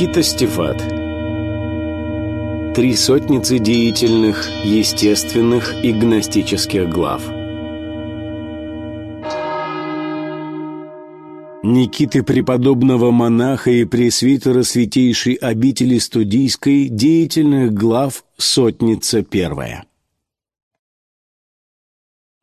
Никита Стефат. Три сотницы деятельных, естественных и гностических глав. Никиты преподобного монаха и пресвитера святейшей обители студийской деятельных глав сотница первая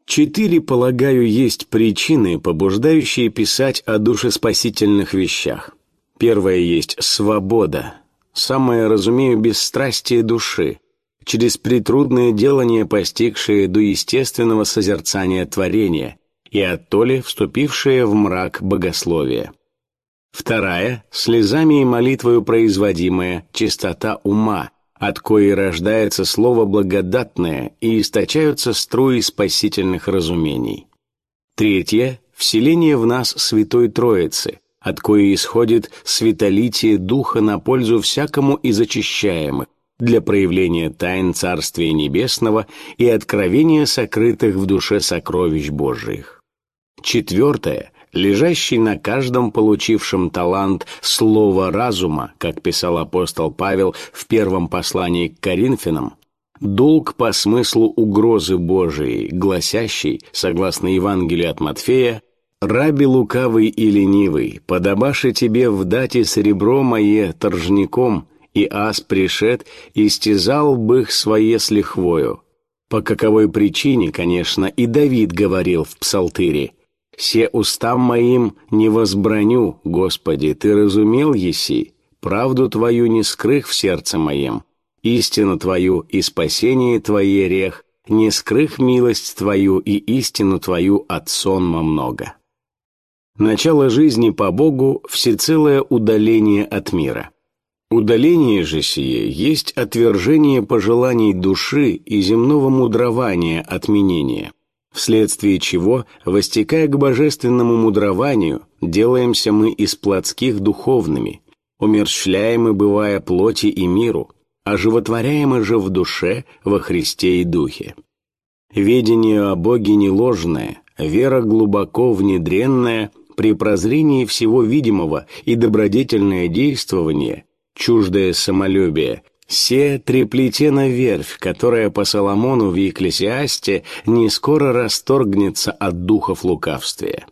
Четыре, полагаю, есть причины, побуждающие писать о душеспасительных вещах. Первое есть свобода, самое, разумею, бесстрастие души, через притрудное делание постигшее до естественного созерцания творения и оттоле вступившее в мрак богословия. Вторая – слезами и молитвою производимая чистота ума, от коей рождается слово благодатное и источаются струи спасительных разумений. Третье – вселение в нас Святой Троицы – от коей исходит светолитие духа на пользу всякому из очищаемых, для проявления тайн Царствия Небесного и откровения сокрытых в душе сокровищ Божиих. Четвертое – лежащий на каждом получившем талант слова разума, как писал апостол Павел в первом послании к Коринфянам, долг по смыслу угрозы Божией, гласящий, согласно Евангелию от Матфея, «Раби лукавый и ленивый, подобаше тебе вдати серебро мое торжником, и ас пришед, и стязал бы их свое с лихвою». По каковой причине, конечно, и Давид говорил в Псалтыре, «Се устам моим не возбраню, Господи, Ты разумел еси, правду Твою не скрых в сердце моем, истину Твою и спасение Твое рех, не скрых милость Твою и истину Твою от сонма много». Начало жизни по Богу – всецелое удаление от мира. Удаление же сие есть отвержение пожеланий души и земного мудрования от менения, вследствие чего, востекая к божественному мудрованию, делаемся мы из плотских духовными, умерщвляемы бывая плоти и миру, оживотворяемы же в душе во Христе и Духе. Ведение о Боге не ложное, вера глубоко внедренная – при прозрении всего видимого и добродетельное действование, чуждое самолюбие, се треплетена верфь, которая по Соломону в Екклесиасте не скоро расторгнется от духов лукавствия.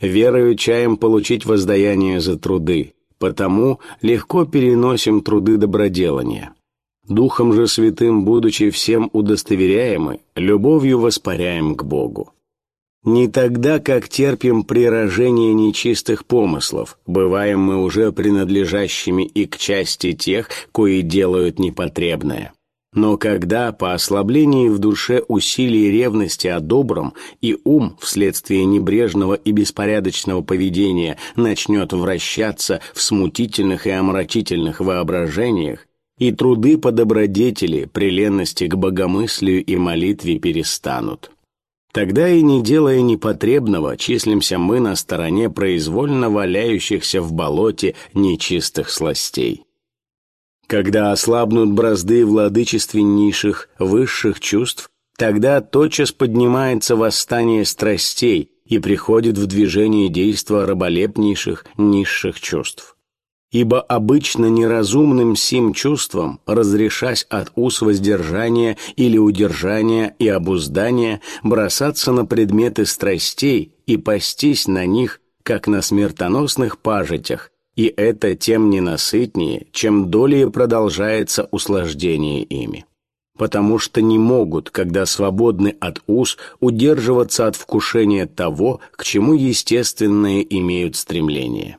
Верою чаем получить воздаяние за труды, потому легко переносим труды доброделания. Духом же Святым, будучи всем удостоверяемы, любовью воспаряем к Богу. Не тогда, как терпим прирожение нечистых помыслов, бываем мы уже принадлежащими и к части тех, кои делают непотребное. Но когда по ослаблении в душе усилий ревности о добром и ум вследствие небрежного и беспорядочного поведения начнет вращаться в смутительных и омрачительных воображениях, и труды по добродетели, при к богомыслию и молитве перестанут. Тогда и не делая непотребного, числимся мы на стороне произвольно валяющихся в болоте нечистых сластей. Когда ослабнут бразды владычественнейших, высших чувств, тогда тотчас поднимается восстание страстей и приходит в движение действо раболепнейших, низших чувств ибо обычно неразумным сим чувством, разрешась от ус воздержания или удержания и обуздания, бросаться на предметы страстей и пастись на них, как на смертоносных пажитях, и это тем ненасытнее, чем долее продолжается услаждение ими. Потому что не могут, когда свободны от уз, удерживаться от вкушения того, к чему естественные имеют стремление.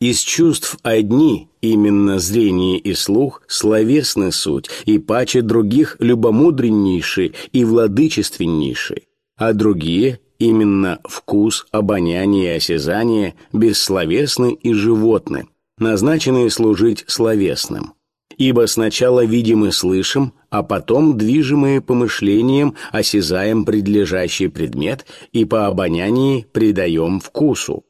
Из чувств одни, именно зрение и слух, словесны суть, и паче других любомудреннейшие и владычественнейшие, а другие, именно вкус, обоняние и осязание бессловесны и животны, назначенные служить словесным. Ибо сначала видим и слышим, а потом, движимые помышлением, осязаем предлежащий предмет и по обонянии придаем вкусу.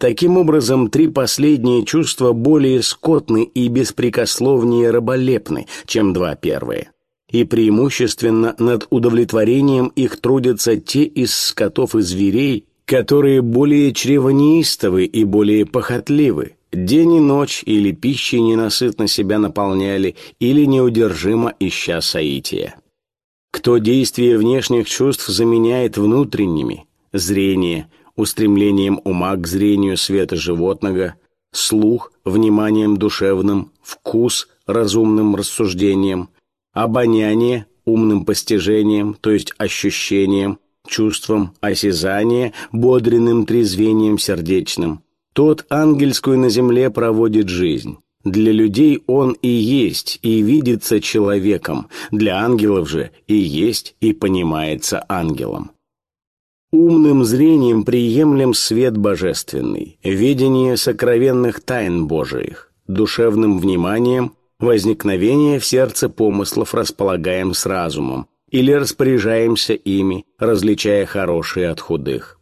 Таким образом, три последние чувства более скотны и беспрекословнее раболепны, чем два первые. И преимущественно над удовлетворением их трудятся те из скотов и зверей, которые более чревонеистовы и более похотливы, День и ночь или пищей ненасытно себя наполняли, или неудержимо ища соития. Кто действие внешних чувств заменяет внутренними, зрение, устремлением ума к зрению света животного, слух, вниманием душевным, вкус, разумным рассуждением, обоняние, умным постижением, то есть ощущением, чувством, осязание, бодренным трезвением сердечным – тот ангельскую на земле проводит жизнь. Для людей он и есть, и видится человеком, для ангелов же и есть, и понимается ангелом. Умным зрением приемлем свет божественный, видение сокровенных тайн Божиих, душевным вниманием возникновение в сердце помыслов располагаем с разумом или распоряжаемся ими, различая хорошие от худых.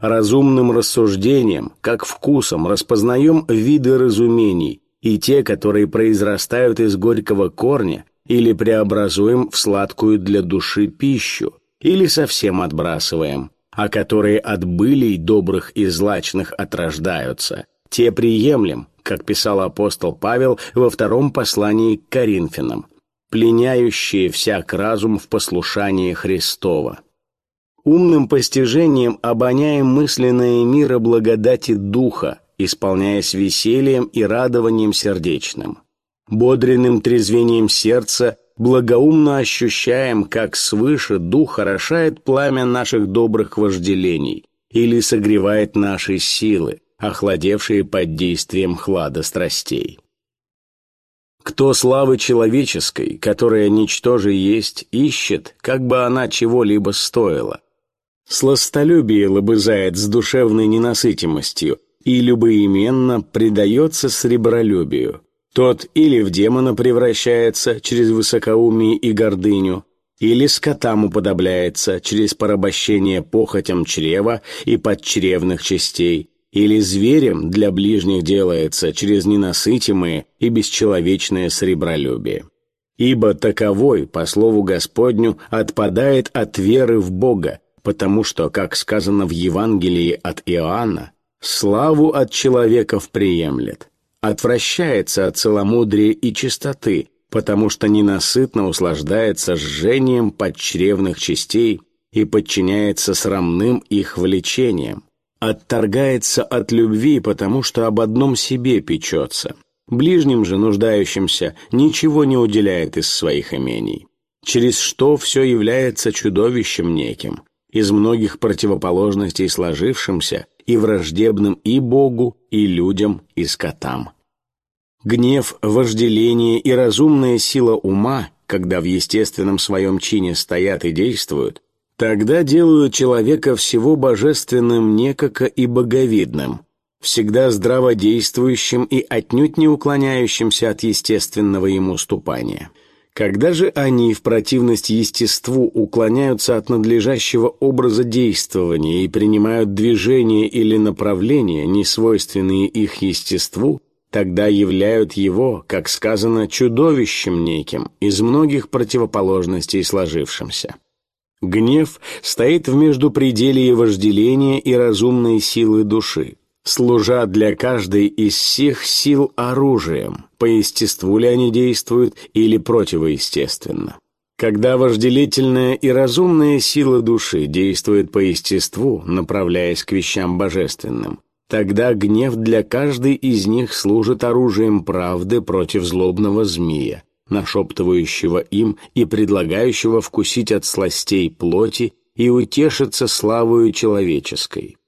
Разумным рассуждением, как вкусом, распознаем виды разумений и те, которые произрастают из горького корня, или преобразуем в сладкую для души пищу, или совсем отбрасываем, а которые от былей добрых и злачных отрождаются, те приемлем, как писал апостол Павел во втором послании к Коринфянам, пленяющие всяк разум в послушании Христова. Умным постижением обоняем мысленное мира благодати Духа, исполняясь весельем и радованием сердечным. Бодренным трезвением сердца благоумно ощущаем, как свыше Дух орошает пламя наших добрых вожделений или согревает наши силы, охладевшие под действием хлада страстей. Кто славы человеческой, которая ничтоже есть, ищет, как бы она чего-либо стоила, Сластолюбие лобызает с душевной ненасытимостью и любоименно предается сребролюбию. Тот или в демона превращается через высокоумие и гордыню, или скотам уподобляется через порабощение похотям чрева и подчревных частей, или зверем для ближних делается через ненасытимые и бесчеловечное сребролюбие. Ибо таковой, по слову Господню, отпадает от веры в Бога, потому что, как сказано в Евангелии от Иоанна, славу от человеков приемлет, отвращается от целомудрия и чистоты, потому что ненасытно услаждается жжением подчревных частей и подчиняется срамным их влечениям, отторгается от любви, потому что об одном себе печется, ближним же нуждающимся ничего не уделяет из своих имений, через что все является чудовищем неким, из многих противоположностей сложившимся и враждебным и Богу, и людям, и скотам. Гнев, вожделение и разумная сила ума, когда в естественном своем чине стоят и действуют, тогда делают человека всего божественным некоко и боговидным, всегда здраводействующим и отнюдь не уклоняющимся от естественного ему ступания. Когда же они в противность естеству уклоняются от надлежащего образа действования и принимают движения или направления, несвойственные их естеству, тогда являют его, как сказано, чудовищем неким, из многих противоположностей сложившимся. Гнев стоит в междупределии вожделения и разумной силы души, служа для каждой из всех сил оружием, по естеству ли они действуют или противоестественно. Когда вожделительная и разумная сила души действует по естеству, направляясь к вещам божественным, тогда гнев для каждой из них служит оружием правды против злобного змея, нашептывающего им и предлагающего вкусить от сластей плоти и утешиться славою человеческой.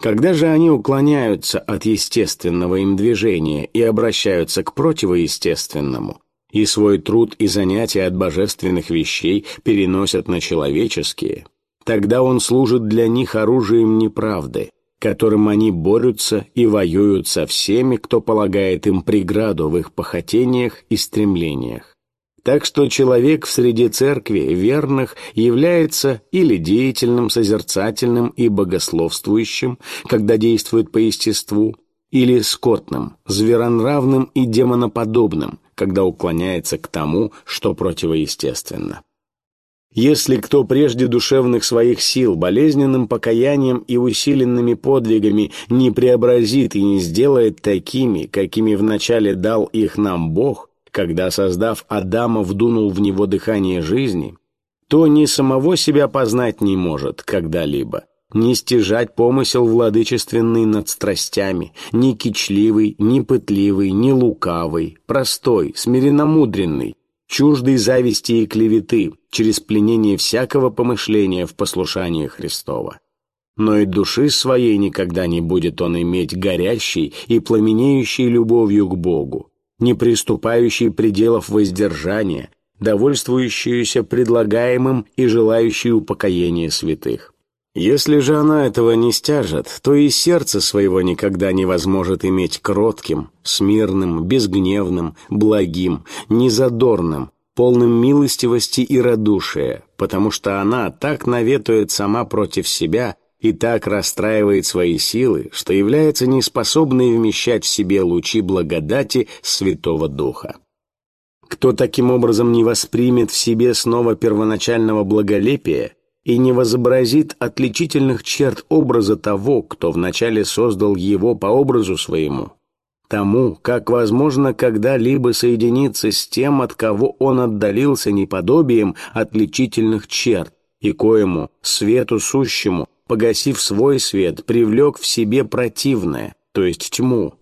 Когда же они уклоняются от естественного им движения и обращаются к противоестественному, и свой труд и занятия от божественных вещей переносят на человеческие, Тогда он служит для них оружием неправды, которым они борются и воюют со всеми, кто полагает им преграду в их похотениях и стремлениях. Так что человек в среде церкви верных является или деятельным, созерцательным и богословствующим, когда действует по естеству, или скотным, зверонравным и демоноподобным, когда уклоняется к тому, что противоестественно. Если кто прежде душевных своих сил болезненным покаянием и усиленными подвигами не преобразит и не сделает такими, какими вначале дал их нам Бог, когда, создав Адама, вдунул в него дыхание жизни, то ни самого себя познать не может когда-либо, не стяжать помысел владычественный над страстями, ни кичливый, ни пытливый, ни лукавый, простой, смиренномудренный, чуждый зависти и клеветы, через пленение всякого помышления в послушании Христова. Но и души своей никогда не будет он иметь горящей и пламенеющей любовью к Богу, не приступающей пределов воздержания, довольствующуюся предлагаемым и желающей упокоения святых. Если же она этого не стяжет, то и сердце своего никогда не возможет иметь кротким, смирным, безгневным, благим, незадорным, полным милостивости и радушия, потому что она так наветует сама против себя и так расстраивает свои силы, что является неспособной вмещать в себе лучи благодати Святого Духа. Кто таким образом не воспримет в себе снова первоначального благолепия, и не возобразит отличительных черт образа того, кто вначале создал его по образу своему, тому, как возможно когда-либо соединиться с тем, от кого он отдалился неподобием отличительных черт, и коему, свету сущему, погасив свой свет, привлек в себе противное, то есть тьму.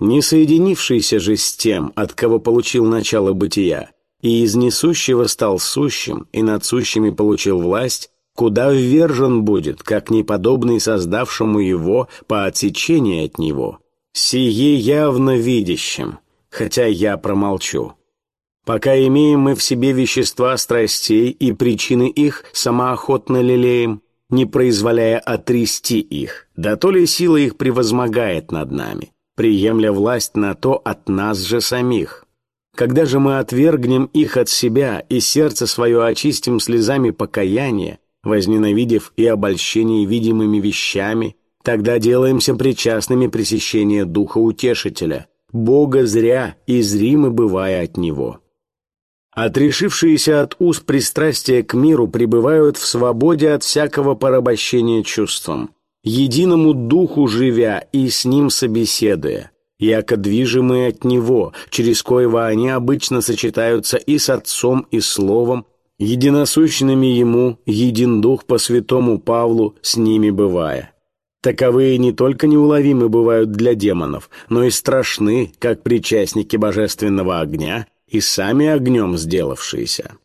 Не соединившийся же с тем, от кого получил начало бытия, и из несущего стал сущим, и над сущими получил власть, куда ввержен будет, как неподобный создавшему его по отсечении от него, сие явно видящим, хотя я промолчу. Пока имеем мы в себе вещества страстей и причины их самоохотно лелеем, не произволяя отрести их, да то ли сила их превозмогает над нами, приемля власть на то от нас же самих. Когда же мы отвергнем их от себя и сердце свое очистим слезами покаяния, возненавидев и обольщение видимыми вещами, тогда делаемся причастными пресещения Духа Утешителя, Бога зря и зримы бывая от Него. Отрешившиеся от уст пристрастия к миру пребывают в свободе от всякого порабощения чувствам, единому Духу живя и с Ним собеседуя, яко движимые от Него, через коего они обычно сочетаются и с Отцом, и Словом, единосущными ему един дух по святому Павлу с ними бывая. Таковые не только неуловимы бывают для демонов, но и страшны, как причастники божественного огня и сами огнем сделавшиеся.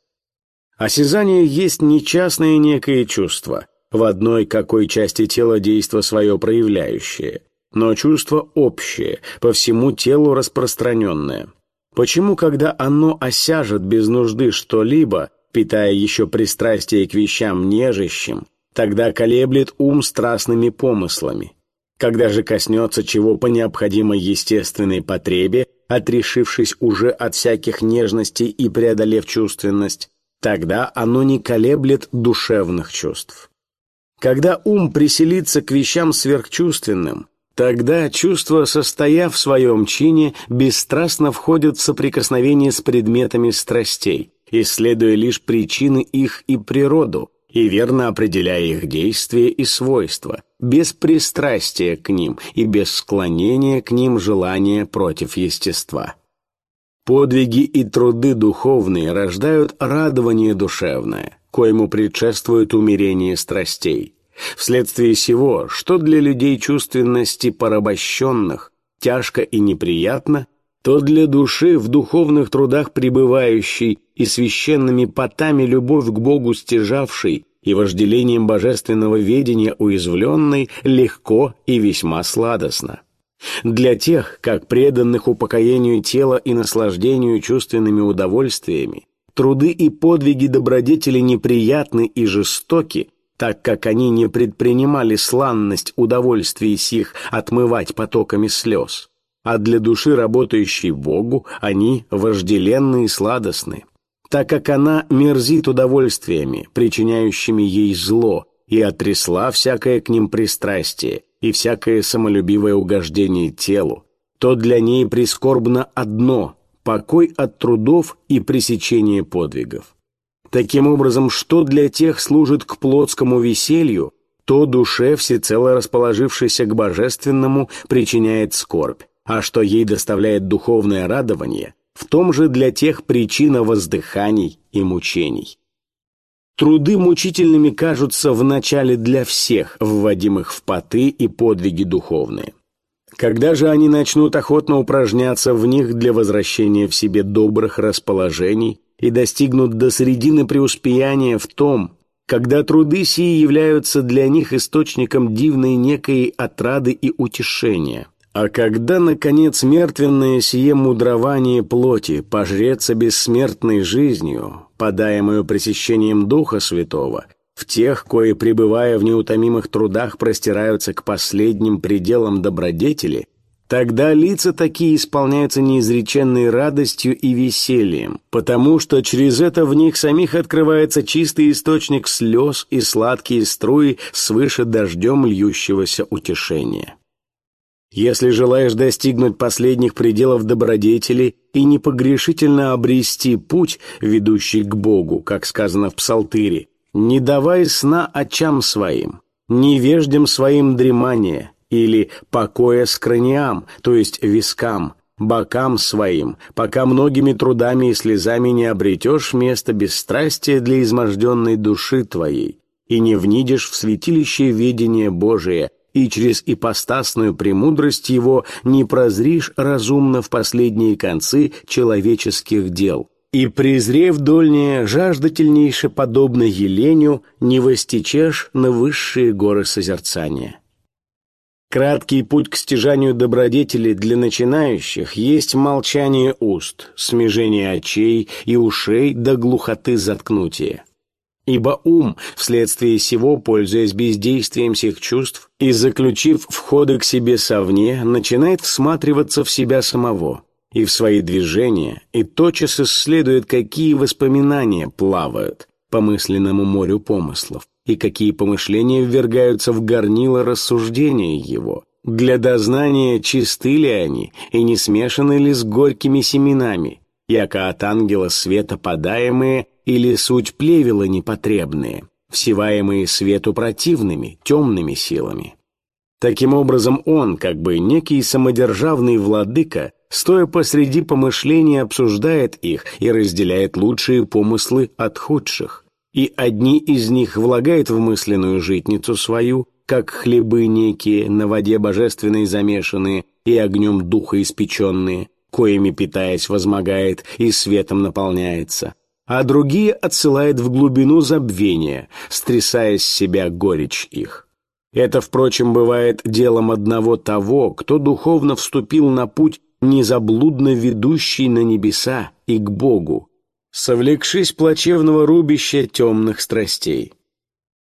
Осязание есть не частное некое чувство, в одной какой части тела действо свое проявляющее, но чувство общее, по всему телу распространенное. Почему, когда оно осяжет без нужды что-либо, питая еще пристрастие к вещам нежащим, тогда колеблет ум страстными помыслами. Когда же коснется чего по необходимой естественной потребе, отрешившись уже от всяких нежностей и преодолев чувственность, тогда оно не колеблет душевных чувств. Когда ум приселится к вещам сверхчувственным, тогда чувства, состояв в своем чине, бесстрастно входят в соприкосновение с предметами страстей, исследуя лишь причины их и природу, и верно определяя их действия и свойства, без пристрастия к ним и без склонения к ним желания против естества. Подвиги и труды духовные рождают радование душевное, коему предшествует умерение страстей. Вследствие сего, что для людей чувственности порабощенных тяжко и неприятно, то для души в духовных трудах пребывающей и священными потами любовь к Богу стяжавшей и вожделением божественного ведения уязвленной легко и весьма сладостно. Для тех, как преданных упокоению тела и наслаждению чувственными удовольствиями, труды и подвиги добродетели неприятны и жестоки, так как они не предпринимали сланность удовольствий сих отмывать потоками слез. А для души, работающей Богу, они вожделенны и сладостны, так как она мерзит удовольствиями, причиняющими ей зло, и отрясла всякое к ним пристрастие и всякое самолюбивое угождение телу, то для ней прискорбно одно – покой от трудов и пресечение подвигов. Таким образом, что для тех служит к плотскому веселью, то душе, всецело расположившейся к божественному, причиняет скорбь, а что ей доставляет духовное радование, в том же для тех причина воздыханий и мучений. Труды мучительными кажутся вначале для всех, вводимых в поты и подвиги духовные. Когда же они начнут охотно упражняться в них для возвращения в себе добрых расположений и достигнут до середины преуспеяния в том, когда труды сии являются для них источником дивной некой отрады и утешения, а когда, наконец, мертвенное сие мудрование плоти пожрется бессмертной жизнью, подаемую пресещением Духа Святого, в тех, кои, пребывая в неутомимых трудах, простираются к последним пределам добродетели, тогда лица такие исполняются неизреченной радостью и весельем, потому что через это в них самих открывается чистый источник слез и сладкие струи свыше дождем льющегося утешения. Если желаешь достигнуть последних пределов добродетели и непогрешительно обрести путь, ведущий к Богу, как сказано в Псалтыре, не давай сна очам своим, невеждям своим дремания или покоя с краниам, то есть вискам, бокам своим, пока многими трудами и слезами не обретешь место бесстрастия для изможденной души твоей и не внидишь в святилище видения Божие – и через ипостасную премудрость его не прозришь разумно в последние концы человеческих дел. И, презрев дольнее, жаждательнейше подобно еленю, не востечешь на высшие горы созерцания. Краткий путь к стяжанию добродетели для начинающих есть молчание уст, смежение очей и ушей до глухоты заткнутия. Ибо ум, вследствие сего, пользуясь бездействием всех чувств и заключив входы к себе совне, начинает всматриваться в себя самого и в свои движения, и тотчас исследует, какие воспоминания плавают по мысленному морю помыслов, и какие помышления ввергаются в горнило рассуждения его, для дознания, чисты ли они и не смешаны ли с горькими семенами, яко от ангела света подаемые или суть плевела непотребные, всеваемые свету противными, темными силами. Таким образом, он, как бы некий самодержавный владыка, стоя посреди помышлений, обсуждает их и разделяет лучшие помыслы от худших. И одни из них влагает в мысленную житницу свою, как хлебы некие, на воде божественной замешанные и огнем духа испеченные, коими, питаясь, возмогает и светом наполняется, а другие отсылает в глубину забвения, стрясая с себя горечь их. Это, впрочем, бывает делом одного того, кто духовно вступил на путь, незаблудно ведущий на небеса и к Богу, совлекшись плачевного рубища темных страстей.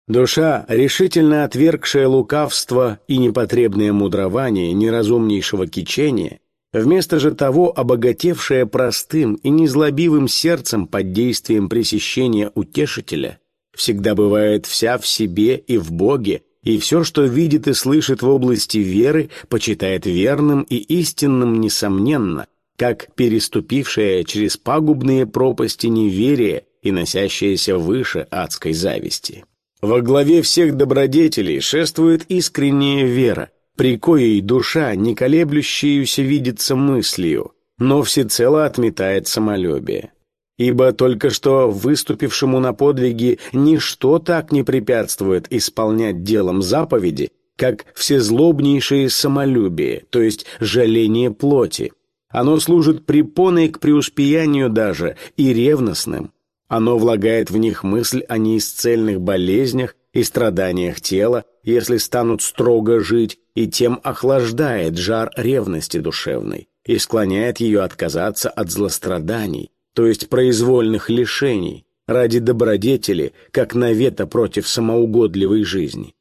Душа, решительно отвергшая лукавство и непотребное мудрование неразумнейшего кичения, Вместо же того, обогатевшая простым и незлобивым сердцем под действием пресещения утешителя, всегда бывает вся в себе и в Боге, и все, что видит и слышит в области веры, почитает верным и истинным несомненно, как переступившая через пагубные пропасти неверия и носящаяся выше адской зависти. Во главе всех добродетелей шествует искренняя вера, при коей душа, не колеблющуюся, видится мыслью, но всецело отметает самолюбие. Ибо только что выступившему на подвиги ничто так не препятствует исполнять делом заповеди, как всезлобнейшее самолюбие, то есть жаление плоти. Оно служит препоной к преуспеянию даже и ревностным. Оно влагает в них мысль о неисцельных болезнях и страданиях тела, если станут строго жить, и тем охлаждает жар ревности душевной и склоняет ее отказаться от злостраданий, то есть произвольных лишений, ради добродетели, как навета против самоугодливой жизни.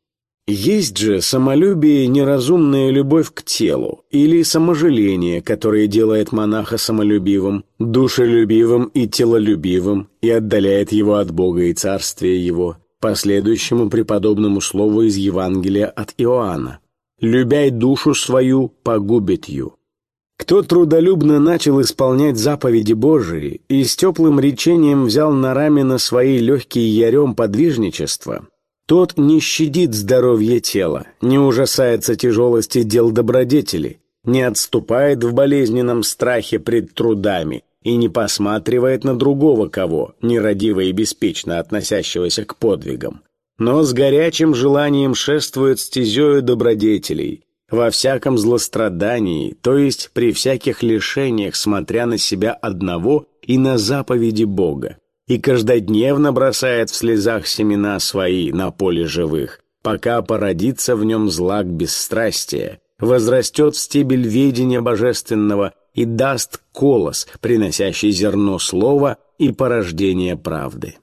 Есть же самолюбие неразумная любовь к телу, или саможаление, которое делает монаха самолюбивым, душелюбивым и телолюбивым, и отдаляет его от Бога и Царствия Его, по следующему преподобному слову из Евангелия от Иоанна. «Любяй душу свою, погубит ее». Кто трудолюбно начал исполнять заповеди Божии и с теплым речением взял на рамена свои легкие ярем подвижничества, тот не щадит здоровье тела, не ужасается тяжелости дел добродетели, не отступает в болезненном страхе пред трудами и не посматривает на другого кого, нерадиво и беспечно относящегося к подвигам, но с горячим желанием шествует стезею добродетелей, во всяком злострадании, то есть при всяких лишениях, смотря на себя одного и на заповеди Бога, и каждодневно бросает в слезах семена свои на поле живых, пока породится в нем злак бесстрастия, возрастет в стебель ведения божественного и даст колос, приносящий зерно слова и порождение правды.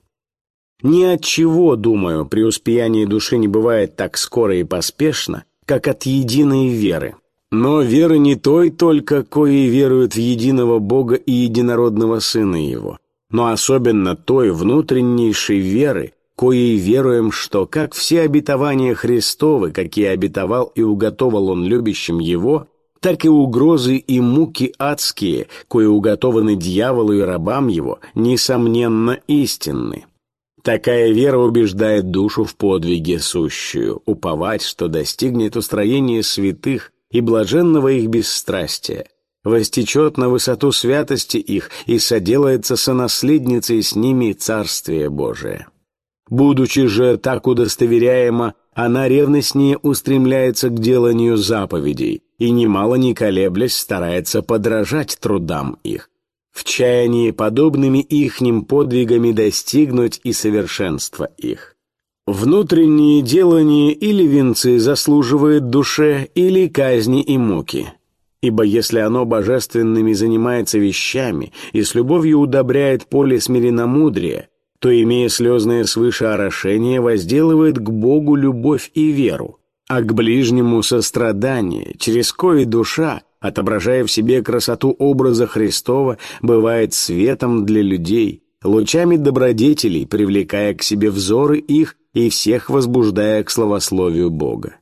Ни от чего, думаю, преуспеяние души не бывает так скоро и поспешно, как от единой веры. Но веры не той только, кои веруют в единого Бога и единородного Сына Его, но особенно той внутреннейшей веры, коей веруем, что как все обетования Христовы, какие обетовал и уготовал Он любящим Его, так и угрозы и муки адские, кои уготованы дьяволу и рабам его, несомненно истинны. Такая вера убеждает душу в подвиге сущую, уповать, что достигнет устроения святых и блаженного их бесстрастия, востечет на высоту святости их и соделается сонаследницей с ними Царствие Божие. Будучи же так удостоверяема, она ревностнее устремляется к деланию заповедей и, немало не колеблясь, старается подражать трудам их, в чаянии подобными ихним подвигами достигнуть и совершенства их. Внутренние делания или венцы заслуживает душе, или казни и муки – Ибо если оно божественными занимается вещами и с любовью удобряет поле смиренномудрия, то, имея слезное свыше орошение, возделывает к Богу любовь и веру, а к ближнему сострадание, через кое душа, отображая в себе красоту образа Христова, бывает светом для людей, лучами добродетелей, привлекая к себе взоры их и всех возбуждая к славословию Бога.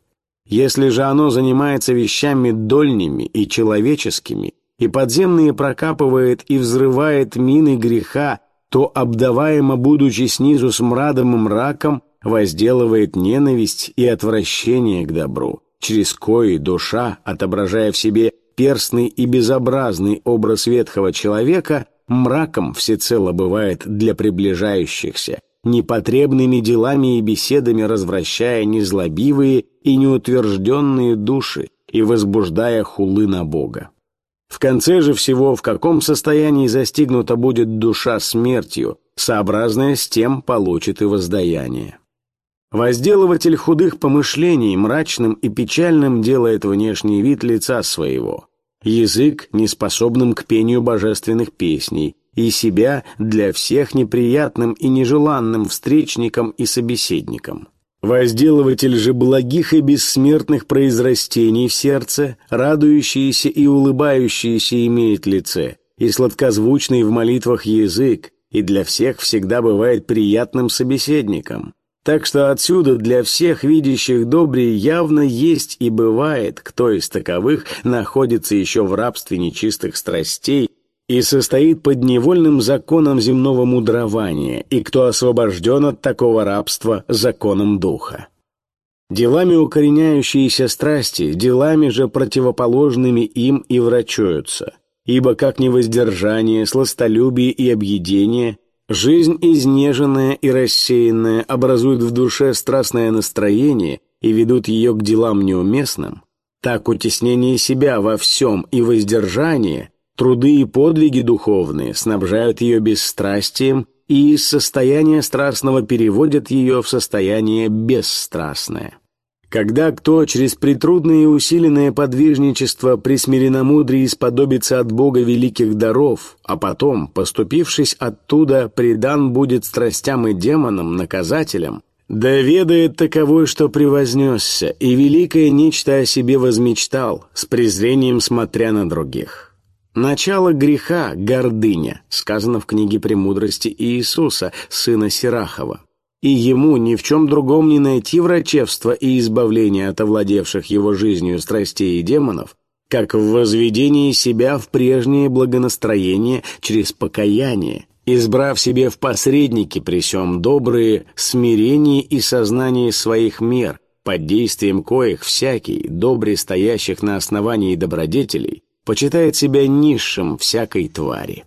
Если же оно занимается вещами дольними и человеческими, и подземные прокапывает и взрывает мины греха, то, обдаваемо будучи снизу смрадом и мраком, возделывает ненависть и отвращение к добру, через кои душа, отображая в себе перстный и безобразный образ ветхого человека, мраком всецело бывает для приближающихся, непотребными делами и беседами развращая незлобивые и неутвержденные души и возбуждая хулы на Бога. В конце же всего, в каком состоянии застигнута будет душа смертью, сообразная с тем получит и воздаяние. Возделыватель худых помышлений мрачным и печальным делает внешний вид лица своего, язык неспособным к пению божественных песней, и себя для всех неприятным и нежеланным встречником и собеседником. Возделыватель же благих и бессмертных произрастений в сердце, радующиеся и улыбающиеся имеет лице, и сладкозвучный в молитвах язык, и для всех всегда бывает приятным собеседником. Так что отсюда для всех видящих добрее явно есть и бывает, кто из таковых находится еще в рабстве нечистых страстей и состоит под невольным законом земного мудрования, и кто освобожден от такого рабства законом духа. Делами укореняющиеся страсти, делами же противоположными им и врачуются, ибо как невоздержание, сластолюбие и объедение, жизнь изнеженная и рассеянная образуют в душе страстное настроение и ведут ее к делам неуместным, так утеснение себя во всем и воздержание – Труды и подвиги духовные снабжают ее бесстрастием и из состояния страстного переводят ее в состояние бесстрастное. Когда кто через притрудное и усиленное подвижничество при смиренномудрии сподобится от Бога великих даров, а потом, поступившись оттуда, предан будет страстям и демонам, наказателям, да ведает таковой, что превознесся, и великое нечто о себе возмечтал, с презрением смотря на других. Начало греха — гордыня, сказано в книге «Премудрости Иисуса», сына Сирахова. И ему ни в чем другом не найти врачевства и избавления от овладевших его жизнью страстей и демонов, как в возведении себя в прежнее благонастроение через покаяние, избрав себе в посредники при сём добрые смирение и сознание своих мер, под действием коих всякий, добре стоящих на основании добродетелей, почитает себя низшим всякой твари.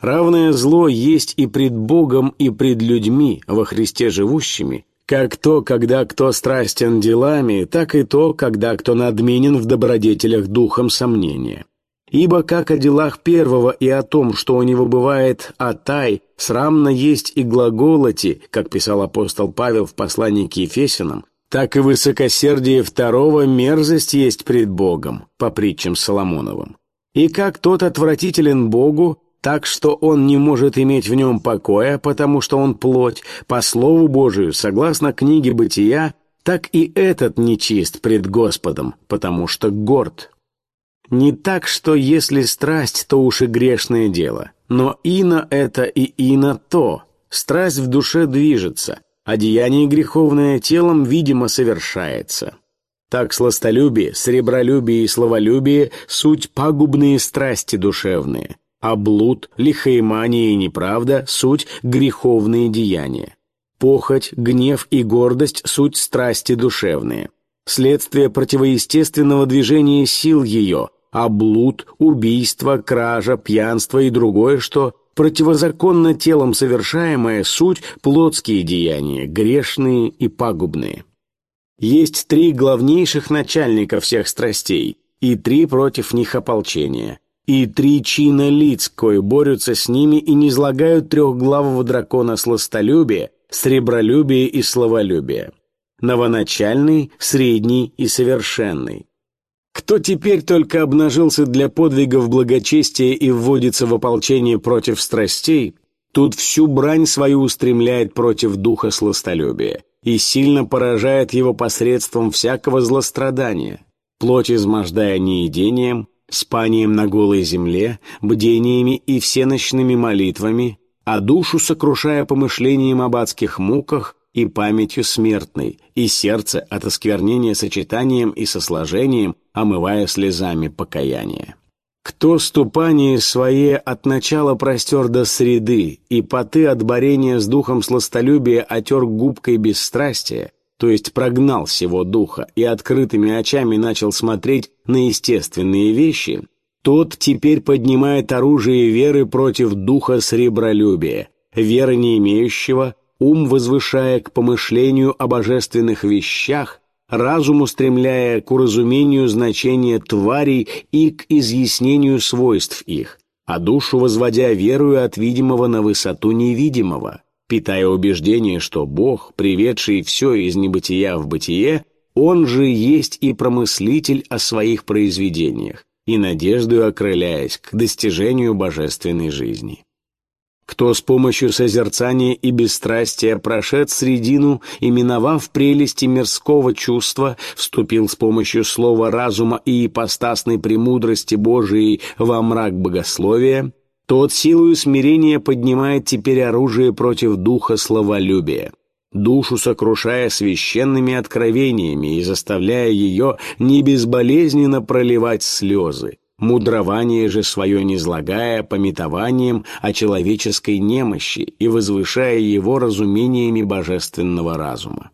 Равное зло есть и пред Богом, и пред людьми, во Христе живущими, как то, когда кто страстен делами, так и то, когда кто надменен в добродетелях духом сомнения. Ибо как о делах первого и о том, что у него бывает «атай», срамно есть и глаголоти, как писал апостол Павел в послании к Ефесянам, так и высокосердие второго мерзость есть пред Богом, по притчам Соломоновым. И как тот отвратителен Богу, так что он не может иметь в нем покоя, потому что он плоть, по Слову Божию, согласно книге Бытия, так и этот нечист пред Господом, потому что горд. Не так, что если страсть, то уж и грешное дело, но ино это и ино то. Страсть в душе движется, а деяние греховное телом, видимо, совершается. Так сластолюбие, сребролюбие и словолюбие — суть пагубные страсти душевные — а блуд, лихоимания и неправда – суть греховные деяния. Похоть, гнев и гордость – суть страсти душевные. Следствие противоестественного движения сил ее, а блуд, убийство, кража, пьянство и другое, что противозаконно телом совершаемое – суть плотские деяния, грешные и пагубные. Есть три главнейших начальника всех страстей и три против них ополчения – и три чина лиц, кои борются с ними и не излагают трехглавого дракона сластолюбия, сребролюбия и словолюбия. Новоначальный, средний и совершенный. Кто теперь только обнажился для подвигов благочестия и вводится в ополчение против страстей, тут всю брань свою устремляет против духа сластолюбия и сильно поражает его посредством всякого злострадания, плоть измождая неедением, спанием на голой земле, бдениями и всеночными молитвами, а душу сокрушая помышлением об адских муках и памятью смертной, и сердце от осквернения сочетанием и сосложением, омывая слезами покаяния. Кто ступание свое от начала простер до среды, и поты от борения с духом сластолюбия отер губкой бесстрастия, то есть прогнал всего духа и открытыми очами начал смотреть на естественные вещи, тот теперь поднимает оружие веры против духа сребролюбия, веры не имеющего, ум возвышая к помышлению о божественных вещах, разум устремляя к уразумению значения тварей и к изъяснению свойств их, а душу возводя верою от видимого на высоту невидимого, питая убеждение, что Бог, приведший все из небытия в бытие, Он же есть и промыслитель о своих произведениях, и надеждою окрыляясь к достижению божественной жизни. Кто с помощью созерцания и бесстрастия прошед средину и, миновав прелести мирского чувства, вступил с помощью слова разума и ипостасной премудрости Божией во мрак богословия, тот силою смирения поднимает теперь оружие против духа словолюбия, душу сокрушая священными откровениями и заставляя ее не безболезненно проливать слезы, мудрование же свое низлагая пометованием о человеческой немощи и возвышая его разумениями божественного разума.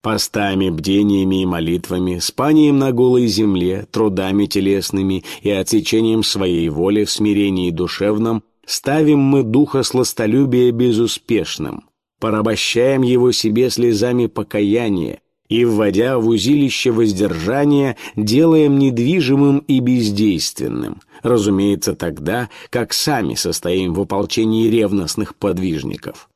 Постами, бдениями и молитвами, спанием на голой земле, трудами телесными и отсечением своей воли в смирении душевном, ставим мы духа сластолюбия безуспешным, порабощаем его себе слезами покаяния и, вводя в узилище воздержания, делаем недвижимым и бездейственным, разумеется, тогда, как сами состоим в ополчении ревностных подвижников.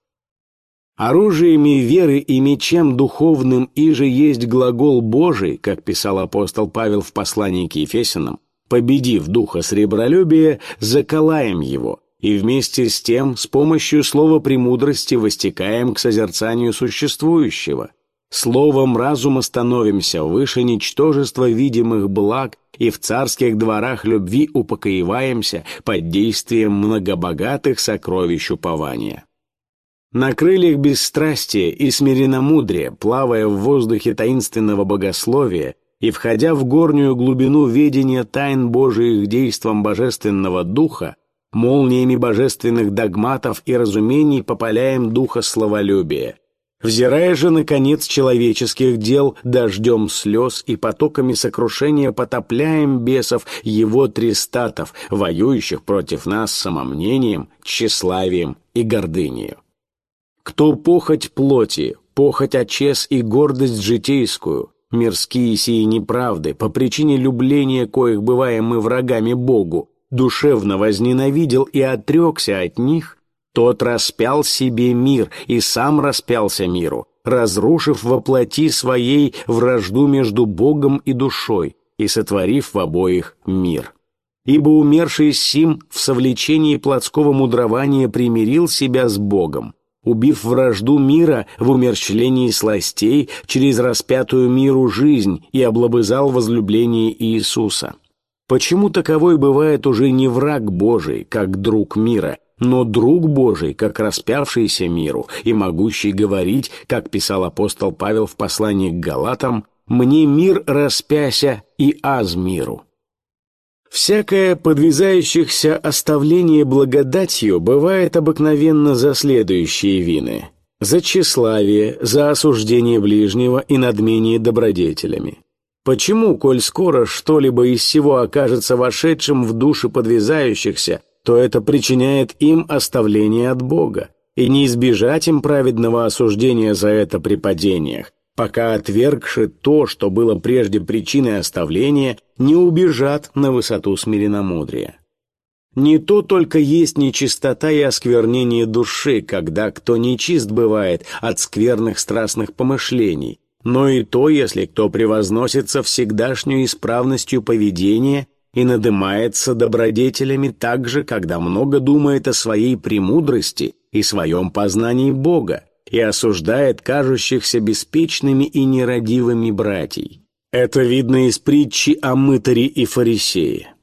Оружиями веры и мечем духовным и же есть глагол Божий, как писал апостол Павел в послании к Ефесянам, победив духа сребролюбия, заколаем его, и вместе с тем с помощью слова премудрости востекаем к созерцанию существующего. Словом разума становимся выше ничтожества видимых благ и в царских дворах любви упокоиваемся под действием многобогатых сокровищ упования. На крыльях бесстрастия и смиренномудрия, плавая в воздухе таинственного богословия и входя в горнюю глубину ведения тайн Божиих действом Божественного Духа, молниями божественных догматов и разумений попаляем духа словолюбия. Взирая же на конец человеческих дел дождем слез и потоками сокрушения потопляем бесов его тристатов, воюющих против нас самомнением, тщеславием и гордынею. Кто похоть плоти, похоть очес и гордость житейскую, мирские сии неправды, по причине любления коих бываем мы врагами Богу, душевно возненавидел и отрекся от них, тот распял себе мир и сам распялся миру, разрушив воплоти своей вражду между Богом и душой и сотворив в обоих мир. Ибо умерший Сим в совлечении плотского мудрования примирил себя с Богом, убив вражду мира в умерщвлении сластей через распятую миру жизнь и облобызал возлюбление Иисуса. Почему таковой бывает уже не враг Божий, как друг мира, но друг Божий, как распявшийся миру и могущий говорить, как писал апостол Павел в послании к Галатам, «Мне мир распяся и аз миру». Всякое подвязающихся оставление благодатью бывает обыкновенно за следующие вины. За тщеславие, за осуждение ближнего и надмение добродетелями. Почему, коль скоро что-либо из всего окажется вошедшим в души подвязающихся, то это причиняет им оставление от Бога, и не избежать им праведного осуждения за это при падениях, пока отвергши то, что было прежде причиной оставления, не убежат на высоту смиренномудрия. Не то только есть нечистота и осквернение души, когда кто нечист бывает от скверных страстных помышлений, но и то, если кто превозносится всегдашнюю исправностью поведения и надымается добродетелями так же, когда много думает о своей премудрости и своем познании Бога, и осуждает кажущихся беспечными и нерадивыми братьей. Это видно из притчи о мытаре и фарисее.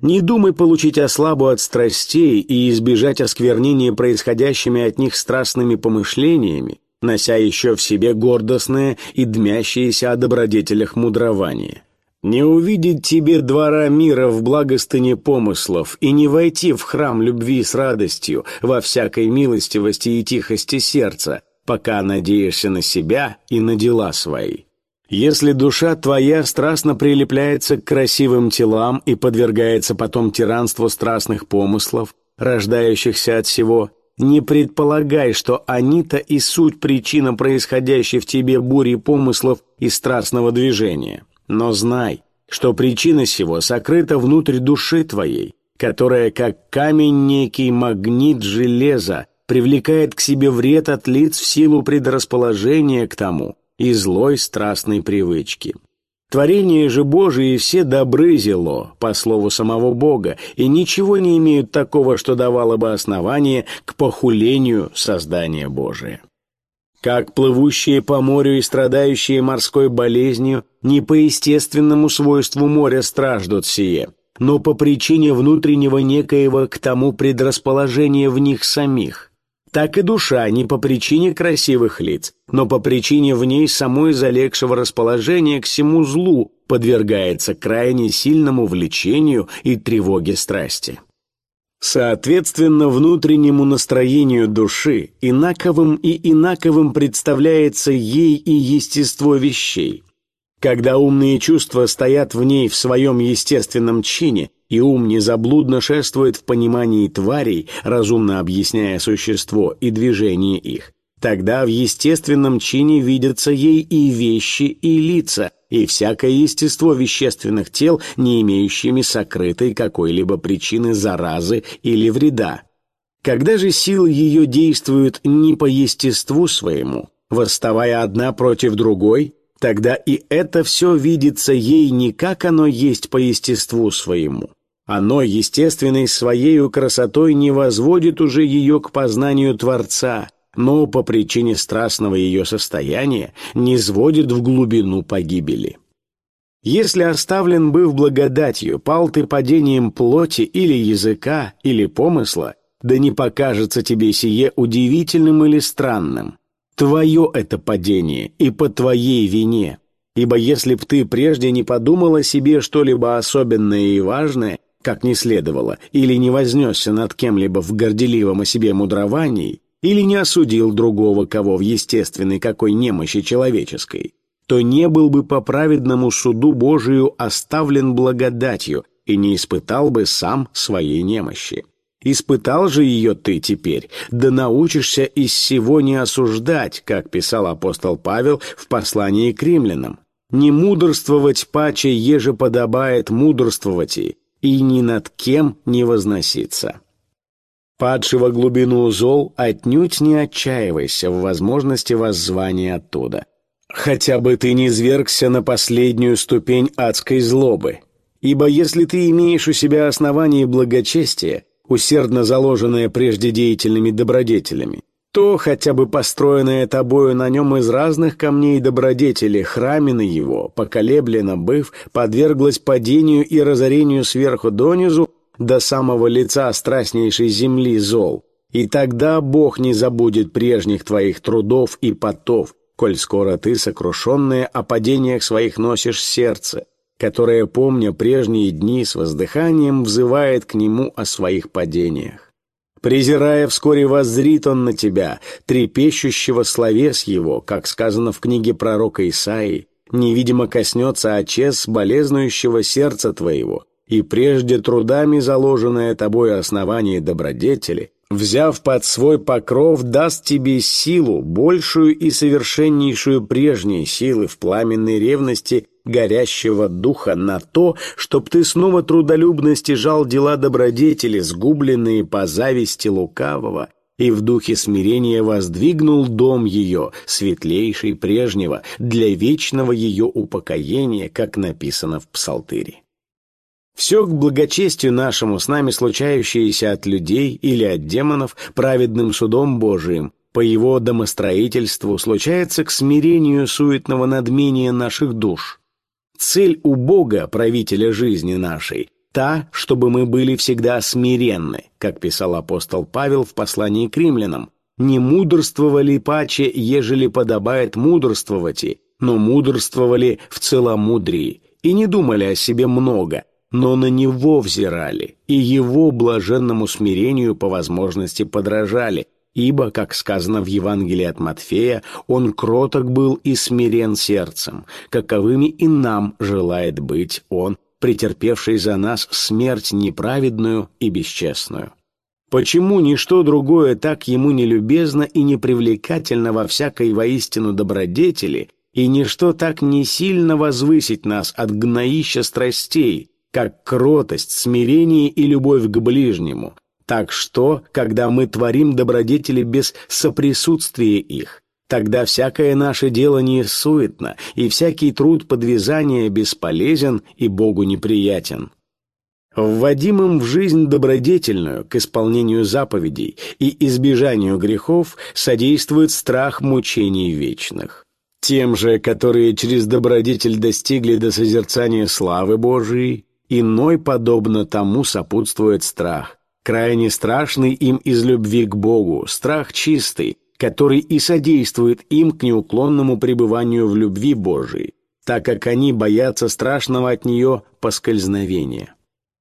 Не думай получить ослабу от страстей и избежать осквернения происходящими от них страстными помышлениями, нося еще в себе гордостное и дмящееся о добродетелях мудрование. Не увидеть тебе двора мира в благостыне помыслов и не войти в храм любви с радостью, во всякой милостивости и тихости сердца, пока надеешься на себя и на дела свои. Если душа твоя страстно прилепляется к красивым телам и подвергается потом тиранству страстных помыслов, рождающихся от всего, не предполагай, что они-то и суть причина происходящей в тебе бури помыслов и страстного движения. Но знай, что причина сего сокрыта внутрь души твоей, которая, как камень некий магнит железа, привлекает к себе вред от лиц в силу предрасположения к тому и злой страстной привычки. Творения же Божии все добры зело, по слову самого Бога, и ничего не имеют такого, что давало бы основание к похулению создания Божия как плывущие по морю и страдающие морской болезнью не по естественному свойству моря страждут сие, но по причине внутреннего некоего к тому предрасположения в них самих. Так и душа не по причине красивых лиц, но по причине в ней самой залегшего расположения к всему злу подвергается крайне сильному влечению и тревоге страсти. Соответственно внутреннему настроению души, инаковым и инаковым представляется ей и естество вещей. Когда умные чувства стоят в ней в своем естественном чине, и ум незаблудно шествует в понимании тварей, разумно объясняя существо и движение их, тогда в естественном чине видятся ей и вещи, и лица, и всякое естество вещественных тел, не имеющими сокрытой какой-либо причины заразы или вреда. Когда же силы ее действуют не по естеству своему, восставая одна против другой, тогда и это все видится ей не как оно есть по естеству своему. Оно, естественной своею красотой, не возводит уже ее к познанию Творца, но по причине страстного ее состояния не сводит в глубину погибели. Если оставлен быв благодатью, пал ты падением плоти или языка, или помысла, да не покажется тебе сие удивительным или странным. Твое это падение, и по твоей вине. Ибо если б ты прежде не подумал о себе что-либо особенное и важное, как не следовало, или не вознесся над кем-либо в горделивом о себе мудровании, или не осудил другого кого в естественной какой немощи человеческой, то не был бы по праведному суду Божию оставлен благодатью и не испытал бы сам своей немощи. Испытал же ее ты теперь, да научишься из всего не осуждать, как писал апостол Павел в послании к римлянам. Не мудрствовать паче, еже подобает мудрствовать и, и ни над кем не возноситься. Падшего глубину зол отнюдь не отчаивайся в возможности воззвания оттуда. Хотя бы ты не звергся на последнюю ступень адской злобы. Ибо если ты имеешь у себя основание благочестия, усердно заложенное прежде деятельными добродетелями, то хотя бы построенное тобою на нем из разных камней добродетели храмина его, поколеблено быв, подверглось падению и разорению сверху донизу до самого лица страстнейшей земли зол. И тогда Бог не забудет прежних твоих трудов и потов, коль скоро ты, сокрушенное о падениях своих, носишь сердце, которое, помня прежние дни, с воздыханием взывает к нему о своих падениях. Презирая, вскоре воззрит он на тебя, трепещущего словес его, как сказано в книге пророка Исаии, невидимо коснется очес болезнующего сердца твоего, и прежде трудами заложенное тобой основание добродетели, взяв под свой покров, даст тебе силу, большую и совершеннейшую прежней силы в пламенной ревности горящего духа на то, чтоб ты снова трудолюбно стяжал дела добродетели, сгубленные по зависти лукавого, и в духе смирения воздвигнул дом ее, светлейший прежнего, для вечного ее упокоения, как написано в Псалтыре. Все к благочестию нашему, с нами случающееся от людей или от демонов, праведным судом Божиим, по его домостроительству, случается к смирению суетного надмения наших душ. Цель у Бога, правителя жизни нашей, та, чтобы мы были всегда смиренны, как писал апостол Павел в послании к римлянам. «Не мудрствовали паче, ежели подобает мудрствовать, но мудрствовали в целомудрии, и не думали о себе много, но на него взирали, и его блаженному смирению по возможности подражали, ибо, как сказано в Евангелии от Матфея, он кроток был и смирен сердцем, каковыми и нам желает быть он, претерпевший за нас смерть неправедную и бесчестную. Почему ничто другое так ему не любезно и не привлекательно во всякой воистину добродетели, и ничто так не сильно возвысить нас от гноища страстей, как кротость, смирение и любовь к ближнему. Так что, когда мы творим добродетели без соприсутствия их, тогда всякое наше дело не суетно, и всякий труд подвязания бесполезен и Богу неприятен. Вводимым в жизнь добродетельную к исполнению заповедей и избежанию грехов содействует страх мучений вечных. Тем же, которые через добродетель достигли до созерцания славы Божией, Иной, подобно тому, сопутствует страх, крайне страшный им из любви к Богу, страх чистый, который и содействует им к неуклонному пребыванию в любви Божией, так как они боятся страшного от нее поскользновения.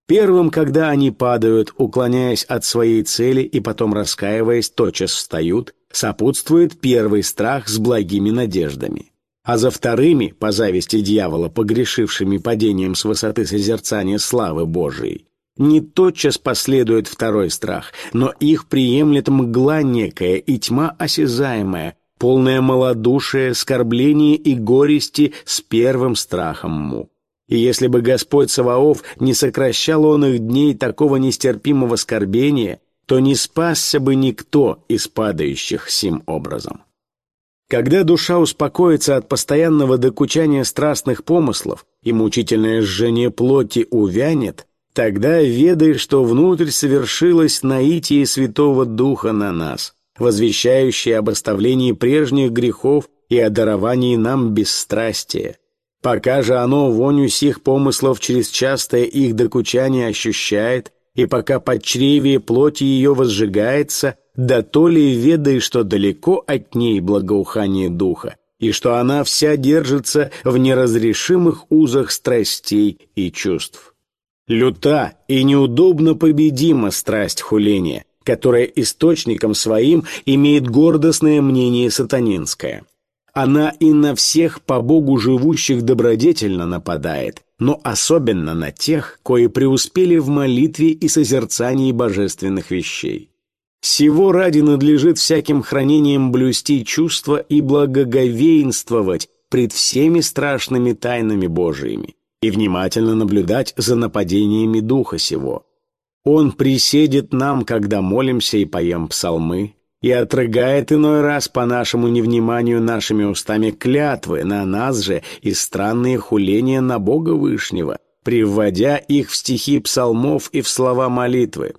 Первым, когда они падают, уклоняясь от своей цели и потом раскаиваясь, тотчас встают, сопутствует первый страх с благими надеждами а за вторыми, по зависти дьявола, погрешившими падением с высоты созерцания славы Божией, не тотчас последует второй страх, но их приемлет мгла некая и тьма осязаемая, полная малодушия, скорбления и горести с первым страхом мук. И если бы Господь Саваоф не сокращал он их дней такого нестерпимого скорбения, то не спасся бы никто из падающих сим образом. Когда душа успокоится от постоянного докучания страстных помыслов и мучительное жжение плоти увянет, тогда ведай, что внутрь совершилось наитие Святого Духа на нас, возвещающее об оставлении прежних грехов и о даровании нам бесстрастия. Пока же оно воню сих помыслов через частое их докучание ощущает, и пока под чреве плоти ее возжигается, да то ли ведай, что далеко от ней благоухание духа, и что она вся держится в неразрешимых узах страстей и чувств. Люта и неудобно победима страсть хуления, которая источником своим имеет гордостное мнение сатанинское. Она и на всех по Богу живущих добродетельно нападает, но особенно на тех, кои преуспели в молитве и созерцании божественных вещей. Всего ради надлежит всяким хранением блюсти чувства и благоговейнствовать пред всеми страшными тайнами Божиими и внимательно наблюдать за нападениями Духа сего. Он приседет нам, когда молимся и поем псалмы, и отрыгает иной раз по нашему невниманию нашими устами клятвы на нас же и странные хуления на Бога Вышнего, приводя их в стихи псалмов и в слова молитвы.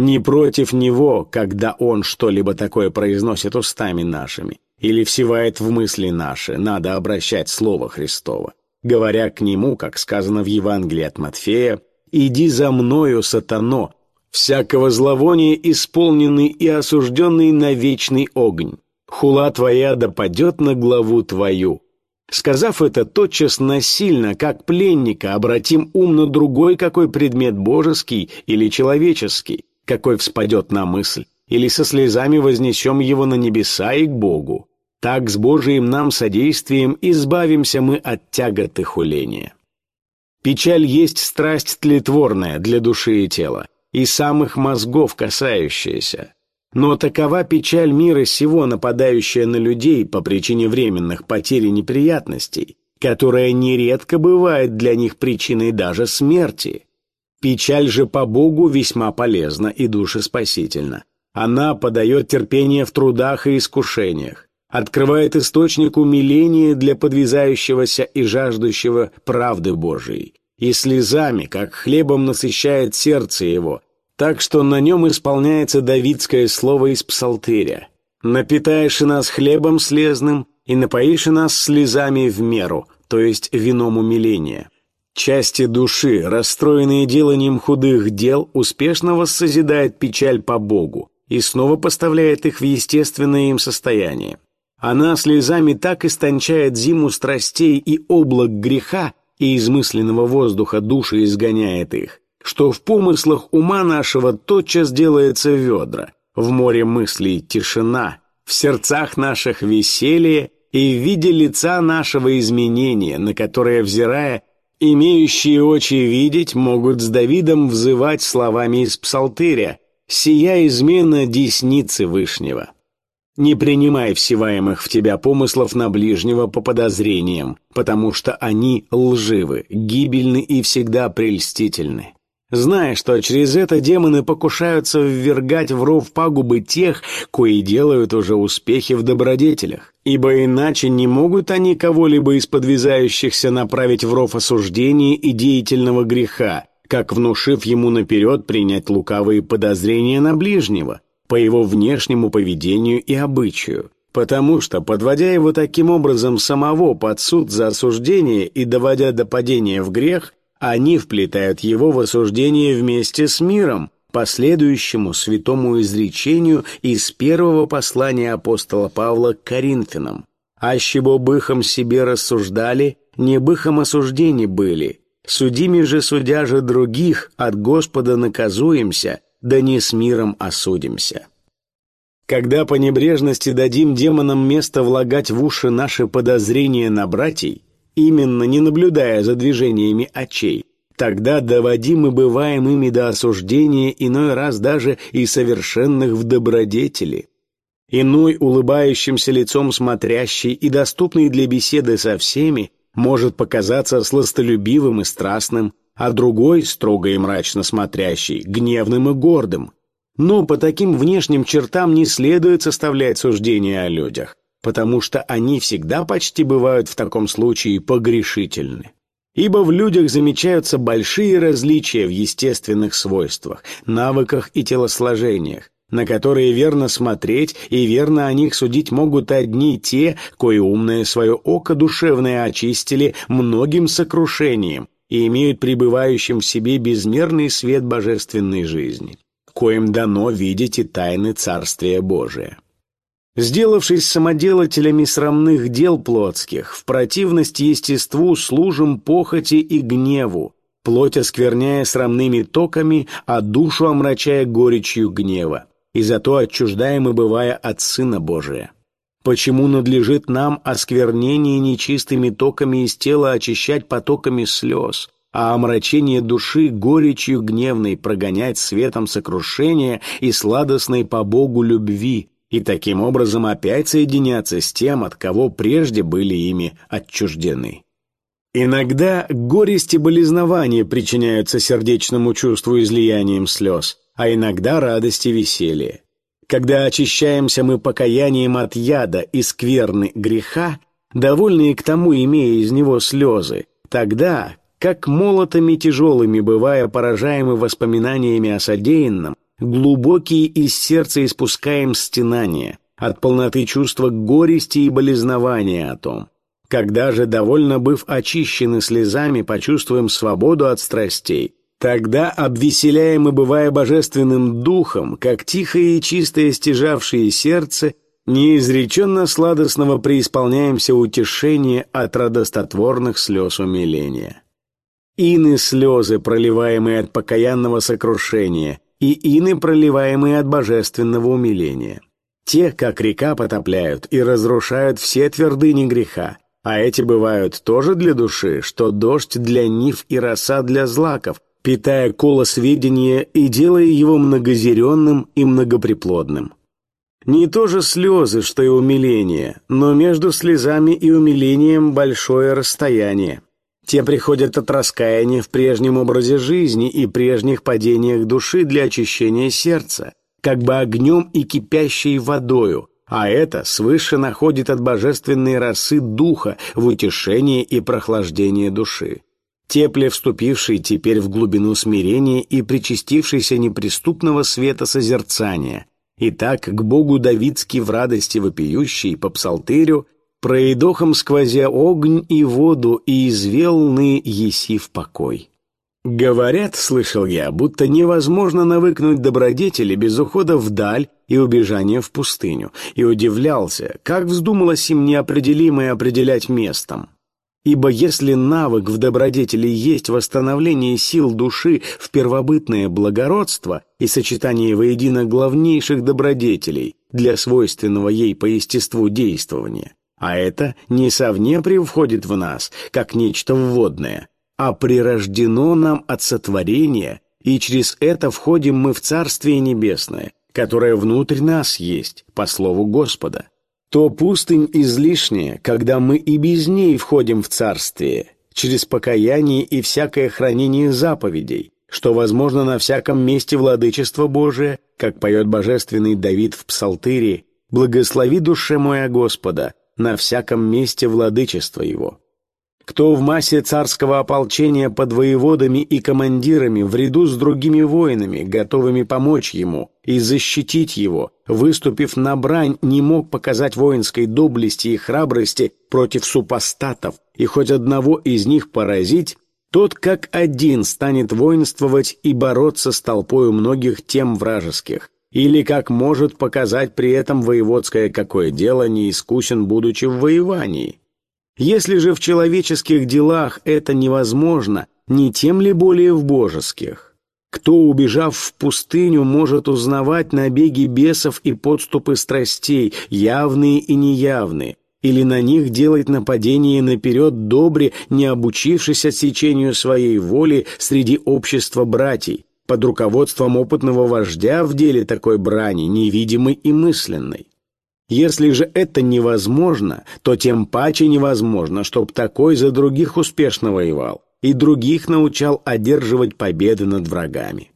Не против него, когда он что-либо такое произносит устами нашими, или всевает в мысли наши, надо обращать слово Христово, говоря к нему, как сказано в Евангелии от Матфея, «Иди за мною, сатано, всякого зловония исполненный и осужденный на вечный огонь. Хула твоя да падет на главу твою». Сказав это тотчас насильно, как пленника, обратим ум на другой какой предмет божеский или человеческий, какой вспадет на мысль, или со слезами вознесем его на небеса и к Богу. Так с Божиим нам содействием избавимся мы от тяготы хуления. Печаль есть страсть тлетворная для души и тела, и самых мозгов касающаяся. Но такова печаль мира сего, нападающая на людей по причине временных потерь и неприятностей, которая нередко бывает для них причиной даже смерти. Печаль же по Богу весьма полезна и душеспасительна. Она подает терпение в трудах и искушениях, открывает источник умиления для подвязающегося и жаждущего правды Божией, и слезами, как хлебом насыщает сердце его, так что на нем исполняется давидское слово из псалтыря. «Напитаешь и нас хлебом слезным, и напоишь и нас слезами в меру», то есть вином умиления. Части души, расстроенные деланием худых дел, успешно воссозидает печаль по Богу и снова поставляет их в естественное им состояние. Она слезами так истончает зиму страстей и облак греха, и измысленного воздуха души изгоняет их, что в помыслах ума нашего тотчас делается ведра, в море мыслей тишина, в сердцах наших веселье и в виде лица нашего изменения, на которое, взирая, Имеющие очи видеть могут с Давидом взывать словами из псалтыря «Сия измена десницы Вышнего». Не принимай всеваемых в тебя помыслов на ближнего по подозрениям, потому что они лживы, гибельны и всегда прельстительны зная, что через это демоны покушаются ввергать в ров пагубы тех, кои делают уже успехи в добродетелях. Ибо иначе не могут они кого-либо из подвязающихся направить в ров осуждения и деятельного греха, как внушив ему наперед принять лукавые подозрения на ближнего, по его внешнему поведению и обычаю. Потому что, подводя его таким образом самого под суд за осуждение и доводя до падения в грех, они вплетают его в осуждение вместе с миром, последующему святому изречению из первого послания апостола Павла к Коринфянам. «Ащебо быхом себе рассуждали, не быхом осуждены были. Судими же, судя же других, от Господа наказуемся, да не с миром осудимся». Когда по небрежности дадим демонам место влагать в уши наши подозрения на братьей, именно не наблюдая за движениями очей, тогда доводимы бываем ими до осуждения иной раз даже и совершенных в добродетели. Иной, улыбающимся лицом смотрящий и доступный для беседы со всеми, может показаться сластолюбивым и страстным, а другой, строго и мрачно смотрящий, гневным и гордым. Но по таким внешним чертам не следует составлять суждения о людях, потому что они всегда почти бывают в таком случае погрешительны. Ибо в людях замечаются большие различия в естественных свойствах, навыках и телосложениях, на которые верно смотреть и верно о них судить могут одни те, кои умное свое око душевное очистили многим сокрушением и имеют пребывающим в себе безмерный свет божественной жизни, коим дано видеть и тайны Царствия Божия. Сделавшись самоделателями срамных дел плотских, в противность естеству служим похоти и гневу, плоть оскверняя срамными токами, а душу омрачая горечью гнева, и зато отчуждаемы бывая от Сына Божия. Почему надлежит нам осквернение нечистыми токами из тела очищать потоками слез, а омрачение души горечью гневной прогонять светом сокрушения и сладостной по Богу любви, и таким образом опять соединяться с тем, от кого прежде были ими отчуждены. Иногда горесть и болезнование причиняются сердечному чувству излиянием слез, а иногда радость и веселье. Когда очищаемся мы покаянием от яда и скверны греха, довольные к тому, имея из него слезы, тогда, как молотами тяжелыми бывая поражаемы воспоминаниями о содеянном, глубокие из сердца испускаем стенания, от полноты чувства горести и болезнования о том. Когда же, довольно быв очищены слезами, почувствуем свободу от страстей, тогда, обвеселяем и бывая божественным духом, как тихое и чистое стяжавшее сердце, неизреченно сладостного преисполняемся утешения от радостотворных слез умиления. Ины слезы, проливаемые от покаянного сокрушения — и ины, проливаемые от божественного умиления. Те, как река, потопляют и разрушают все твердыни греха, а эти бывают тоже для души, что дождь для нив и роса для злаков, питая колосведение и делая его многозеренным и многоприплодным. Не то же слезы, что и умиление, но между слезами и умилением большое расстояние. Те приходят от раскаяния в прежнем образе жизни и прежних падениях души для очищения сердца, как бы огнем и кипящей водою, а это свыше находит от божественной росы духа в утешение и прохлаждение души. Тепле вступивший теперь в глубину смирения и причастившийся неприступного света созерцания, и так к Богу Давидски в радости вопиющий по псалтырю проедохом сквозя огонь и воду, и из велны еси в покой. Говорят, слышал я, будто невозможно навыкнуть добродетели без ухода вдаль и убежания в пустыню, и удивлялся, как вздумалось им неопределимое определять местом. Ибо если навык в добродетели есть восстановление сил души в первобытное благородство и сочетание воедино главнейших добродетелей для свойственного ей по естеству действования, а это не совне привходит в нас, как нечто вводное, а прирождено нам от сотворения, и через это входим мы в Царствие Небесное, которое внутрь нас есть, по слову Господа. То пустынь излишняя, когда мы и без ней входим в Царствие, через покаяние и всякое хранение заповедей, что возможно на всяком месте владычества Божия, как поет божественный Давид в Псалтыре, «Благослови душе моя Господа, на всяком месте владычества его. Кто в массе царского ополчения под воеводами и командирами в ряду с другими воинами, готовыми помочь ему и защитить его, выступив на брань, не мог показать воинской доблести и храбрости против супостатов и хоть одного из них поразить, тот как один станет воинствовать и бороться с толпою многих тем вражеских, или как может показать при этом воеводское какое дело не искусен, будучи в воевании. Если же в человеческих делах это невозможно, не тем ли более в божеских? Кто, убежав в пустыню, может узнавать набеги бесов и подступы страстей, явные и неявные, или на них делать нападение наперед добре, не обучившись отсечению своей воли среди общества братьев, под руководством опытного вождя в деле такой брани, невидимой и мысленной. Если же это невозможно, то тем паче невозможно, чтоб такой за других успешно воевал и других научал одерживать победы над врагами.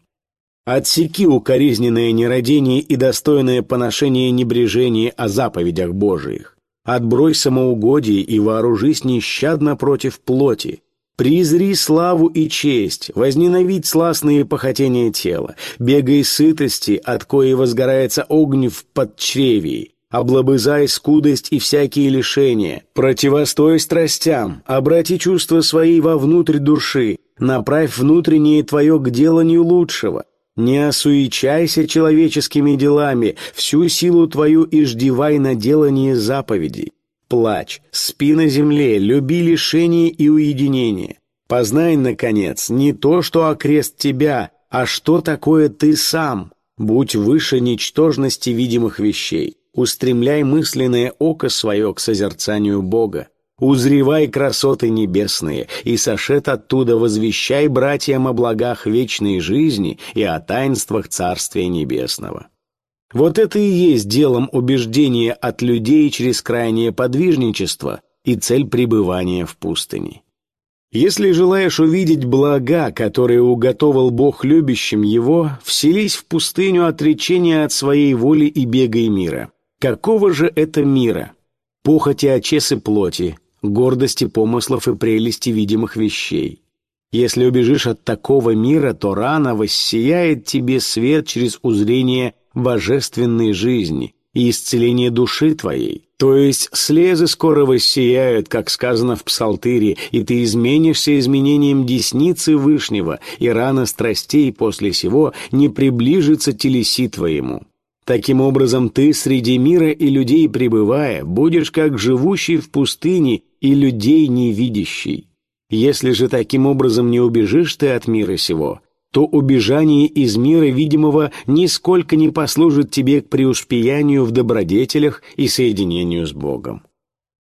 Отсеки укоризненное нерадение и достойное поношение небрежения о заповедях Божиих. Отбрось самоугодие и вооружись нещадно против плоти. Призри славу и честь, возненавидь сластные похотения тела, бегай сытости, от коей возгорается огонь в подчревии, облобызай скудость и всякие лишения, противостой страстям, обрати чувства свои вовнутрь души, направь внутреннее твое к деланию лучшего, не осуечайся человеческими делами, всю силу твою иждевай на делание заповедей. Плачь, спи на земле, люби лишение и уединение. Познай, наконец, не то, что окрест тебя, а что такое ты сам. Будь выше ничтожности видимых вещей. Устремляй мысленное око свое к созерцанию Бога. Узревай красоты небесные, и сошед оттуда возвещай братьям о благах вечной жизни и о таинствах Царствия Небесного. Вот это и есть делом убеждения от людей через крайнее подвижничество и цель пребывания в пустыне. Если желаешь увидеть блага, которые уготовал Бог любящим его, вселись в пустыню отречения от своей воли и бегай мира. Какого же это мира? Похоти очесы плоти, гордости помыслов и прелести видимых вещей. Если убежишь от такого мира, то рано воссияет тебе свет через узрение божественной жизни и исцеление души твоей. То есть слезы скоро воссияют, как сказано в Псалтыре, и ты изменишься изменением десницы Вышнего, и рана страстей после сего не приближится телеси твоему. Таким образом, ты среди мира и людей пребывая, будешь как живущий в пустыне и людей не видящий. Если же таким образом не убежишь ты от мира сего, то убежание из мира видимого нисколько не послужит тебе к преуспеянию в добродетелях и соединению с Богом.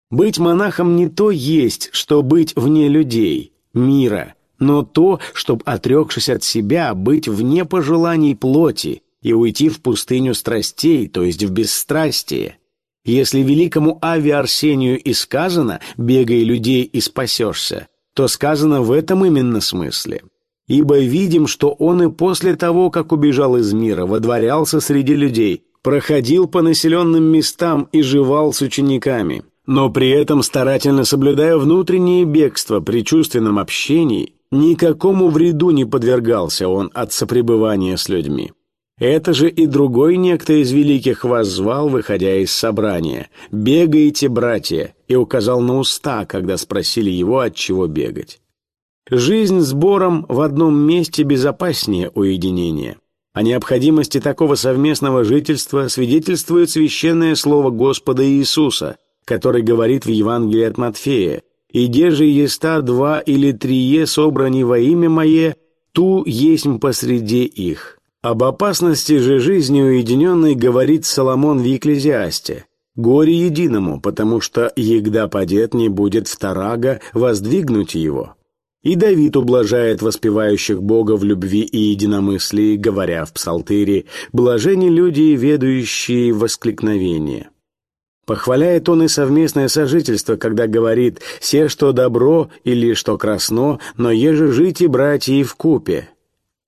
Быть монахом не то есть, что быть вне людей, мира, но то, чтобы, отрекшись от себя, быть вне пожеланий плоти и уйти в пустыню страстей, то есть в бесстрастие, если великому Ави Арсению и сказано «бегай людей и спасешься», то сказано в этом именно смысле. Ибо видим, что он и после того, как убежал из мира, водворялся среди людей, проходил по населенным местам и жевал с учениками, но при этом старательно соблюдая внутреннее бегство при чувственном общении, никакому вреду не подвергался он от сопребывания с людьми. Это же и другой некто из великих вас звал, выходя из собрания. «Бегайте, братья!» и указал на уста, когда спросили его, от чего бегать. Жизнь с Бором в одном месте безопаснее уединения. О необходимости такого совместного жительства свидетельствует священное слово Господа Иисуса, который говорит в Евангелии от Матфея «Иде же еста два или трие собрани во имя Мое, ту есть посреди их». Об опасности же жизни уединенной говорит Соломон в Екклезиасте. «Горе единому, потому что, егда падет, не будет вторага воздвигнуть его». И Давид ублажает воспевающих Бога в любви и единомыслии, говоря в Псалтыре «Блажени люди, ведущие воскликновение». Похваляет он и совместное сожительство, когда говорит «се, что добро или что красно, но еже жить и братья и в купе».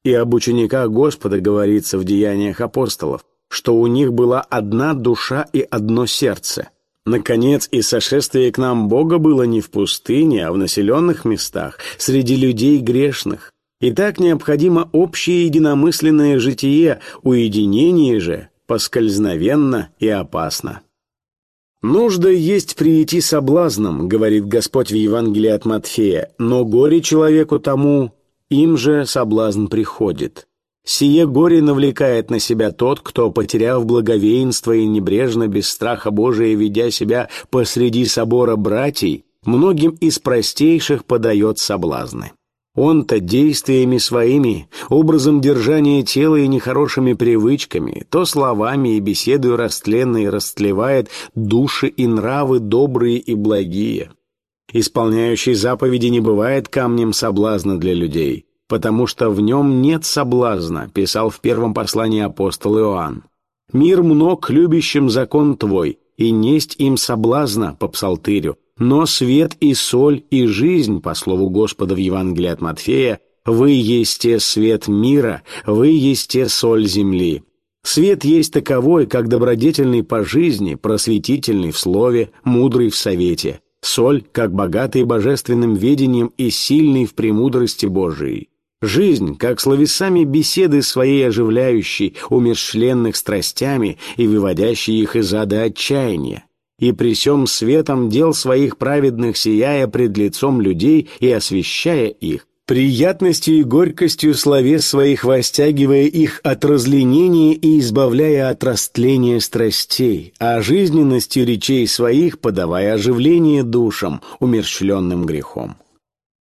И об учениках Господа говорится в деяниях апостолов, что у них была одна душа и одно сердце. Наконец, и сошествие к нам Бога было не в пустыне, а в населенных местах, среди людей грешных. И так необходимо общее единомысленное житие, уединение же поскользновенно и опасно. «Нужда есть прийти соблазном», — говорит Господь в Евангелии от Матфея, «но горе человеку тому, им же соблазн приходит. Сие горе навлекает на себя тот, кто, потеряв благовеинство и небрежно, без страха Божия, ведя себя посреди собора братьей, многим из простейших подает соблазны. Он-то действиями своими, образом держания тела и нехорошими привычками, то словами и беседой растленной растлевает души и нравы добрые и благие. Исполняющий заповеди не бывает камнем соблазна для людей, потому что в нем нет соблазна, писал в первом послании апостол Иоанн. «Мир мног любящим закон твой, и несть им соблазна по псалтырю, но свет и соль и жизнь, по слову Господа в Евангелии от Матфея, Вы есте свет мира, вы есте соль земли. Свет есть таковой, как добродетельный по жизни, просветительный в слове, мудрый в совете. Соль, как богатый божественным ведением и сильный в премудрости Божией. Жизнь, как словесами беседы своей оживляющей, умершленных страстями и выводящей их из ада отчаяния. И при сем светом дел своих праведных сияя пред лицом людей и освещая их, приятностью и горькостью словес своих востягивая их от разленения и избавляя от растления страстей, а жизненностью речей своих подавая оживление душам, умерщвленным грехом.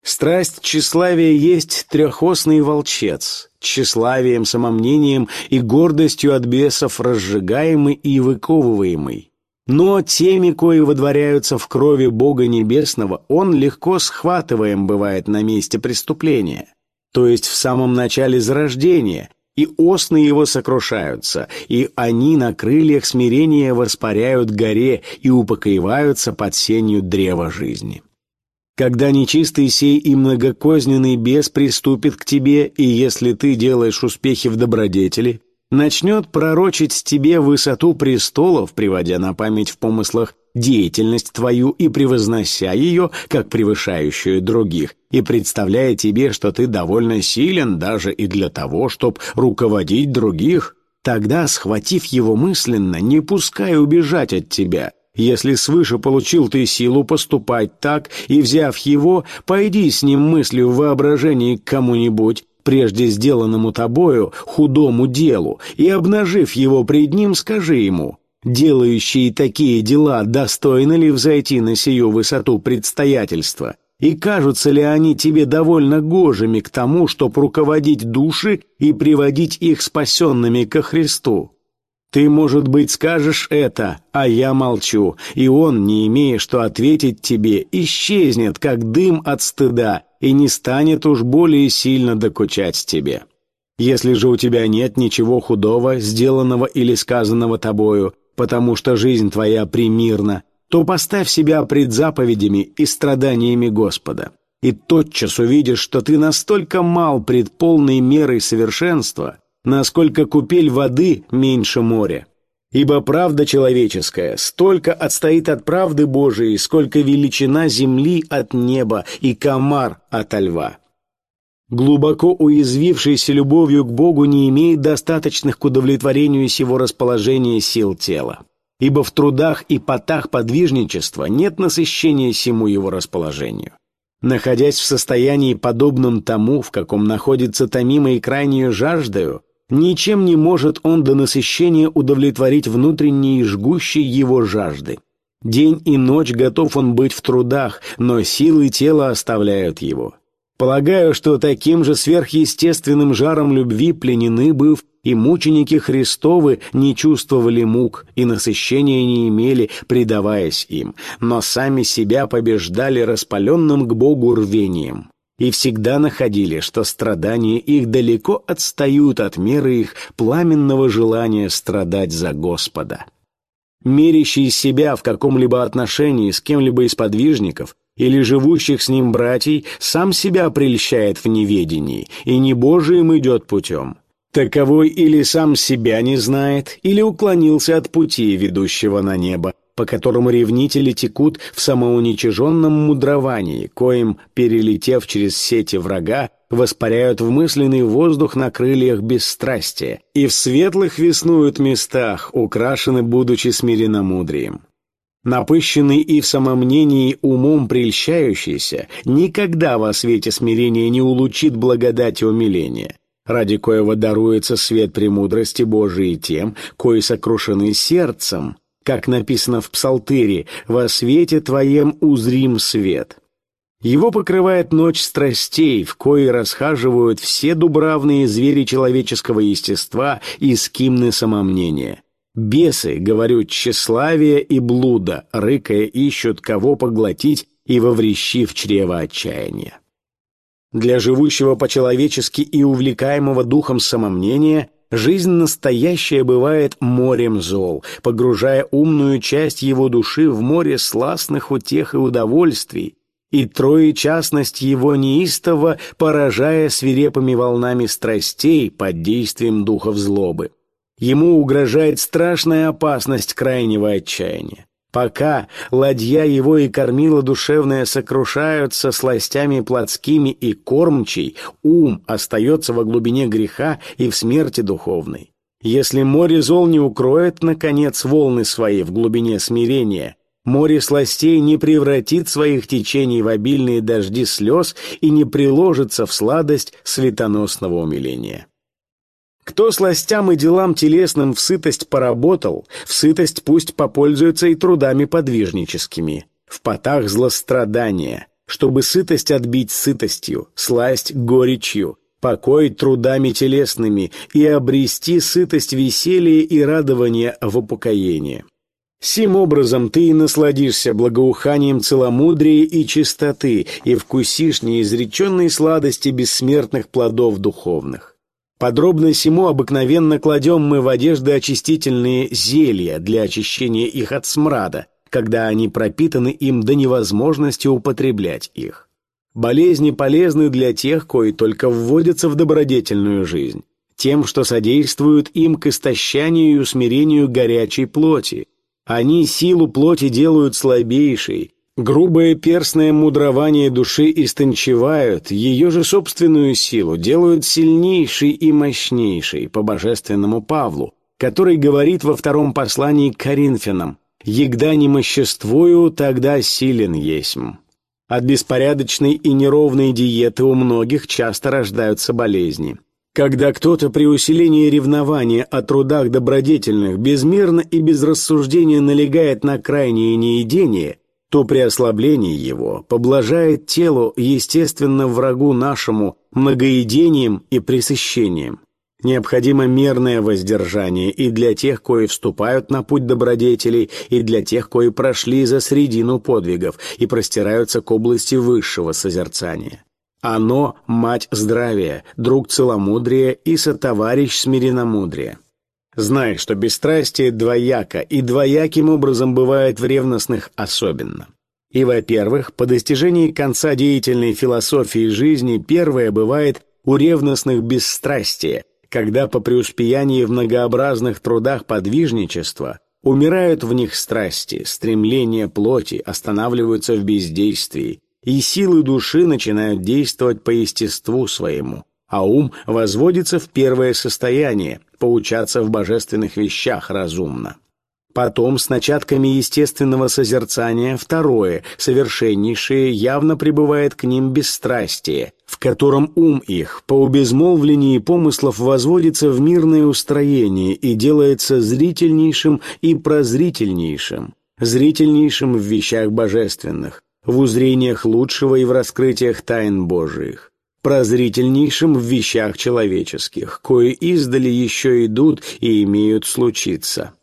Страсть тщеславия есть трехосный волчец, тщеславием, самомнением и гордостью от бесов разжигаемый и выковываемый. Но теми, кои водворяются в крови Бога Небесного, он легко схватываем бывает на месте преступления, то есть в самом начале зарождения, и осны его сокрушаются, и они на крыльях смирения воспаряют горе и упокоиваются под сенью древа жизни. Когда нечистый сей и многокозненный бес приступит к тебе, и если ты делаешь успехи в добродетели, начнет пророчить тебе высоту престолов, приводя на память в помыслах деятельность твою и превознося ее, как превышающую других, и представляя тебе, что ты довольно силен даже и для того, чтобы руководить других, тогда, схватив его мысленно, не пускай убежать от тебя, если свыше получил ты силу поступать так, и, взяв его, пойди с ним мыслью в воображении к кому-нибудь, прежде сделанному тобою, худому делу, и, обнажив его пред ним, скажи ему, «Делающие такие дела достойны ли взойти на сию высоту предстоятельства?» И кажутся ли они тебе довольно гожими к тому, чтоб руководить души и приводить их спасенными ко Христу? Ты, может быть, скажешь это, а я молчу, и он, не имея что ответить тебе, исчезнет, как дым от стыда, и не станет уж более сильно докучать тебе. Если же у тебя нет ничего худого, сделанного или сказанного тобою, потому что жизнь твоя примирна, то поставь себя пред заповедями и страданиями Господа. И тотчас увидишь, что ты настолько мал пред полной мерой совершенства, насколько купель воды меньше моря. Ибо правда человеческая столько отстоит от правды Божией, сколько величина земли от неба и комар от льва. Глубоко уязвившийся любовью к Богу не имеет достаточных к удовлетворению сего расположения сил тела. Ибо в трудах и потах подвижничества нет насыщения сему его расположению. Находясь в состоянии, подобном тому, в каком находится томимый крайнюю жаждою, Ничем не может он до насыщения удовлетворить внутренние жгущие его жажды. День и ночь готов он быть в трудах, но силы тела оставляют его. Полагаю, что таким же сверхъестественным жаром любви пленены быв, и мученики Христовы не чувствовали мук и насыщения не имели, предаваясь им, но сами себя побеждали распаленным к Богу рвением и всегда находили, что страдания их далеко отстают от меры их пламенного желания страдать за Господа. Мерящий себя в каком-либо отношении с кем-либо из подвижников или живущих с ним братьей сам себя прельщает в неведении и не Божиим идет путем. Таковой или сам себя не знает, или уклонился от пути, ведущего на небо, по которому ревнители текут в самоуничиженном мудровании, коим, перелетев через сети врага, воспаряют в мысленный воздух на крыльях бесстрастия и в светлых веснуют местах, украшены, будучи смиренномудрием. Напыщенный и в самомнении умом прельщающийся никогда во свете смирения не улучит благодати умиления, ради коего даруется свет премудрости Божией тем, кои сокрушены сердцем, как написано в Псалтыре, «Во свете Твоем узрим свет». Его покрывает ночь страстей, в кои расхаживают все дубравные звери человеческого естества и скимны самомнения. Бесы, говорю, тщеславия и блуда, рыкая ищут, кого поглотить и воврещи в чрево отчаяния. Для живущего по-человечески и увлекаемого духом самомнения Жизнь настоящая бывает морем зол, погружая умную часть его души в море сластных утех и удовольствий, и троечастность его неистово, поражая свирепыми волнами страстей под действием духов злобы. Ему угрожает страшная опасность крайнего отчаяния. Пока ладья его и кормила душевная сокрушаются сластями плотскими и кормчей, ум остается во глубине греха и в смерти духовной. Если море зол не укроет, наконец, волны свои в глубине смирения, море сластей не превратит своих течений в обильные дожди слез и не приложится в сладость светоносного умиления. Кто сластям и делам телесным в сытость поработал, в сытость пусть попользуется и трудами подвижническими, в потах злострадания, чтобы сытость отбить сытостью, сласть горечью, покой трудами телесными и обрести сытость веселья и радования в упокоении. Сим образом ты и насладишься благоуханием целомудрия и чистоты и вкусишь неизреченной сладости бессмертных плодов духовных. Подробно сему обыкновенно кладем мы в одежды очистительные зелья для очищения их от смрада, когда они пропитаны им до невозможности употреблять их. Болезни полезны для тех, кои только вводятся в добродетельную жизнь, тем, что содействуют им к истощанию и усмирению горячей плоти. Они силу плоти делают слабейшей, Грубое перстное мудрование души истончевают, ее же собственную силу делают сильнейшей и мощнейшей по божественному Павлу, который говорит во втором послании к Коринфянам «Егда не моществую, тогда силен есмь». От беспорядочной и неровной диеты у многих часто рождаются болезни. Когда кто-то при усилении ревнования о трудах добродетельных безмерно и без рассуждения налегает на крайнее неедение – то при ослаблении его поблажает телу естественно врагу нашему многоедением и пресыщением. Необходимо мерное воздержание и для тех, кои вступают на путь добродетелей, и для тех, кои прошли за средину подвигов и простираются к области высшего созерцания. Оно – мать здравия, друг целомудрия и сотоварищ смиренномудрия. Знай, что бесстрастие двояко, и двояким образом бывает в ревностных особенно. И, во-первых, по достижении конца деятельной философии жизни первое бывает у ревностных бесстрастие, когда по преуспеянии в многообразных трудах подвижничества умирают в них страсти, стремления плоти останавливаются в бездействии, и силы души начинают действовать по естеству своему, а ум возводится в первое состояние, поучаться в божественных вещах разумно. Потом с начатками естественного созерцания второе, совершеннейшее, явно пребывает к ним бесстрастие, в котором ум их по убезмолвлении помыслов возводится в мирное устроение и делается зрительнейшим и прозрительнейшим, зрительнейшим в вещах божественных, в узрениях лучшего и в раскрытиях тайн Божиих прозрительнейшим в вещах человеческих, кои издали еще идут и имеют случиться.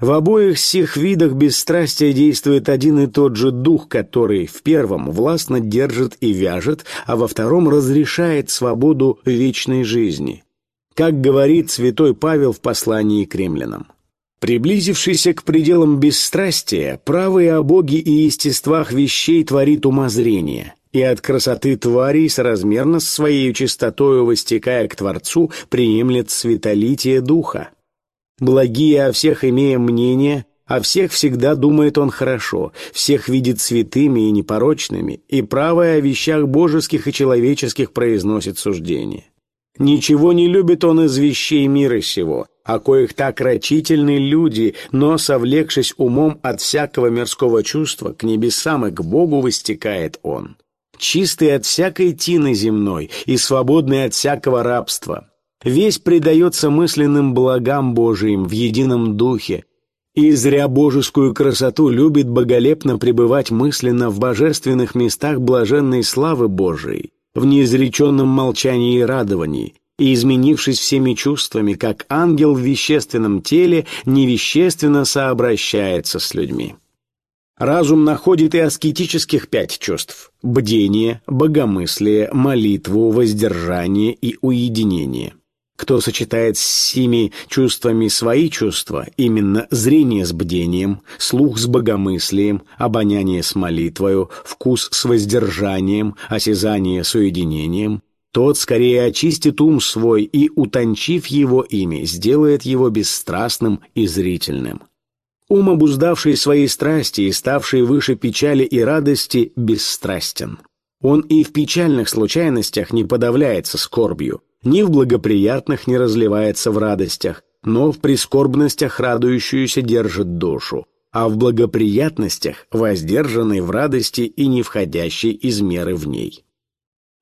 В обоих сих видах бесстрастия действует один и тот же дух, который в первом властно держит и вяжет, а во втором разрешает свободу вечной жизни. Как говорит святой Павел в послании к римлянам. Приблизившийся к пределам бесстрастия, правые о Боге и естествах вещей творит умозрение – и от красоты тварей соразмерно с своей чистотою, востекая к Творцу, приемлет светолитие духа. Благие о всех имея мнение, о всех всегда думает он хорошо, всех видит святыми и непорочными, и правое о вещах божеских и человеческих произносит суждение. Ничего не любит он из вещей мира сего, о коих так рачительны люди, но, совлекшись умом от всякого мирского чувства, к небесам и к Богу выстекает он чистый от всякой тины земной и свободный от всякого рабства. Весь предается мысленным благам Божиим в едином духе, и зря божескую красоту любит боголепно пребывать мысленно в божественных местах блаженной славы Божией, в неизреченном молчании и радовании, и, изменившись всеми чувствами, как ангел в вещественном теле, невещественно сообращается с людьми. Разум находит и аскетических пять чувств – бдение, богомыслие, молитву, воздержание и уединение. кто сочетает с сими чувствами свои чувства, именно зрение с бдением, слух с богомыслием, обоняние с молитвою, вкус с воздержанием, осязание с уединением, тот скорее очистит ум свой и, утончив его ими, сделает его бесстрастным и зрительным. Ум, обуздавший свои страсти и ставший выше печали и радости, бесстрастен. Он и в печальных случайностях не подавляется скорбью, ни в благоприятных не разливается в радостях, но в прискорбностях радующуюся держит душу, а в благоприятностях воздержанный в радости и не входящий из меры в ней.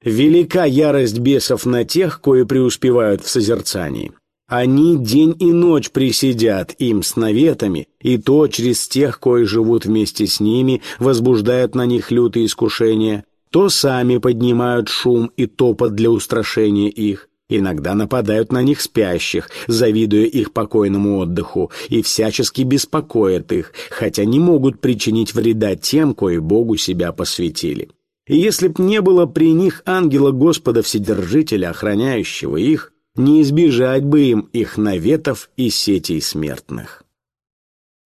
Велика ярость бесов на тех, кои преуспевают в созерцании. Они день и ночь присидят им с наветами, и то через тех, кои живут вместе с ними, возбуждают на них лютые искушения, то сами поднимают шум и топот для устрашения их, Иногда нападают на них спящих, завидуя их покойному отдыху, и всячески беспокоят их, хотя не могут причинить вреда тем, кои Богу себя посвятили. И если б не было при них ангела Господа Вседержителя, охраняющего их, не избежать бы им их наветов и сетей смертных.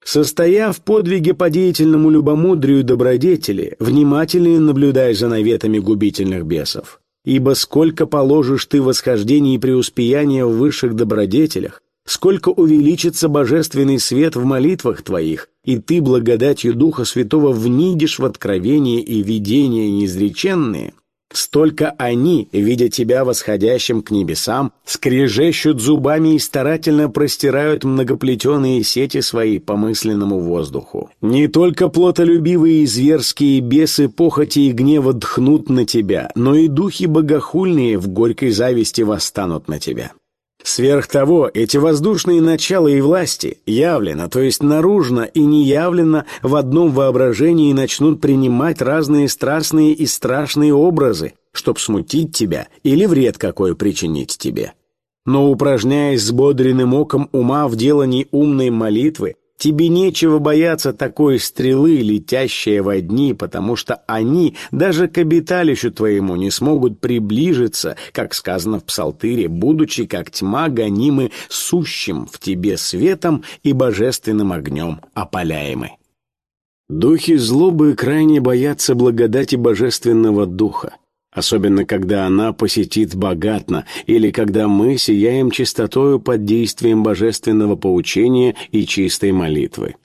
Состоя в подвиге по деятельному любомудрию добродетели, внимательно наблюдай за наветами губительных бесов. Ибо сколько положишь ты восхождений и преуспеяния в высших добродетелях, сколько увеличится божественный свет в молитвах твоих, и ты благодатью Духа Святого внидишь в откровение и видения неизреченные, Столько они, видя тебя восходящим к небесам, скрежещут зубами и старательно простирают многоплетеные сети свои по мысленному воздуху. Не только плотолюбивые и зверские бесы похоти и гнева дхнут на тебя, но и духи богохульные в горькой зависти восстанут на тебя. Сверх того, эти воздушные начала и власти явлено, то есть наружно и неявленно в одном воображении начнут принимать разные страстные и страшные образы, чтоб смутить тебя или вред какой причинить тебе. Но упражняясь с бодренным оком ума в делании умной молитвы, Тебе нечего бояться такой стрелы, летящей во дни, потому что они даже к обиталищу твоему не смогут приближиться, как сказано в Псалтыре, будучи как тьма гонимы сущим в тебе светом и божественным огнем опаляемы. Духи злобы крайне боятся благодати божественного духа особенно когда она посетит богатно или когда мы сияем чистотою под действием божественного поучения и чистой молитвы.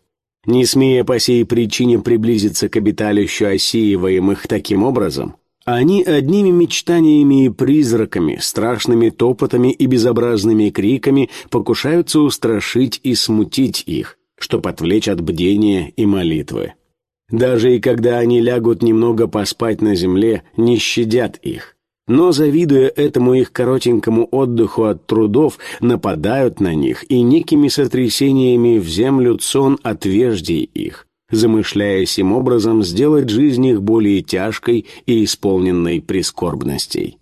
Не смея по сей причине приблизиться к обиталищу осеиваемых таким образом, они одними мечтаниями и призраками, страшными топотами и безобразными криками покушаются устрашить и смутить их, чтоб отвлечь от бдения и молитвы. Даже и когда они лягут немного поспать на земле, не щадят их. Но, завидуя этому их коротенькому отдыху от трудов, нападают на них и некими сотрясениями в землю сон отвеждей их, замышляя сим образом сделать жизнь их более тяжкой и исполненной прискорбностей.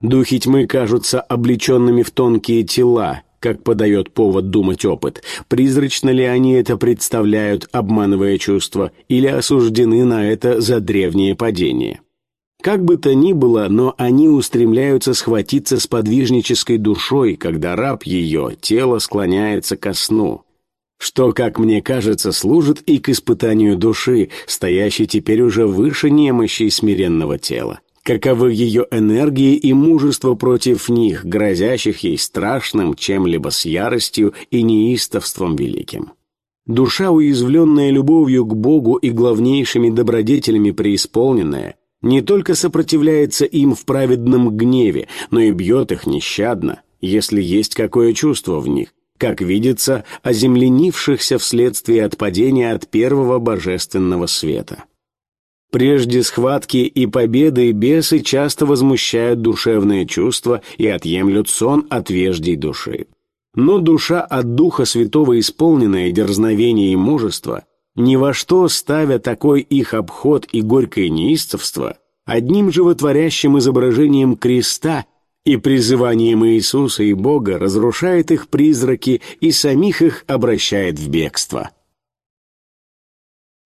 Духи тьмы кажутся облеченными в тонкие тела, как подает повод думать опыт, призрачно ли они это представляют, обманывая чувства, или осуждены на это за древнее падение. Как бы то ни было, но они устремляются схватиться с подвижнической душой, когда раб ее, тело склоняется ко сну, что, как мне кажется, служит и к испытанию души, стоящей теперь уже выше немощи смиренного тела каковы ее энергии и мужество против них, грозящих ей страшным чем-либо с яростью и неистовством великим. Душа, уязвленная любовью к Богу и главнейшими добродетелями преисполненная, не только сопротивляется им в праведном гневе, но и бьет их нещадно, если есть какое чувство в них, как видится, оземленившихся вследствие отпадения от первого божественного света. Прежде схватки и победы бесы часто возмущают душевные чувства и отъемлют сон от веждей души. Но душа от Духа Святого исполненная дерзновения и мужества, ни во что ставя такой их обход и горькое неистовство, одним животворящим изображением креста и призыванием Иисуса и Бога разрушает их призраки и самих их обращает в бегство.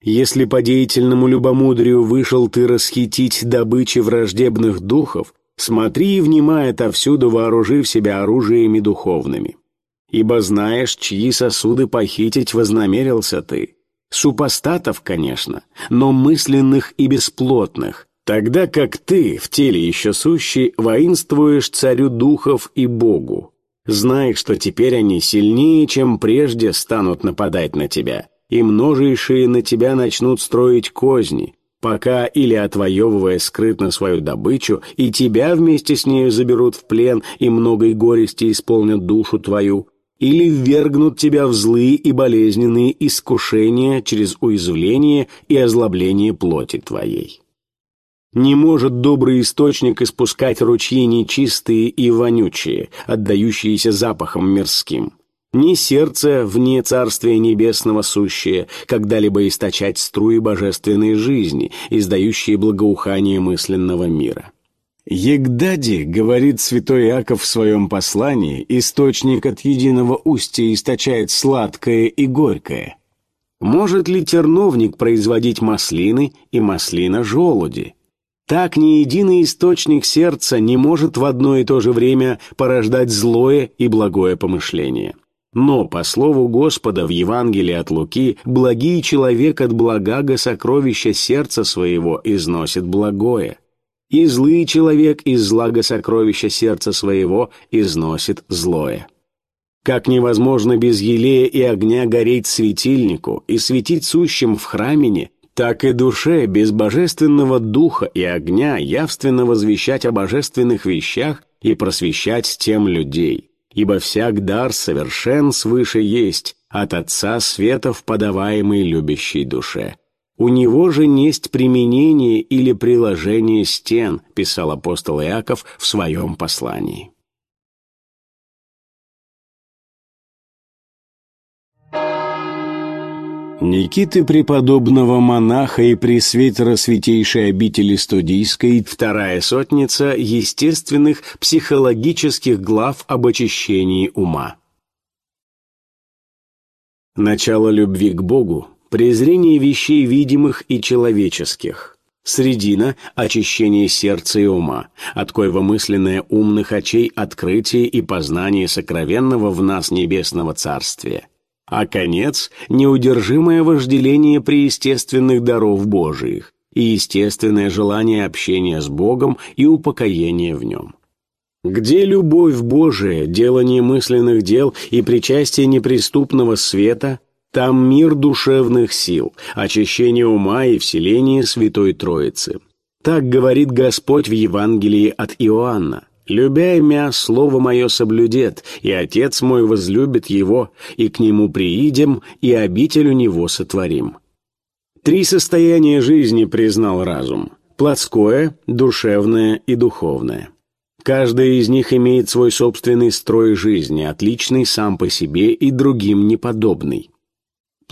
Если по деятельному любомудрию вышел ты расхитить добычи враждебных духов, смотри и внимай отовсюду, вооружив себя оружиями духовными. Ибо знаешь, чьи сосуды похитить вознамерился ты. Супостатов, конечно, но мысленных и бесплотных, тогда как ты, в теле еще сущий, воинствуешь царю духов и Богу. Знай, что теперь они сильнее, чем прежде станут нападать на тебя, и множайшие на тебя начнут строить козни, пока или отвоевывая скрытно свою добычу, и тебя вместе с нею заберут в плен, и многой горести исполнят душу твою, или ввергнут тебя в злые и болезненные искушения через уязвление и озлобление плоти твоей. Не может добрый источник испускать ручьи нечистые и вонючие, отдающиеся запахом мирским. Ни сердце вне Царствия Небесного сущее, когда-либо источать струи божественной жизни, издающие благоухание мысленного мира. Егдади, говорит святой Иаков в своем послании, источник от единого устья источает сладкое и горькое. Может ли терновник производить маслины и маслина желуди? Так ни единый источник сердца не может в одно и то же время порождать злое и благое помышление. Но, по слову Господа в Евангелии от Луки, благий человек от благага сокровища сердца своего износит благое и злый человек из злага сокровища сердца своего износит злое. Как невозможно без елея и огня гореть светильнику и светить сущим в храмине, так и душе без божественного духа и огня явственно возвещать о божественных вещах и просвещать тем людей. Ибо всяк дар совершен свыше есть, от Отца светов подаваемый любящей душе. У него же несть применение или приложение стен, писал апостол Иаков в своем послании. Никиты преподобного монаха и пресвитера святейшей обители студийской, вторая сотница естественных психологических глав об очищении ума. Начало любви к Богу презрение вещей видимых и человеческих. Средина – очищение сердца и ума, от коего мысленное умных очей открытие и познание сокровенного в нас небесного царствия. А конец – неудержимое вожделение преестественных даров Божиих и естественное желание общения с Богом и упокоения в нем. Где любовь Божия, делание мысленных дел и причастие неприступного света – там мир душевных сил, очищение ума и вселение Святой Троицы. Так говорит Господь в Евангелии от Иоанна. «Любя мя, слово мое соблюдет, и Отец мой возлюбит его, и к нему приидем, и обитель у него сотворим». Три состояния жизни признал разум – плотское, душевное и духовное. Каждая из них имеет свой собственный строй жизни, отличный сам по себе и другим неподобный.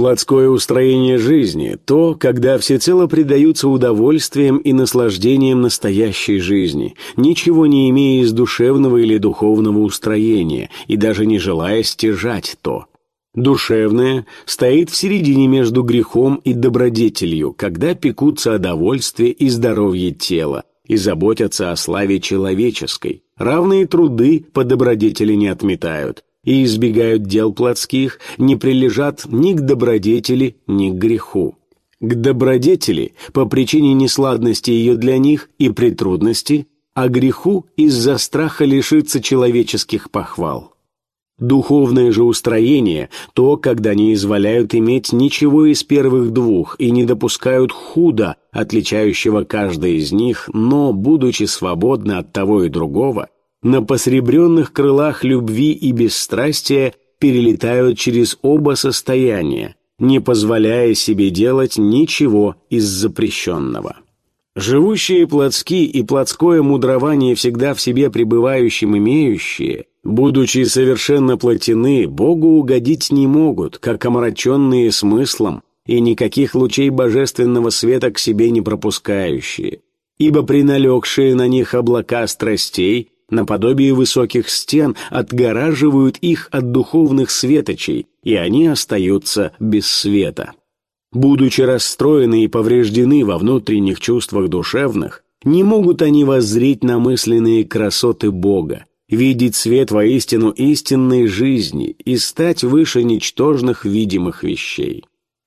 Плотское устроение жизни – то, когда всецело предаются удовольствием и наслаждением настоящей жизни, ничего не имея из душевного или духовного устроения и даже не желая стяжать то. Душевное стоит в середине между грехом и добродетелью, когда пекутся о довольстве и здоровье тела и заботятся о славе человеческой. Равные труды по добродетели не отметают – и избегают дел плотских, не прилежат ни к добродетели, ни к греху. К добродетели по причине несладности ее для них и при трудности, а греху из-за страха лишиться человеческих похвал. Духовное же устроение – то, когда не изволяют иметь ничего из первых двух и не допускают худа, отличающего каждое из них, но, будучи свободны от того и другого – на посребренных крылах любви и бесстрастия перелетают через оба состояния, не позволяя себе делать ничего из запрещенного. Живущие плотски и плотское мудрование всегда в себе пребывающим имеющие, будучи совершенно плотины, Богу угодить не могут, как омраченные смыслом и никаких лучей божественного света к себе не пропускающие, ибо приналегшие на них облака страстей наподобие высоких стен, отгораживают их от духовных светочей, и они остаются без света. Будучи расстроены и повреждены во внутренних чувствах душевных, Не могут они воззреть на мысленные красоты Бога, видеть свет воистину истинной жизни и стать выше ничтожных видимых вещей.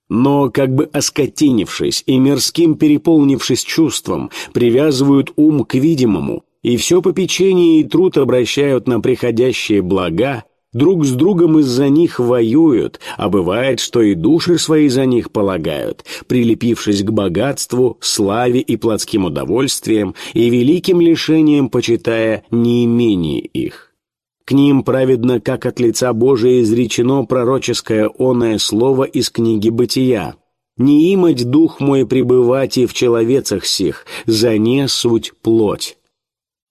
Но, как бы оскотинившись и мирским переполнившись чувством, привязывают ум к видимому, и все попечение и труд обращают на приходящие блага, друг с другом из-за них воюют, а бывает, что и души свои за них полагают, прилепившись к богатству, славе и плотским удовольствиям и великим лишениям, почитая неимение их. К ним праведно, как от лица Божия изречено пророческое оное слово из книги «Бытия». «Не имать дух мой пребывать и в человецах сих, за не суть плоть».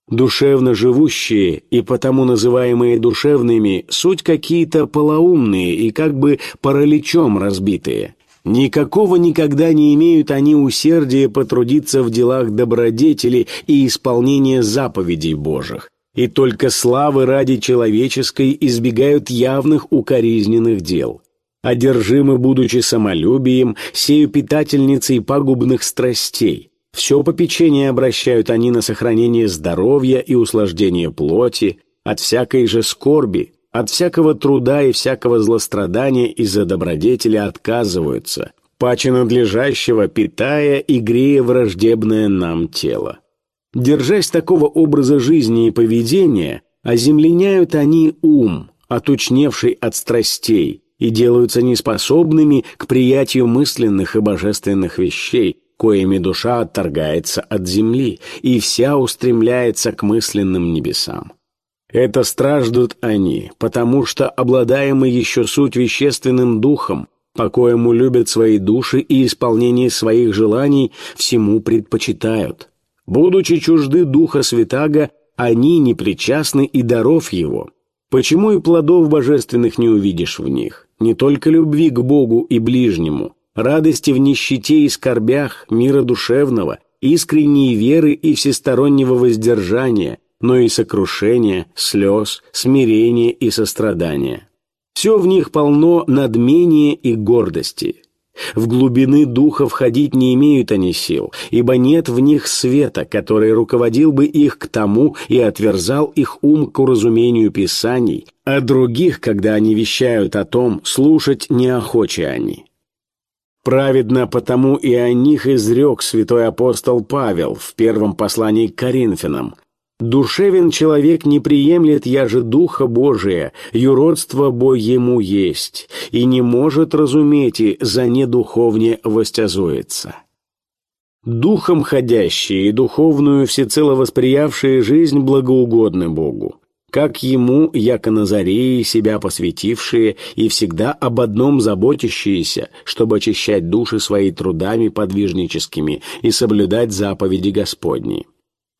Душевно живущие и потому называемые душевными суть какие-то полоумные и как бы параличом разбитые. Никакого никогда не имеют они усердия потрудиться в делах добродетели и исполнения заповедей Божьих, и только славы ради человеческой избегают явных укоризненных дел. Одержимы, будучи самолюбием, сею питательницей пагубных страстей, все попечение обращают они на сохранение здоровья и услаждение плоти, от всякой же скорби, от всякого труда и всякого злострадания из-за добродетели отказываются, паче надлежащего питая и грея враждебное нам тело. Держась такого образа жизни и поведения, оземленяют они ум, отучневший от страстей, и делаются неспособными к приятию мысленных и божественных вещей, коими душа отторгается от земли и вся устремляется к мысленным небесам. Это страждут они, потому что, обладаемые еще суть вещественным духом, по коему любят свои души и исполнение своих желаний, всему предпочитают. Будучи чужды Духа Святаго, они не причастны и даров Его. Почему и плодов божественных не увидишь в них? Не только любви к Богу и ближнему, радости в нищете и скорбях, мира душевного, искренней веры и всестороннего воздержания, но и сокрушения, слез, смирения и сострадания. Все в них полно надмения и гордости. В глубины духа входить не имеют они сил, ибо нет в них света, который руководил бы их к тому и отверзал их ум к уразумению Писаний, а других, когда они вещают о том, слушать неохочи они. Праведно потому и о них изрек святой апостол Павел в первом послании к Коринфянам. «Душевен человек не приемлет, я же Духа Божия, юродство бо ему есть, и не может разуметь, и за недуховне востязуется». Духом ходящие и духовную всецело восприявшие жизнь благоугодны Богу как ему, яко Назареи, себя посвятившие и всегда об одном заботящиеся, чтобы очищать души свои трудами подвижническими и соблюдать заповеди Господни.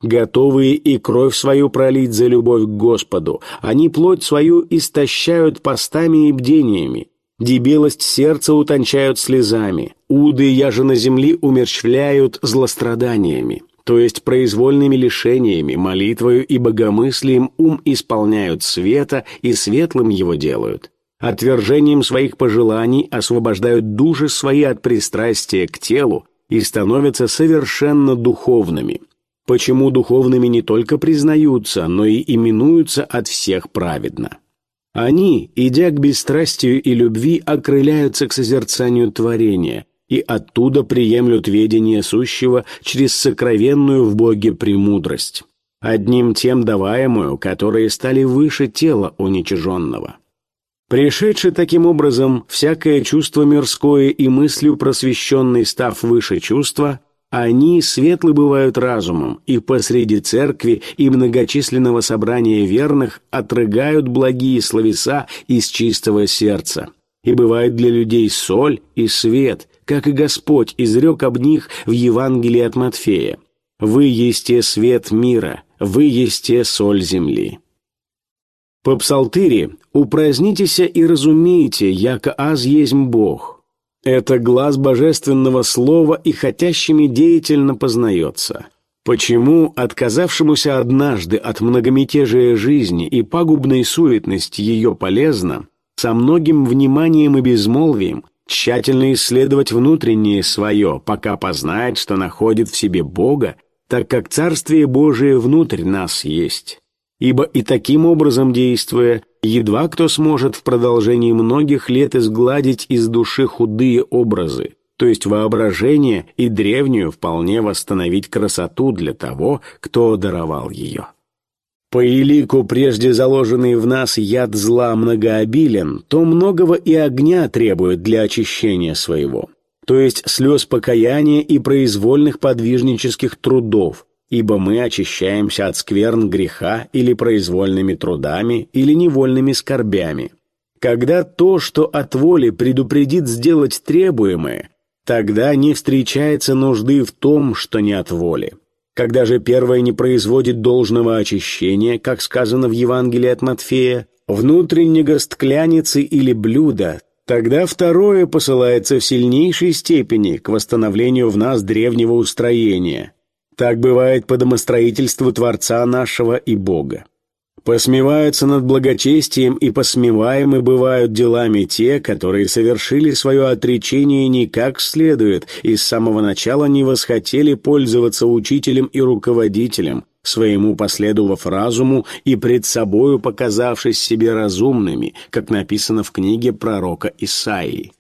Готовые и кровь свою пролить за любовь к Господу, они плоть свою истощают постами и бдениями, дебелость сердца утончают слезами, уды яже на земли умерщвляют злостраданиями то есть произвольными лишениями, молитвою и богомыслием ум исполняют света и светлым его делают. Отвержением своих пожеланий освобождают души свои от пристрастия к телу и становятся совершенно духовными. Почему духовными не только признаются, но и именуются от всех праведно. Они, идя к бесстрастию и любви, окрыляются к созерцанию творения – и оттуда приемлют ведение сущего через сокровенную в Боге премудрость, одним тем даваемую, которые стали выше тела уничиженного. Пришедший таким образом всякое чувство мирское и мыслью просвещенный став выше чувства, они светлы бывают разумом, и посреди церкви и многочисленного собрания верных отрыгают благие словеса из чистого сердца, и бывают для людей соль и свет, как и Господь изрек об них в Евангелии от Матфея. «Вы есте свет мира, вы есте соль земли». По псалтыре «Упразднитеся и разумейте, яко аз есть Бог». Это глаз божественного слова и хотящими деятельно познается. Почему отказавшемуся однажды от многомятежия жизни и пагубной суетности ее полезно, со многим вниманием и безмолвием тщательно исследовать внутреннее свое, пока познает, что находит в себе Бога, так как Царствие Божие внутрь нас есть. Ибо и таким образом действуя, едва кто сможет в продолжении многих лет изгладить из души худые образы, то есть воображение и древнюю вполне восстановить красоту для того, кто даровал ее. По элику, прежде заложенный в нас яд зла многообилен, то многого и огня требует для очищения своего, то есть слез покаяния и произвольных подвижнических трудов, ибо мы очищаемся от скверн греха или произвольными трудами, или невольными скорбями. Когда то, что от воли предупредит сделать требуемое, Тогда не встречается нужды в том, что не от воли. Когда же первое не производит должного очищения, как сказано в Евангелии от Матфея, внутреннего стклянницы или блюда, тогда второе посылается в сильнейшей степени к восстановлению в нас древнего устроения. Так бывает по домостроительству Творца нашего и Бога. Посмеваются над благочестием и посмеваемы бывают делами те, которые совершили свое отречение не как следует и с самого начала не восхотели пользоваться учителем и руководителем, своему последовав разуму и пред собою показавшись себе разумными, как написано в книге пророка Исаии.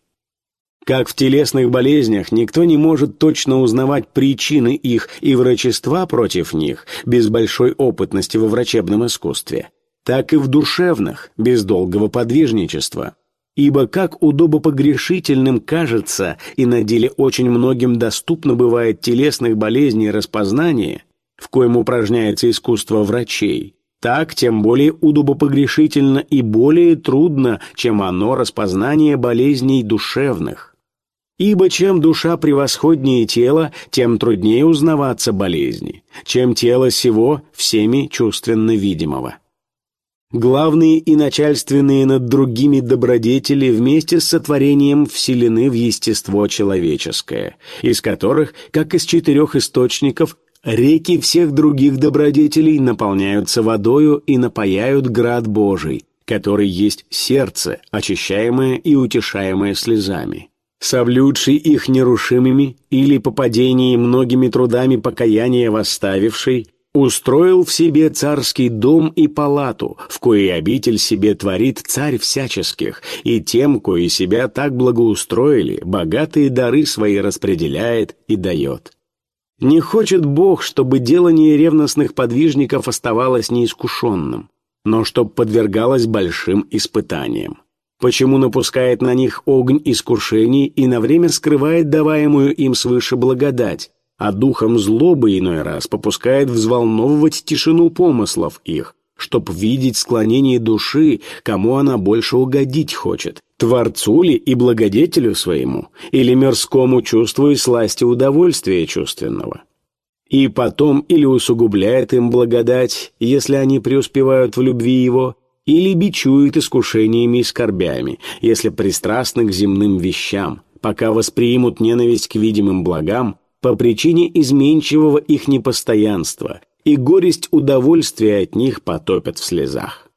Как в телесных болезнях никто не может точно узнавать причины их и врачества против них без большой опытности во врачебном искусстве, так и в душевных, без долгого подвижничества. Ибо как удобопогрешительным кажется и на деле очень многим доступно бывает телесных болезней распознание, в коем упражняется искусство врачей, так тем более удобопогрешительно и более трудно, чем оно распознание болезней душевных. Ибо чем душа превосходнее тела, тем труднее узнаваться болезни, чем тело сего всеми чувственно видимого. Главные и начальственные над другими добродетели вместе с сотворением вселены в естество человеческое, из которых, как из четырех источников, реки всех других добродетелей наполняются водою и напаяют град Божий, который есть сердце, очищаемое и утешаемое слезами совлюдший их нерушимыми или по падении многими трудами покаяния восставивший, устроил в себе царский дом и палату, в коей обитель себе творит царь всяческих, и тем, кои себя так благоустроили, богатые дары свои распределяет и дает. Не хочет Бог, чтобы делание ревностных подвижников оставалось неискушенным, но чтоб подвергалось большим испытаниям почему напускает на них огонь искушений и на время скрывает даваемую им свыше благодать, а духом злобы иной раз попускает взволновывать тишину помыслов их, чтоб видеть склонение души, кому она больше угодить хочет, Творцу ли и благодетелю своему, или мирскому чувству и сласти удовольствия чувственного. И потом или усугубляет им благодать, если они преуспевают в любви его, или бичует искушениями и скорбями, если пристрастны к земным вещам, пока воспримут ненависть к видимым благам по причине изменчивого их непостоянства, и горесть удовольствия от них потопят в слезах.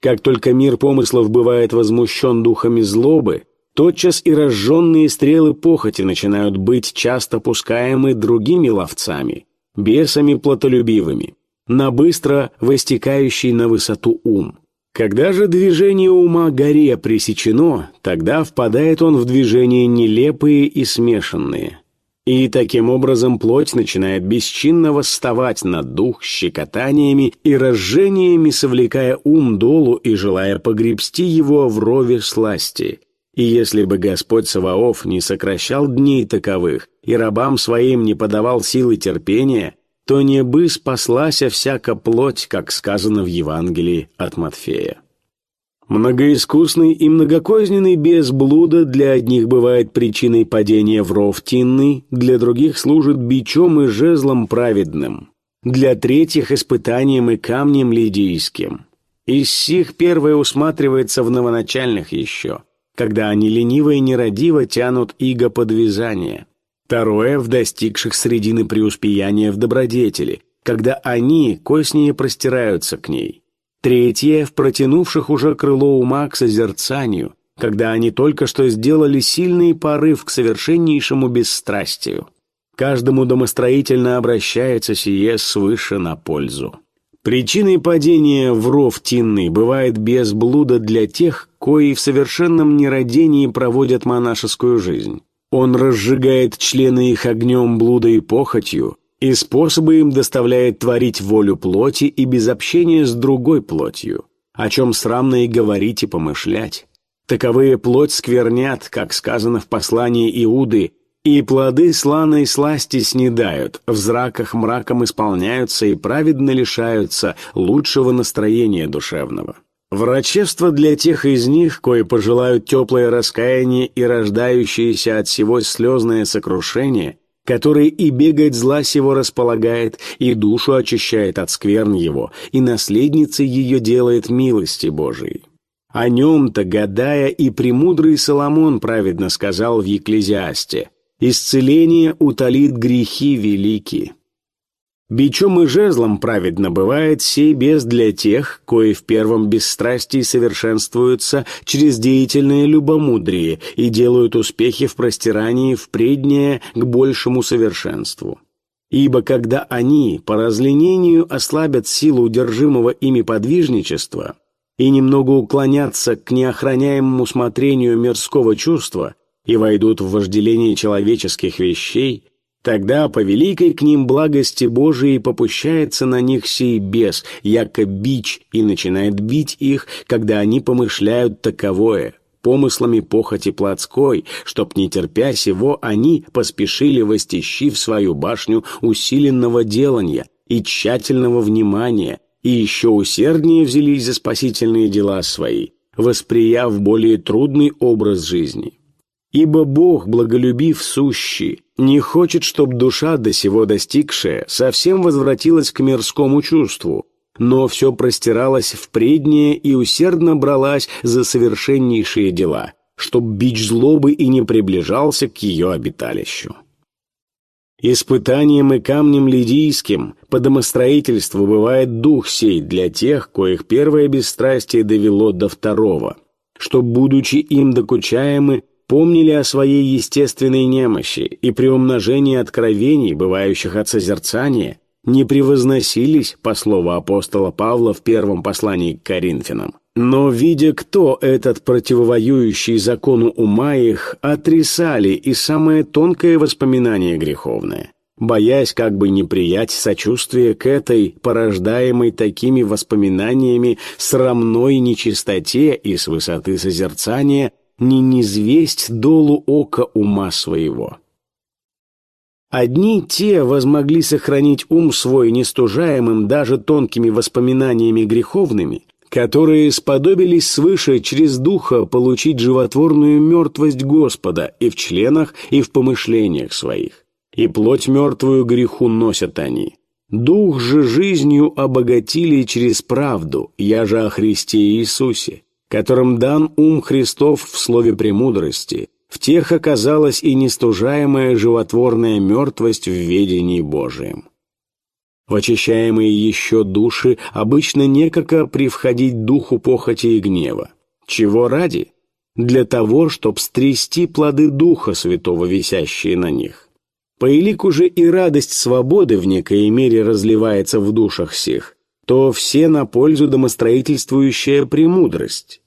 Как только мир помыслов бывает возмущен духами злобы, тотчас и разженные стрелы похоти начинают быть часто пускаемы другими ловцами, бесами плотолюбивыми, на быстро выстекающий на высоту ум. Когда же движение ума горе пресечено, тогда впадает он в движения нелепые и смешанные. И таким образом плоть начинает бесчинно восставать на дух щекотаниями и разжениями, совлекая ум долу и желая погребсти его в рове сласти. И если бы Господь Саваоф не сокращал дней таковых и рабам своим не подавал силы терпения, то не бы спаслася всяка плоть, как сказано в Евангелии от Матфея. Многоискусный и многокозненный без блуда для одних бывает причиной падения в ров тинный, для других служит бичом и жезлом праведным, для третьих испытанием и камнем лидийским. Из сих первое усматривается в новоначальных еще, когда они лениво и нерадиво тянут иго подвязания – Второе – в достигших средины преуспеяния в добродетели, когда они коснее простираются к ней. Третье – в протянувших уже крыло ума к созерцанию, когда они только что сделали сильный порыв к совершеннейшему бесстрастию. Каждому домостроительно обращается сие свыше на пользу. Причиной падения в ров тинный бывает без блуда для тех, кои в совершенном нерадении проводят монашескую жизнь. Он разжигает члены их огнем блуда и похотью, и способы им доставляет творить волю плоти и без общения с другой плотью, о чем срамно и говорить и помышлять. Таковые плоть сквернят, как сказано в послании Иуды, и плоды сланой сласти снедают, в зраках мраком исполняются и праведно лишаются лучшего настроения душевного. Врачевство для тех из них, кои пожелают теплое раскаяние и рождающееся от всего слезное сокрушение, который и бегать зла сего располагает, и душу очищает от скверн его, и наследницей ее делает милости Божией. О нем-то, гадая, и премудрый Соломон праведно сказал в Екклезиасте – Исцеление утолит грехи великие. Бичом и жезлом праведно бывает сей без для тех, кои в первом бесстрастии совершенствуются через деятельное любомудрие и делают успехи в простирании в преднее к большему совершенству. Ибо когда они по разленению ослабят силу удержимого ими подвижничества и немного уклонятся к неохраняемому смотрению мирского чувства, и войдут в вожделение человеческих вещей, тогда по великой к ним благости Божией попущается на них сей бес, яко бич, и начинает бить их, когда они помышляют таковое, помыслами похоти плотской, чтоб, не терпя сего, они поспешили востищи в свою башню усиленного делания и тщательного внимания, и еще усерднее взялись за спасительные дела свои, восприяв более трудный образ жизни. Ибо Бог, благолюбив сущий, не хочет, чтоб душа до сего достигшая совсем возвратилась к мирскому чувству, но все простиралось в и усердно бралась за совершеннейшие дела, чтоб бич злобы и не приближался к ее обиталищу. Испытанием и камнем лидийским по домостроительству бывает дух сей для тех, коих первое бесстрастие довело до второго, чтоб, будучи им докучаемы, помнили о своей естественной немощи и при умножении откровений, бывающих от созерцания, не превозносились, по слову апостола Павла в первом послании к Коринфянам. Но, видя, кто этот противовоюющий закону ума их, отрисали и самое тонкое воспоминание греховное, боясь как бы не приять сочувствие к этой, порождаемой такими воспоминаниями, срамной нечистоте и с высоты созерцания – не низвесть долу ока ума своего. Одни те возмогли сохранить ум свой нестужаемым даже тонкими воспоминаниями греховными, которые сподобились свыше через духа получить животворную мертвость Господа и в членах, и в помышлениях своих. И плоть мертвую греху носят они. Дух же жизнью обогатили через правду, я же о Христе Иисусе которым дан ум Христов в слове премудрости, в тех оказалась и нестужаемая животворная мертвость в ведении Божием. В очищаемые еще души обычно некако привходить духу похоти и гнева. Чего ради? Для того, чтоб стрясти плоды Духа Святого, висящие на них. По элику же и радость свободы в некой мере разливается в душах сих, то все на пользу домостроительствующая премудрость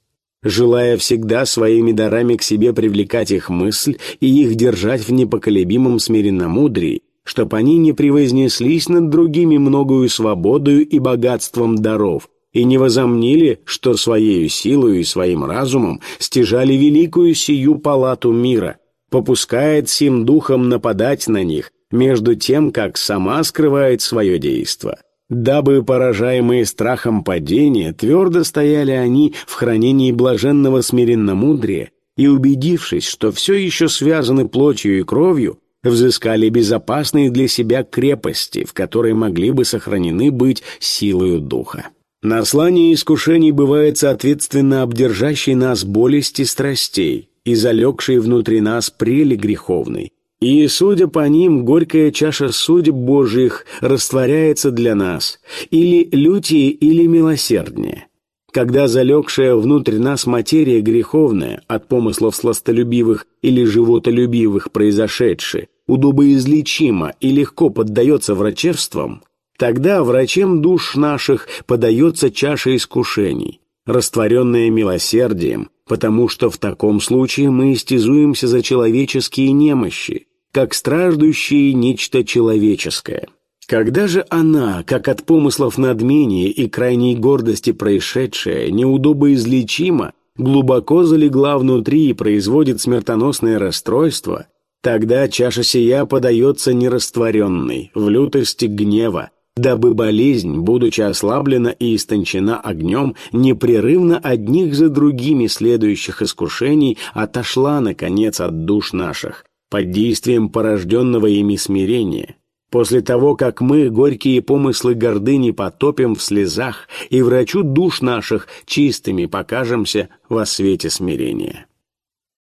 желая всегда своими дарами к себе привлекать их мысль и их держать в непоколебимом смиренномудрии, чтоб они не превознеслись над другими многою свободою и богатством даров, и не возомнили, что своею силою и своим разумом стяжали великую сию палату мира, попускает сим духом нападать на них, между тем, как сама скрывает свое действо дабы, поражаемые страхом падения, твердо стояли они в хранении блаженного смиренномудрия и, убедившись, что все еще связаны плотью и кровью, взыскали безопасные для себя крепости, в которой могли бы сохранены быть силою духа. Наслание искушений бывает соответственно обдержащей нас болести страстей и залегшей внутри нас прели греховной, и, судя по ним, горькая чаша судеб Божьих растворяется для нас, или лютее, или милосерднее. когда залегшая внутрь нас материя греховная, от помыслов сластолюбивых или животолюбивых произошедшая, удобоизлечима и легко поддается врачевствам, тогда врачем душ наших подается чаша искушений, растворенная милосердием, потому что в таком случае мы истязуемся за человеческие немощи, как страждущие нечто человеческое. Когда же она, как от помыслов надмения и крайней гордости происшедшая, неудобоизлечима, глубоко залегла внутри и производит смертоносное расстройство, тогда чаша сия подается нерастворенной, в лютости гнева, дабы болезнь, будучи ослаблена и истончена огнем, непрерывно одних за другими следующих искушений отошла, наконец, от душ наших, под действием порожденного ими смирения, После того, как мы горькие помыслы гордыни потопим в слезах и врачу душ наших чистыми покажемся во свете смирения.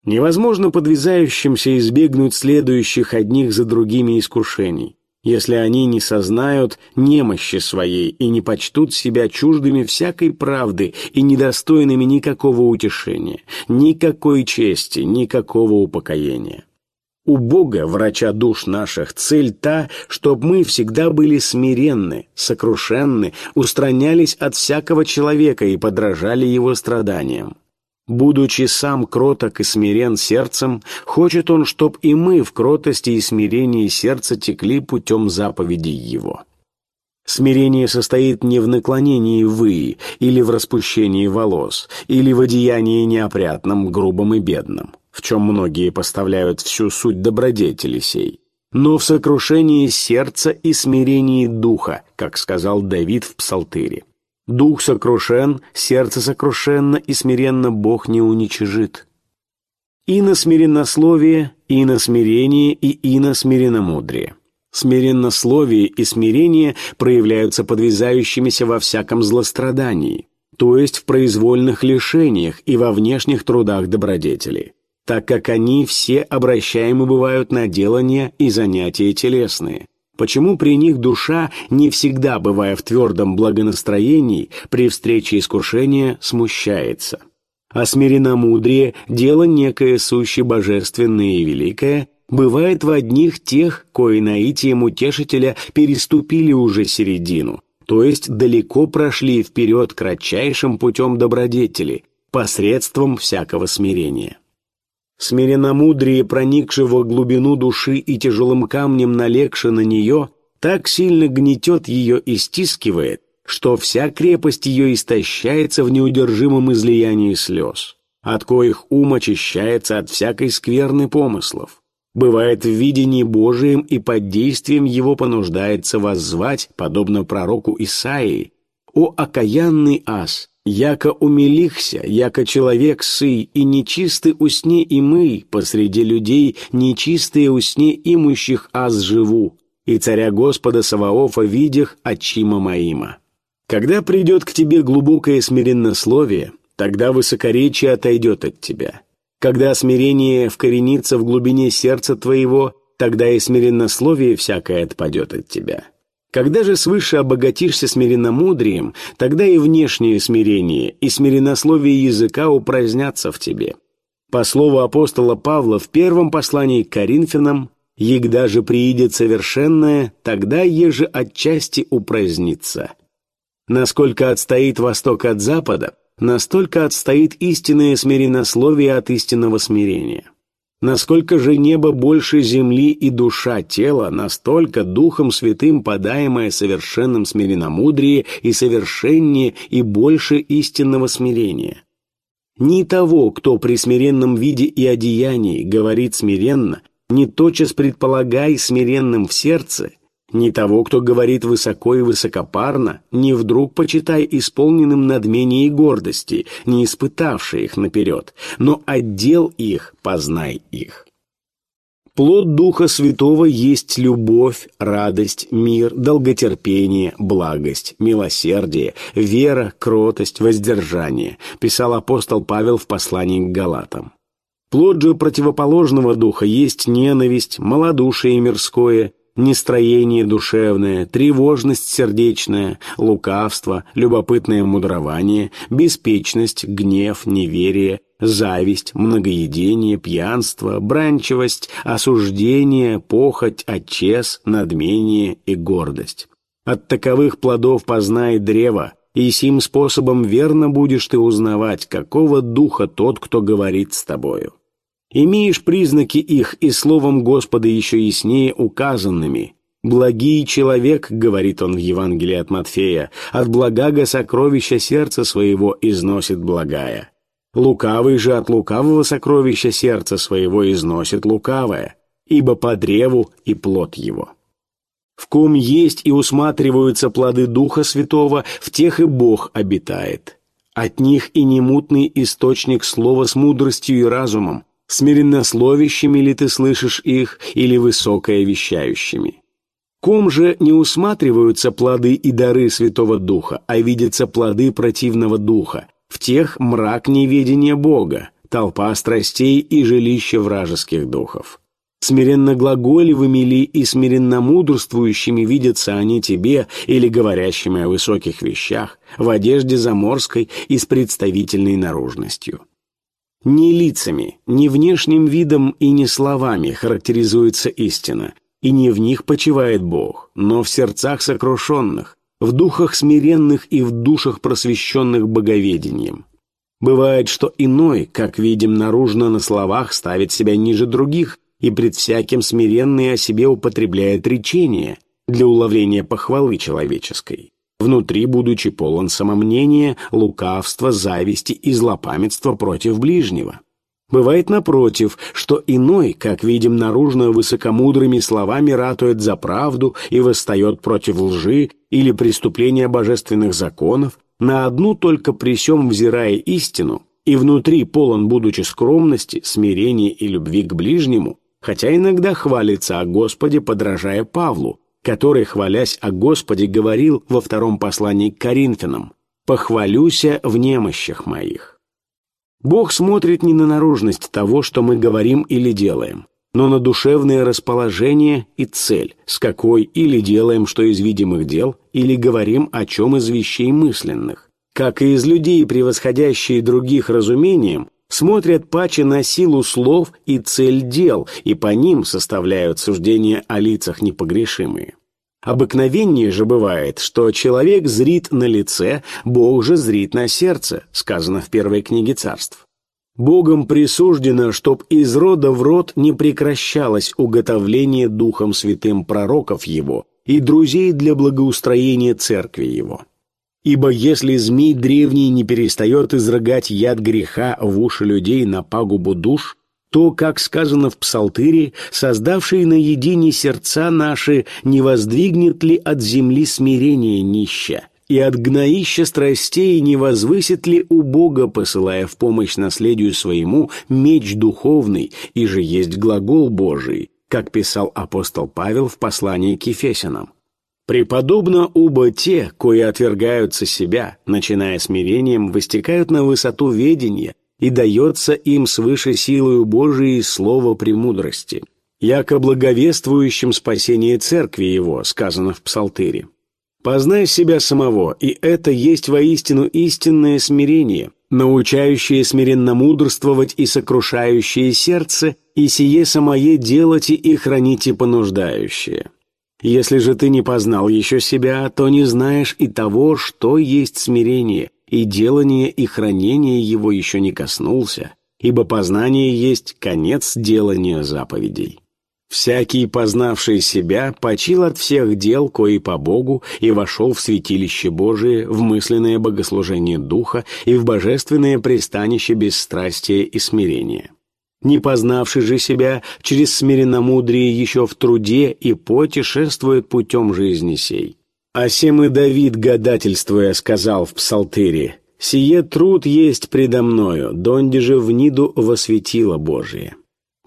Невозможно подвязающимся избегнуть следующих одних за другими искушений, если они не сознают немощи своей и не почтут себя чуждыми всякой правды и недостойными никакого утешения, никакой чести, никакого упокоения. У Бога, врача душ наших, цель та, чтоб мы всегда были смиренны, сокрушенны, устранялись от всякого человека и подражали его страданиям. Будучи сам кроток и смирен сердцем, хочет он, чтоб и мы в кротости и смирении сердца текли путем заповедей его. Смирение состоит не в наклонении вы, или в распущении волос, или в одеянии неопрятном, грубом и бедном в чем многие поставляют всю суть добродетели сей, но в сокрушении сердца и смирении духа, как сказал Давид в Псалтыре. Дух сокрушен, сердце сокрушенно, и смиренно Бог не уничижит. И на смиреннословие, и на смирение, и и на смиренномудрие. Смиреннословие и смирение проявляются подвязающимися во всяком злострадании, то есть в произвольных лишениях и во внешних трудах добродетели так как они все обращаемы бывают на делания и занятия телесные. Почему при них душа, не всегда бывая в твердом благонастроении, при встрече искушения смущается? А смиренномудрие, дело некое суще божественное и великое, бывает в одних тех, кои наитием утешителя переступили уже середину, то есть далеко прошли вперед кратчайшим путем добродетели, посредством всякого смирения. Смиренномудрие, проникшее во глубину души и тяжелым камнем налегши на нее, так сильно гнетет ее и стискивает, что вся крепость ее истощается в неудержимом излиянии слез, от коих ум очищается от всякой скверны помыслов. Бывает в видении Божием и под действием его понуждается воззвать, подобно пророку Исаии, «О окаянный ас, Яко умилихся, яко человек сый, и нечисты усне и мы, посреди людей, нечистые усне имущих аз живу, и царя Господа Саваофа видях отчима моима. Когда придет к тебе глубокое смиреннословие, тогда высокоречие отойдет от тебя. Когда смирение вкоренится в глубине сердца твоего, тогда и смиреннословие всякое отпадет от тебя. Когда же свыше обогатишься смиренномудрием, тогда и внешнее смирение, и смиреннословие языка упразднятся в тебе. По слову апостола Павла в первом послании к Коринфянам, «Егда же приидет совершенное, тогда еже отчасти упразднится». Насколько отстоит восток от запада, настолько отстоит истинное смиреннословие от истинного смирения. Насколько же небо больше земли и душа тела, настолько Духом Святым подаемое совершенным смиренномудрие и совершеннее и больше истинного смирения. Ни того, кто при смиренном виде и одеянии говорит смиренно, не тотчас предполагай смиренным в сердце, ни того, кто говорит высоко и высокопарно, не вдруг почитай исполненным надмения и гордости, не испытавший их наперед, но отдел их, познай их. Плод Духа Святого есть любовь, радость, мир, долготерпение, благость, милосердие, вера, кротость, воздержание, писал апостол Павел в послании к Галатам. Плод же противоположного духа есть ненависть, малодушие мирское, нестроение душевное, тревожность сердечная, лукавство, любопытное мудрование, беспечность, гнев, неверие, зависть, многоедение, пьянство, бранчивость, осуждение, похоть, отчес, надмение и гордость. От таковых плодов познай древо, и сим способом верно будешь ты узнавать, какого духа тот, кто говорит с тобою. Имеешь признаки их и словом Господа еще яснее указанными. «Благий человек», — говорит он в Евангелии от Матфея, «от благага сокровища сердца своего износит благая. Лукавый же от лукавого сокровища сердца своего износит лукавое, ибо по древу и плод его». В ком есть и усматриваются плоды Духа Святого, в тех и Бог обитает. От них и немутный источник слова с мудростью и разумом, смиреннословящими ли ты слышишь их или высокоовещающими. Ком же не усматриваются плоды и дары Святого Духа, а видятся плоды противного Духа, в тех мрак неведения Бога, толпа страстей и жилище вражеских духов. Смиренно глаголевыми ли и смиренно мудрствующими видятся они тебе или говорящими о высоких вещах, в одежде заморской и с представительной наружностью. Не лицами, не внешним видом и не словами характеризуется истина, и не в них почивает Бог, но в сердцах сокрушенных, в духах смиренных и в душах просвещенных боговедением. Бывает, что иной, как видим наружно на словах, ставит себя ниже других – и пред всяким смиренный о себе употребляет речение для уловления похвалы человеческой, внутри будучи полон самомнения, лукавства, зависти и злопамятства против ближнего. Бывает напротив, что иной, как видим наружно высокомудрыми словами, ратует за правду и восстает против лжи или преступления божественных законов, на одну только при сём взирая истину, и внутри полон будучи скромности, смирения и любви к ближнему, хотя иногда хвалится о Господе, подражая Павлу, который, хвалясь о Господе, говорил во втором послании к Коринфянам «Похвалюся в немощах моих». Бог смотрит не на наружность того, что мы говорим или делаем, но на душевное расположение и цель, с какой или делаем что из видимых дел, или говорим о чем из вещей мысленных. Как и из людей, превосходящие других разумением, смотрят паче на силу слов и цель дел, и по ним составляют суждения о лицах непогрешимые. Обыкновение же бывает, что человек зрит на лице, Бог же зрит на сердце, сказано в первой книге царств. Богом присуждено, чтоб из рода в род не прекращалось уготовление Духом Святым пророков Его и друзей для благоустроения церкви Его. Ибо если змей древний не перестает изрыгать яд греха в уши людей на пагубу душ, то, как сказано в Псалтыре, создавший на едине сердца наши, не воздвигнет ли от земли смирение нища, и от гноища страстей не возвысит ли у Бога, посылая в помощь наследию своему меч духовный, и же есть глагол Божий, как писал апостол Павел в послании к Ефесянам. Преподобно оба те, кои отвергаются себя, начиная смирением, выстекают на высоту ведения, и дается им свыше силою Божией слово премудрости, яко благовествующим спасение церкви его, сказано в Псалтыре. Познай себя самого, и это есть воистину истинное смирение, научающее смиренно мудрствовать и сокрушающее сердце, и сие самое делать и храните понуждающее. Если же ты не познал еще себя, то не знаешь и того, что есть смирение, и делание и хранение его еще не коснулся, ибо познание есть конец делания заповедей. Всякий, познавший себя, почил от всех дел, кои по Богу, и вошел в святилище Божие, в мысленное богослужение Духа и в божественное пристанище бесстрастия и смирения не познавший же себя через смиренномудрие еще в труде и поте шествует путем жизни сей. Асем и Давид, гадательствуя, сказал в Псалтыре, «Сие труд есть предо мною, донде же в ниду восветило Божие».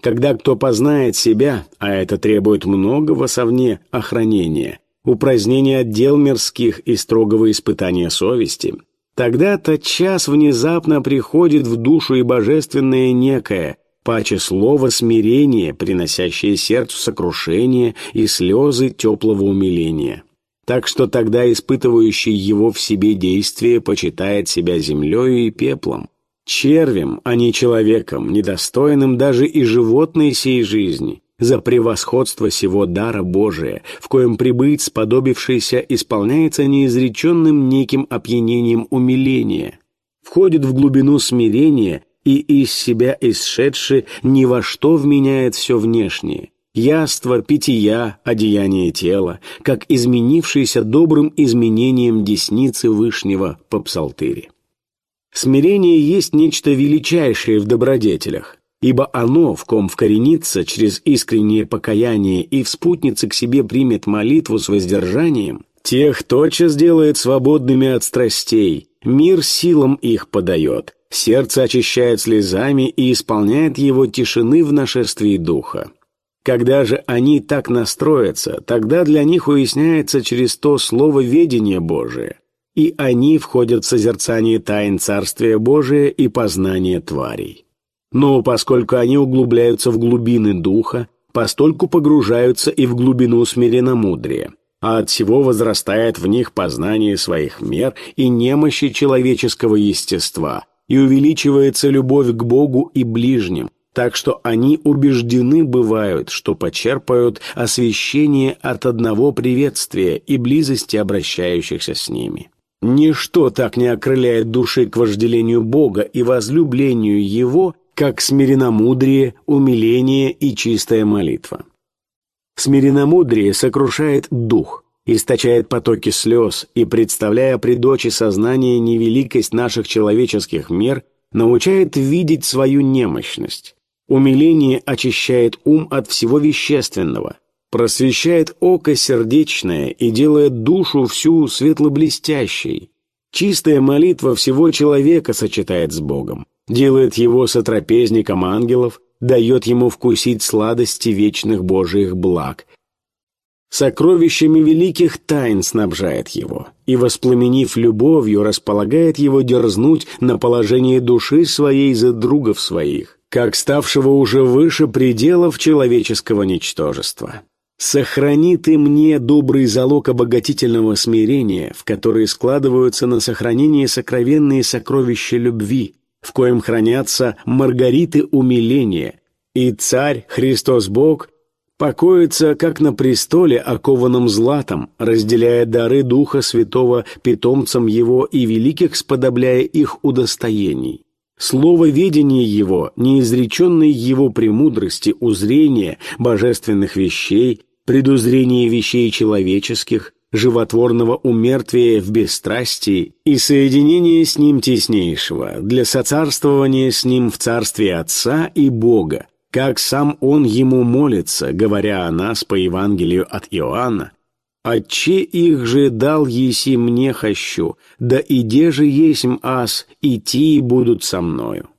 Когда кто познает себя, а это требует многого совне охранения, упразднения отдел мирских и строгого испытания совести, тогда тот час внезапно приходит в душу и божественное некое – паче слово смирение, приносящее сердцу сокрушение и слезы теплого умиления. Так что тогда испытывающий его в себе действие почитает себя землею и пеплом, червем, а не человеком, недостойным даже и животной сей жизни, за превосходство сего дара Божия, в коем прибыть сподобившийся исполняется неизреченным неким опьянением умиления, входит в глубину смирения и из себя исшедший ни во что вменяет все внешнее, яство, пития, одеяние тела, как изменившийся добрым изменением десницы Вышнего по псалтыре. Смирение есть нечто величайшее в добродетелях, ибо оно, в ком вкоренится через искреннее покаяние и в спутнице к себе примет молитву с воздержанием, тех тотчас делает свободными от страстей, мир силам их подает, сердце очищает слезами и исполняет его тишины в нашествии духа. Когда же они так настроятся, тогда для них уясняется через то слово ведение Божие, и они входят в созерцание тайн Царствия Божия и познание тварей. Но поскольку они углубляются в глубины духа, постольку погружаются и в глубину смиренномудрия, а от всего возрастает в них познание своих мер и немощи человеческого естества, и увеличивается любовь к Богу и ближним, так что они убеждены бывают, что почерпают освящение от одного приветствия и близости обращающихся с ними. Ничто так не окрыляет души к вожделению Бога и возлюблению Его, как смиренномудрие, умиление и чистая молитва. Смиренномудрие сокрушает дух, источает потоки слез и, представляя при дочи сознания невеликость наших человеческих мер, научает видеть свою немощность. Умиление очищает ум от всего вещественного, просвещает око сердечное и делает душу всю светло-блестящей. Чистая молитва всего человека сочетает с Богом, делает его сотрапезником ангелов, дает ему вкусить сладости вечных Божиих благ. Сокровищами великих тайн снабжает его, и, воспламенив любовью, располагает его дерзнуть на положение души своей за другов своих, как ставшего уже выше пределов человеческого ничтожества. Сохрани ты мне добрый залог обогатительного смирения, в который складываются на сохранение сокровенные сокровища любви, в коем хранятся маргариты умиления, и царь Христос Бог покоится, как на престоле, окованном златом, разделяя дары Духа Святого питомцам Его и великих сподобляя их удостоений. Слово ведения его, неизреченной его премудрости, узрения божественных вещей, предузрение вещей человеческих, животворного умертвия в бесстрастии и соединение с ним теснейшего для соцарствования с ним в царстве Отца и Бога, как сам он ему молится, говоря о нас по Евангелию от Иоанна, Отче их же дал еси мне хощу, да иде же есмь ас, идти будут со мною.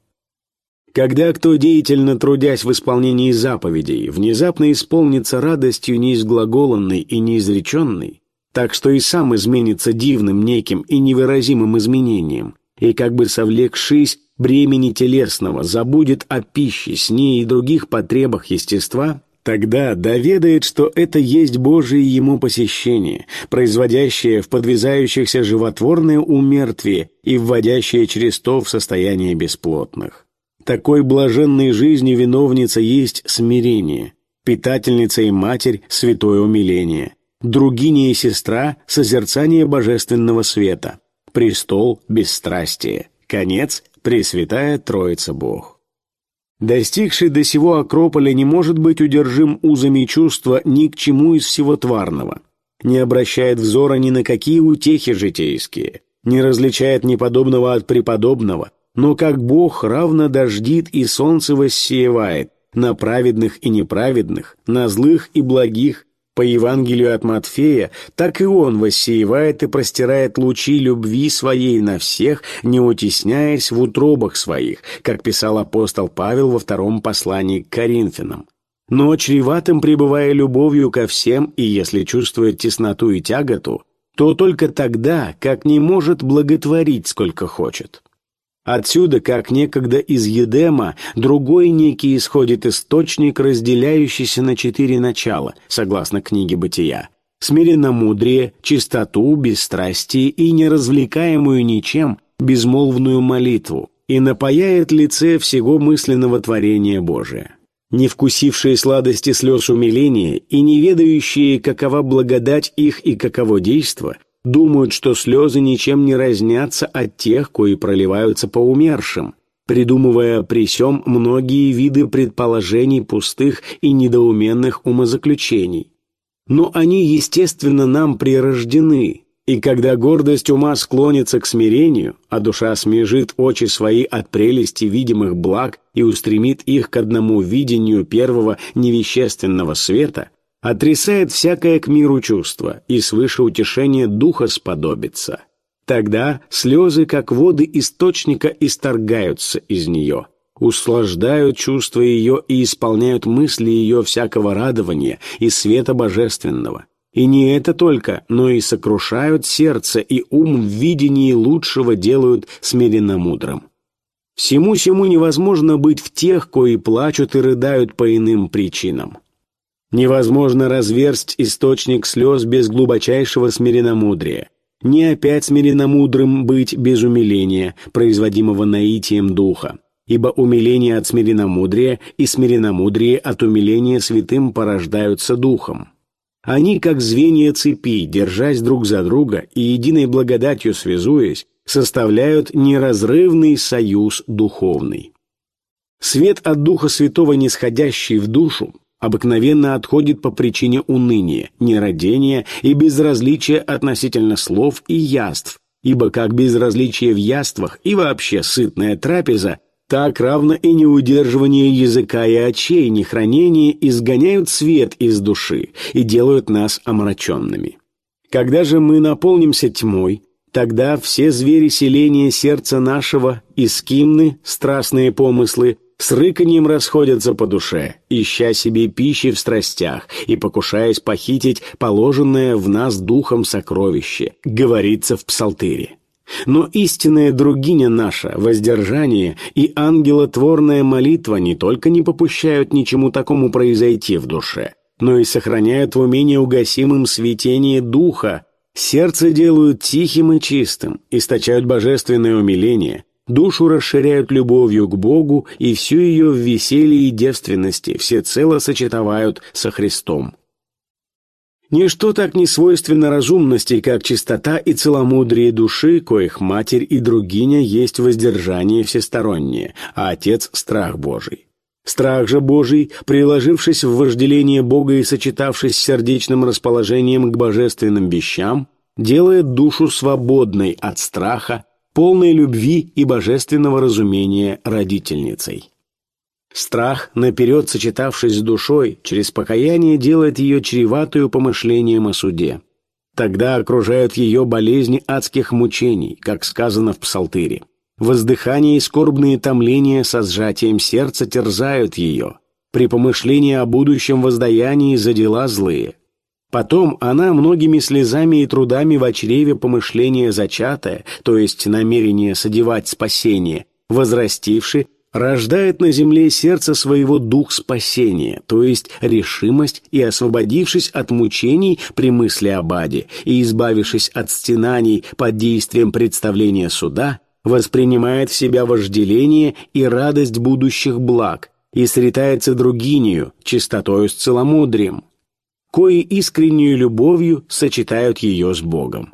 Когда кто, деятельно трудясь в исполнении заповедей, внезапно исполнится радостью неизглаголанной и неизреченной, так что и сам изменится дивным неким и невыразимым изменением, и как бы совлекшись бремени телесного, забудет о пище, сне и других потребах естества, Тогда доведает, что это есть Божие ему посещение, производящее в подвязающихся животворное умертвие и вводящее через то в состояние бесплотных. Такой блаженной жизни виновница есть смирение, питательница и матерь – святое умиление, другиня и сестра – созерцание божественного света, престол – бесстрастие, конец – Пресвятая Троица Бог. Достигший до сего Акрополя не может быть удержим узами чувства ни к чему из всего тварного, не обращает взора ни на какие утехи житейские, не различает неподобного от преподобного, но как Бог равно дождит и солнце воссеивает на праведных и неправедных, на злых и благих, по Евангелию от Матфея, так и он воссеивает и простирает лучи любви своей на всех, не утесняясь в утробах своих, как писал апостол Павел во втором послании к Коринфянам. Но чреватым пребывая любовью ко всем, и если чувствует тесноту и тяготу, то только тогда, как не может благотворить сколько хочет. Отсюда, как некогда из Едема, другой некий исходит источник, разделяющийся на четыре начала, согласно книге «Бытия». Смиренномудрие, чистоту, бесстрастие и неразвлекаемую ничем безмолвную молитву, и напаяет лице всего мысленного творения Божия. Не вкусившие сладости слез умиления и не ведающие, какова благодать их и каково действо, думают, что слезы ничем не разнятся от тех, кои проливаются по умершим, придумывая при сём многие виды предположений пустых и недоуменных умозаключений. Но они, естественно, нам прирождены, и когда гордость ума склонится к смирению, а душа смежит очи свои от прелести видимых благ и устремит их к одному видению первого невещественного света, отрисает всякое к миру чувство и свыше утешения духа сподобится. Тогда слезы, как воды источника, исторгаются из нее, услаждают чувства ее и исполняют мысли ее всякого радования и света божественного. И не это только, но и сокрушают сердце и ум в видении лучшего делают смиренно мудрым. Всему-сему невозможно быть в тех, кои плачут и рыдают по иным причинам. Невозможно разверсть источник слез без глубочайшего смиренномудрия. Не опять смиренномудрым быть без умиления, производимого наитием духа. Ибо умиление от смиренномудрия и смиренномудрие от умиления святым порождаются духом. Они, как звенья цепи, держась друг за друга и единой благодатью связуясь, составляют неразрывный союз духовный. Свет от Духа Святого, нисходящий в душу, обыкновенно отходит по причине уныния, нерадения и безразличия относительно слов и яств, ибо как безразличие в яствах и вообще сытная трапеза, так равно и неудерживание языка и очей, нехранение изгоняют свет из души и делают нас омраченными. Когда же мы наполнимся тьмой, тогда все звери селения сердца нашего, искимны, страстные помыслы, с рыканьем расходятся по душе, ища себе пищи в страстях и покушаясь похитить положенное в нас духом сокровище, говорится в псалтыре. Но истинная другиня наша, воздержание и ангелотворная молитва не только не попущают ничему такому произойти в душе, но и сохраняют в уме неугасимым светение духа, сердце делают тихим и чистым, источают божественное умиление, душу расширяют любовью к Богу и всю ее в веселье и девственности всецело сочетовают со Христом. Ничто так не свойственно разумности, как чистота и целомудрие души, коих матерь и другиня есть воздержание всестороннее, а отец — страх Божий. Страх же Божий, приложившись в вожделение Бога и сочетавшись с сердечным расположением к божественным вещам, делает душу свободной от страха, полной любви и божественного разумения родительницей. Страх, наперед сочетавшись с душой, через покаяние делает ее чреватую помышлением о суде. Тогда окружают ее болезни адских мучений, как сказано в Псалтыре. Воздыхание и скорбные томления со сжатием сердца терзают ее. При помышлении о будущем воздаянии за дела злые – Потом она многими слезами и трудами в чреве помышления зачатое, то есть намерение содевать спасение, возрастивши, рождает на земле сердце своего дух спасения, то есть решимость и освободившись от мучений при мысли об аде и избавившись от стенаний под действием представления суда, воспринимает в себя вожделение и радость будущих благ и сретается другинею, чистотою с целомудрием, кои искреннюю любовью сочетают ее с Богом.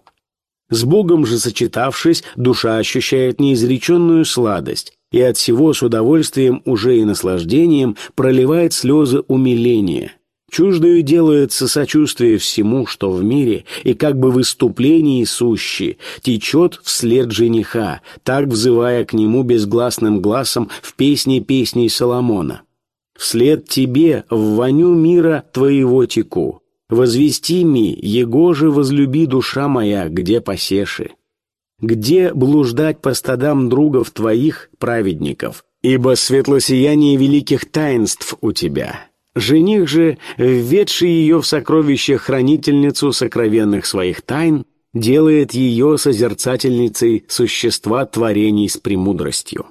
С Богом же сочетавшись, душа ощущает неизреченную сладость, и от всего с удовольствием уже и наслаждением проливает слезы умиления. Чуждою делается сочувствие всему, что в мире, и как бы выступлении сущи, течет вслед жениха, так взывая к нему безгласным глазом в песне песней Соломона. Вслед тебе в воню мира твоего теку. Возвести ми, его же возлюби душа моя, где посеши. Где блуждать по стадам другов твоих, праведников, ибо светлосияние великих таинств у тебя. Жених же, введший ее в сокровище хранительницу сокровенных своих тайн, делает ее созерцательницей существа творений с премудростью.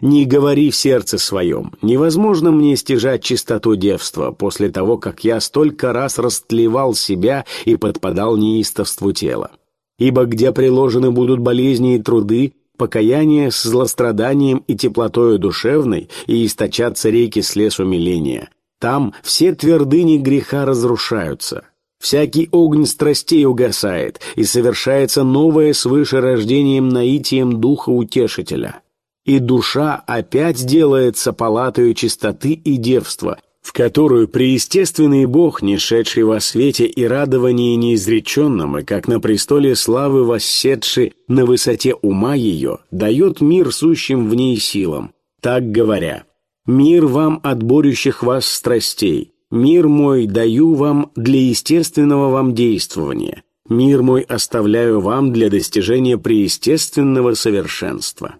Не говори в сердце своем, невозможно мне стяжать чистоту девства после того, как я столько раз растлевал себя и подпадал неистовству тела. Ибо где приложены будут болезни и труды, покаяние с злостраданием и теплотою душевной, и источатся реки слез умиления. Там все твердыни греха разрушаются. Всякий огонь страстей угасает, и совершается новое свыше рождением наитием Духа Утешителя и душа опять делается палатою чистоты и девства, в которую преестественный Бог, не шедший во свете и радовании неизреченном, и как на престоле славы восседший на высоте ума ее, дает мир сущим в ней силам, так говоря, «Мир вам от борющих вас страстей, мир мой даю вам для естественного вам действования, мир мой оставляю вам для достижения преестественного совершенства»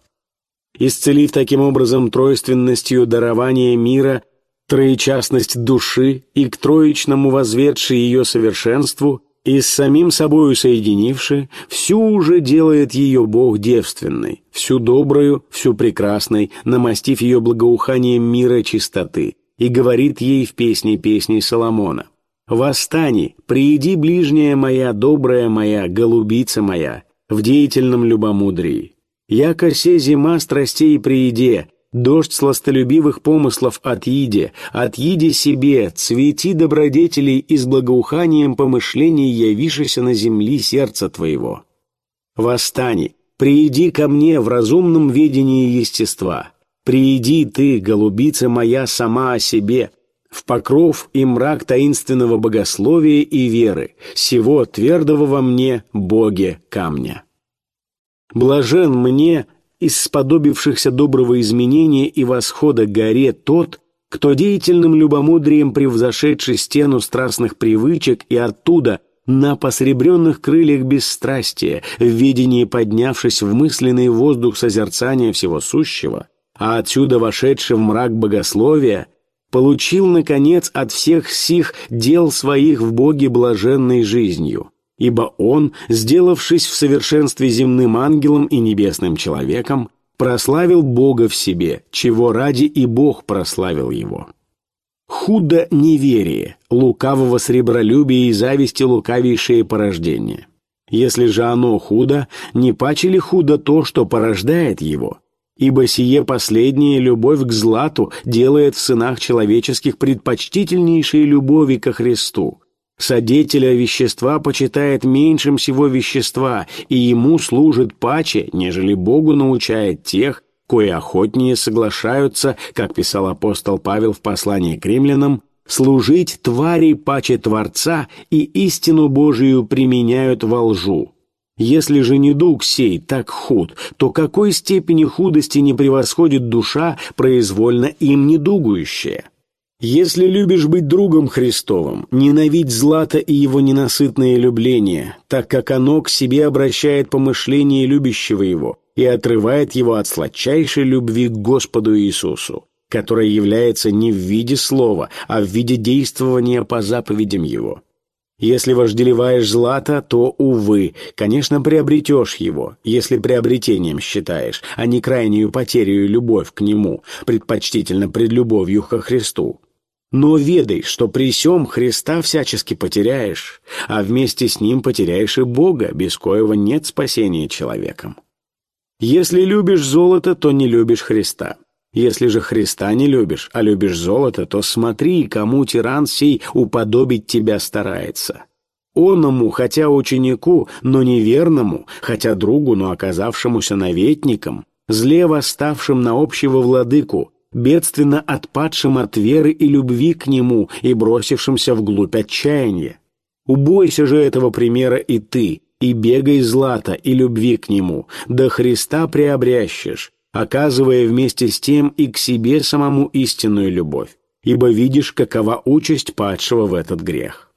исцелив таким образом тройственностью дарования мира троечастность души и к троечному возведши ее совершенству, и с самим собою соединивши, всю уже делает ее Бог девственной, всю добрую, всю прекрасной, намастив ее благоуханием мира чистоты, и говорит ей в песне песней Соломона. «Восстани, прииди, ближняя моя, добрая моя, голубица моя, в деятельном любомудрии, Яко се зима страстей прииде, дождь сластолюбивых помыслов отъиде, отъиде себе, цвети добродетелей и с благоуханием помышлений явишися на земли сердца твоего. Восстани, прииди ко мне в разумном ведении естества. Прииди ты, голубица моя, сама о себе, в покров и мрак таинственного богословия и веры, всего твердого во мне Боге камня. Блажен мне, из сподобившихся доброго изменения и восхода горе тот, кто деятельным любомудрием превзошедший стену страстных привычек и оттуда на посребренных крыльях бесстрастия, в видении поднявшись в мысленный воздух созерцания всего сущего, а отсюда вошедший в мрак богословия, получил, наконец, от всех сих дел своих в Боге блаженной жизнью ибо он, сделавшись в совершенстве земным ангелом и небесным человеком, прославил Бога в себе, чего ради и Бог прославил его. Худо неверие, лукавого сребролюбия и зависти лукавейшее порождение. Если же оно худо, не паче ли худо то, что порождает его? Ибо сие последнее любовь к злату делает в сынах человеческих предпочтительнейшей любови ко Христу, Содетеля вещества почитает меньшим всего вещества, и ему служит паче, нежели Богу научает тех, кои охотнее соглашаются, как писал апостол Павел в послании к римлянам, служить твари паче Творца и истину Божию применяют во лжу. Если же недуг сей так худ, то какой степени худости не превосходит душа, произвольно им недугующая? Если любишь быть другом Христовым, ненавидь злато и его ненасытное любление, так как оно к себе обращает помышление любящего его и отрывает его от сладчайшей любви к Господу Иисусу, которая является не в виде слова, а в виде действования по заповедям его. Если вожделеваешь злато, то, увы, конечно, приобретешь его, если приобретением считаешь, а не крайнюю потерю любовь к нему, предпочтительно пред любовью ко Христу. Но ведай, что при сём Христа всячески потеряешь, а вместе с Ним потеряешь и Бога, без коего нет спасения человеком. Если любишь золото, то не любишь Христа. Если же Христа не любишь, а любишь золото, то смотри, кому тиран сей уподобить тебя старается. Оному, хотя ученику, но неверному, хотя другу, но оказавшемуся наветником, зле восставшим на общего владыку, бедственно отпадшим от веры и любви к Нему и бросившимся вглубь отчаяния. Убойся же этого примера и ты, и бегай злата и любви к Нему, до Христа приобрящешь, оказывая вместе с тем и к себе самому истинную любовь, ибо видишь, какова участь падшего в этот грех.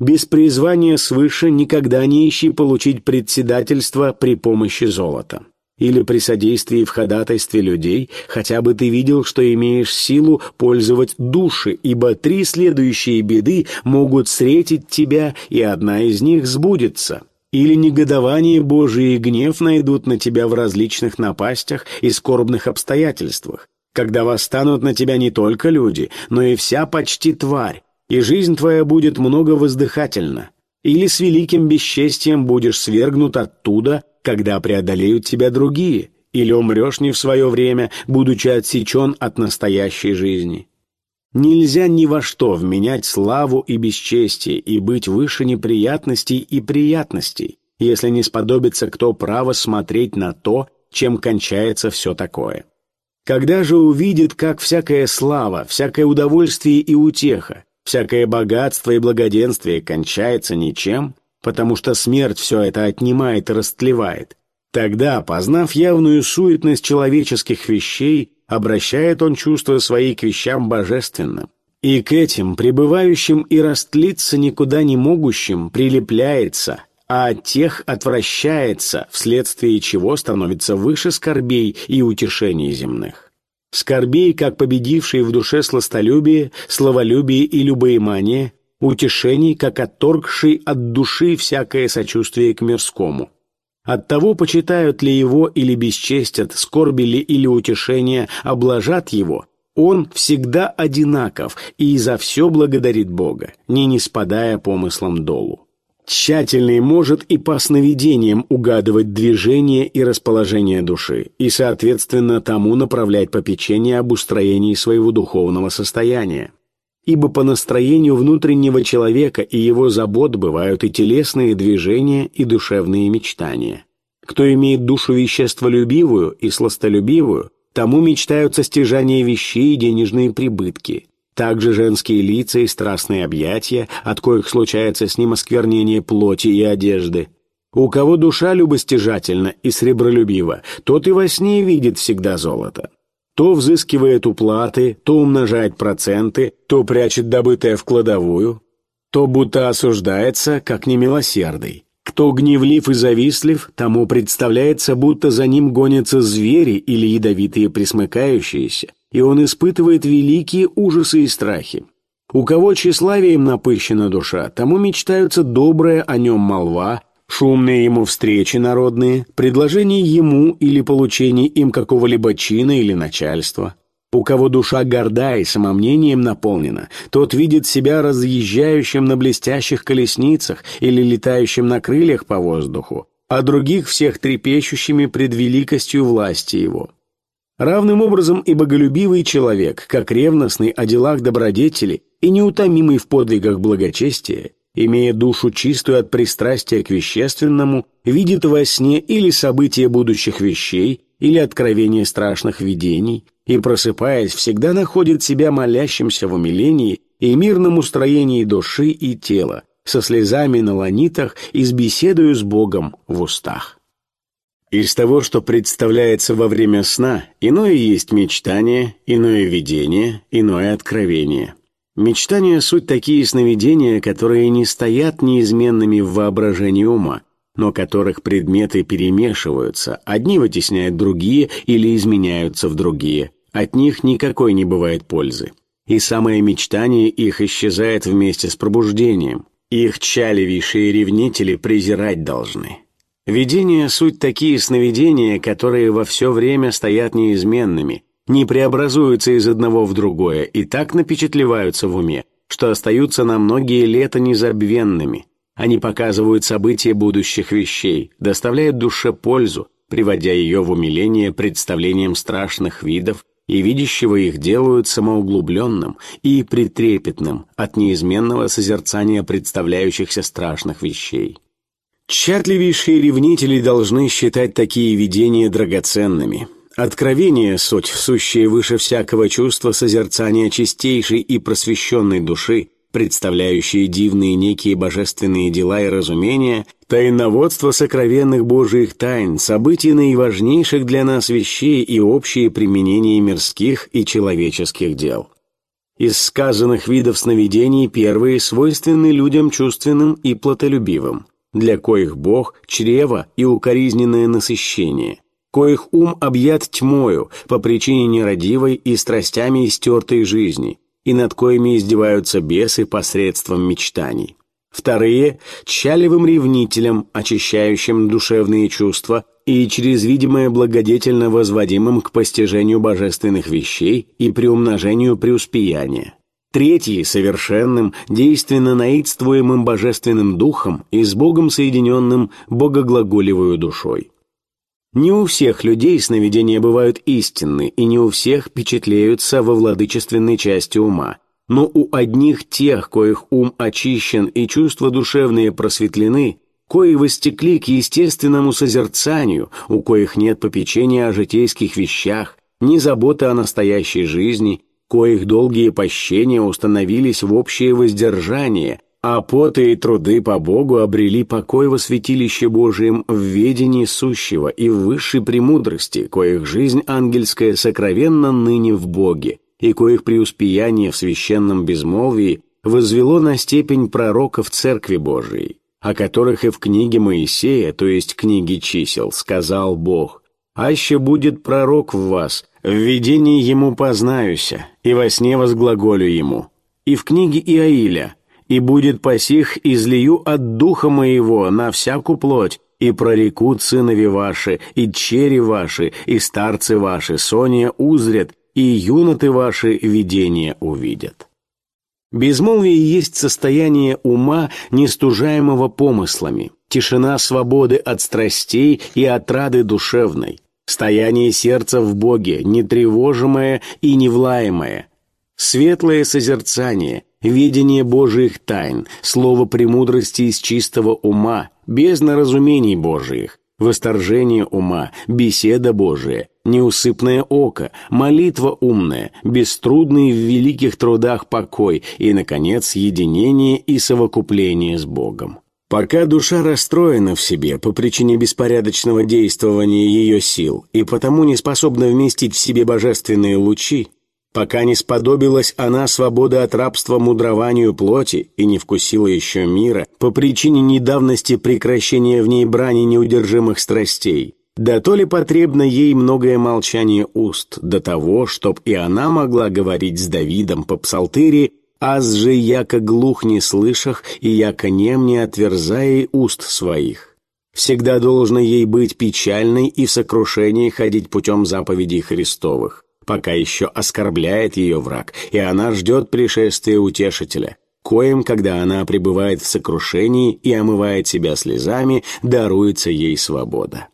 Без призвания свыше никогда не ищи получить председательство при помощи золота или при содействии в ходатайстве людей, хотя бы ты видел, что имеешь силу пользовать души, ибо три следующие беды могут встретить тебя, и одна из них сбудется. Или негодование Божие и гнев найдут на тебя в различных напастях и скорбных обстоятельствах, когда восстанут на тебя не только люди, но и вся почти тварь, и жизнь твоя будет много воздыхательна. Или с великим бесчестием будешь свергнут оттуда, когда преодолеют тебя другие, или умрешь не в свое время, будучи отсечен от настоящей жизни. Нельзя ни во что вменять славу и бесчестие и быть выше неприятностей и приятностей, если не сподобится кто право смотреть на то, чем кончается все такое. Когда же увидит, как всякая слава, всякое удовольствие и утеха, всякое богатство и благоденствие кончается ничем, потому что смерть все это отнимает и растлевает. Тогда, познав явную суетность человеческих вещей, обращает он чувства свои к вещам божественным. И к этим, пребывающим и растлиться никуда не могущим, прилепляется, а от тех отвращается, вследствие чего становится выше скорбей и утешений земных. Скорбей, как победившие в душе сластолюбие, словолюбие и любоимание, утешений, как отторгший от души всякое сочувствие к мирскому. От того, почитают ли его или бесчестят, скорби ли или утешения, облажат его, он всегда одинаков и за все благодарит Бога, не не спадая помыслом долу. Тщательный может и по сновидениям угадывать движение и расположение души, и, соответственно, тому направлять попечение об устроении своего духовного состояния ибо по настроению внутреннего человека и его забот бывают и телесные движения, и душевные мечтания. Кто имеет душу веществолюбивую и сластолюбивую, тому мечтаются стяжания вещей и денежные прибытки. Также женские лица и страстные объятия, от коих случается с ним осквернение плоти и одежды. У кого душа любостяжательна и сребролюбива, тот и во сне видит всегда золото. То взыскивает уплаты, то умножает проценты, то прячет добытое в кладовую, то будто осуждается, как немилосердый. Кто гневлив и завистлив, тому представляется, будто за ним гонятся звери или ядовитые присмыкающиеся, и он испытывает великие ужасы и страхи. У кого тщеславием напыщена душа, тому мечтаются добрая о нем молва, шумные ему встречи народные, предложение ему или получение им какого-либо чина или начальства. У кого душа горда и самомнением наполнена, тот видит себя разъезжающим на блестящих колесницах или летающим на крыльях по воздуху, а других всех трепещущими пред великостью власти его. Равным образом и боголюбивый человек, как ревностный о делах добродетели и неутомимый в подвигах благочестия, имея душу чистую от пристрастия к вещественному, видит во сне или события будущих вещей, или откровение страшных видений, и, просыпаясь, всегда находит себя молящимся в умилении и мирном устроении души и тела, со слезами на ланитах и с беседою с Богом в устах. Из того, что представляется во время сна, иное есть мечтание, иное видение, иное откровение – Мечтания — суть такие сновидения, которые не стоят неизменными в воображении ума, но которых предметы перемешиваются, одни вытесняют другие или изменяются в другие. От них никакой не бывает пользы. И самое мечтание их исчезает вместе с пробуждением. Их чаливейшие ревнители презирать должны. Видения — суть такие сновидения, которые во все время стоят неизменными — не преобразуются из одного в другое и так напечатлеваются в уме, что остаются на многие лета незабвенными. Они показывают события будущих вещей, доставляют душе пользу, приводя ее в умиление представлением страшных видов, и видящего их делают самоуглубленным и притрепетным от неизменного созерцания представляющихся страшных вещей. Тщательнейшие ревнители должны считать такие видения драгоценными – Откровение — суть, сущее выше всякого чувства созерцания чистейшей и просвещенной души, представляющие дивные некие божественные дела и разумения, тайноводство сокровенных Божиих тайн, событий наиважнейших для нас вещей и общее применение мирских и человеческих дел. Из сказанных видов сновидений первые свойственны людям чувственным и плотолюбивым, для коих Бог – чрево и укоризненное насыщение – коих ум объят тьмою по причине нерадивой и страстями истертой жизни, и над коими издеваются бесы посредством мечтаний. Вторые – тщаливым ревнителем, очищающим душевные чувства и через видимое благодетельно возводимым к постижению божественных вещей и приумножению преуспеяния. Третий – совершенным, действенно наидствуемым божественным духом и с Богом соединенным богоглаголевую душой. Не у всех людей сновидения бывают истинны, и не у всех впечатляются во владычественной части ума, но у одних тех, коих ум очищен и чувства душевные просветлены, кои востекли к естественному созерцанию, у коих нет попечения о житейских вещах, ни заботы о настоящей жизни, коих долгие пощения установились в общее воздержание – а поты и труды по Богу обрели покой во святилище Божием в ведении сущего и в высшей премудрости, коих жизнь ангельская сокровенна ныне в Боге, и коих преуспеяние в священном безмолвии возвело на степень пророков Церкви Божией, о которых и в книге Моисея, то есть книге чисел, сказал Бог, «Аще будет пророк в вас, в видении ему познаюся, и во сне возглаголю ему». И в книге Иаиля – и будет посих излию от духа моего на всякую плоть, и прорекут сынови ваши, и чери ваши, и старцы ваши, сония узрят, и юноты ваши видения увидят». Безмолвие есть состояние ума, нестужаемого помыслами, тишина свободы от страстей и отрады душевной, стояние сердца в Боге, нетревожимое и невлаемое, светлое созерцание, видение Божиих тайн, слово премудрости из чистого ума, без наразумений Божиих, восторжение ума, беседа Божия, неусыпное око, молитва умная, беструдный в великих трудах покой и, наконец, единение и совокупление с Богом. Пока душа расстроена в себе по причине беспорядочного действования ее сил и потому не способна вместить в себе божественные лучи, Пока не сподобилась она свободы от рабства мудрованию плоти и не вкусила еще мира по причине недавности прекращения в ней брани неудержимых страстей, да то ли потребно ей многое молчание уст до того, чтоб и она могла говорить с Давидом по псалтыре «Аз же яко глух не слышах, и яко нем не отверзая уст своих». Всегда должно ей быть печальной и в сокрушении ходить путем заповедей Христовых пока еще оскорбляет ее враг, и она ждет пришествия утешителя, коим, когда она пребывает в сокрушении и омывает себя слезами, даруется ей свобода.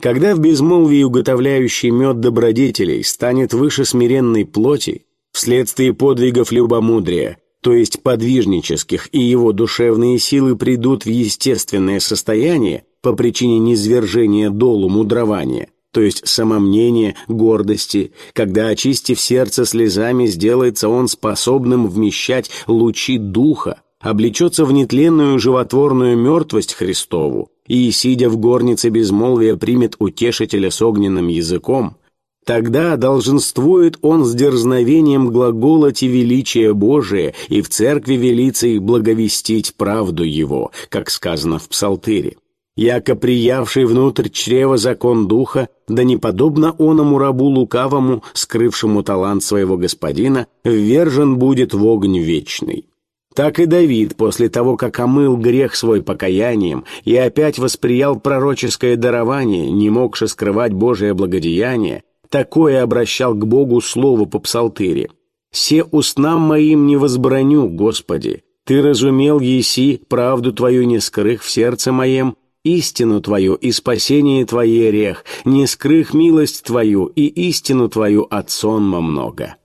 Когда в безмолвии уготовляющий мед добродетелей станет выше смиренной плоти, вследствие подвигов любомудрия, то есть подвижнических, и его душевные силы придут в естественное состояние по причине низвержения долу мудрования, то есть самомнения, гордости, когда, очистив сердце слезами, сделается он способным вмещать лучи духа, облечется в нетленную животворную мертвость Христову и, сидя в горнице безмолвия, примет утешителя с огненным языком, Тогда долженствует он с дерзновением глаголать и величие Божие, и в церкви велится благовестить правду его, как сказано в Псалтыре яко приявший внутрь чрева закон духа, да не подобно оному рабу лукавому, скрывшему талант своего господина, ввержен будет в огонь вечный. Так и Давид, после того, как омыл грех свой покаянием и опять восприял пророческое дарование, не могши скрывать Божие благодеяние, такое обращал к Богу слово по псалтыре. «Се устнам моим не возбраню, Господи, Ты разумел, еси, правду Твою не скрых в сердце моем, истину Твою и спасение Твое рех, не скрых милость Твою и истину Твою от сонма много».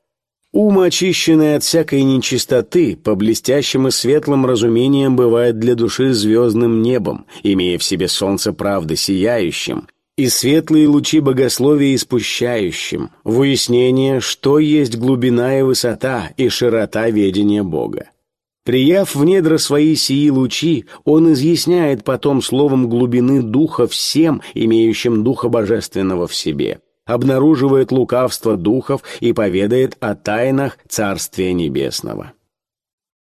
Ум, очищенный от всякой нечистоты, по блестящим и светлым разумениям бывает для души звездным небом, имея в себе солнце правды сияющим, и светлые лучи богословия испущающим, в уяснение, что есть глубина и высота и широта ведения Бога. Прияв в недра свои сии лучи, он изъясняет потом словом глубины духа всем, имеющим духа божественного в себе, обнаруживает лукавство духов и поведает о тайнах Царствия Небесного.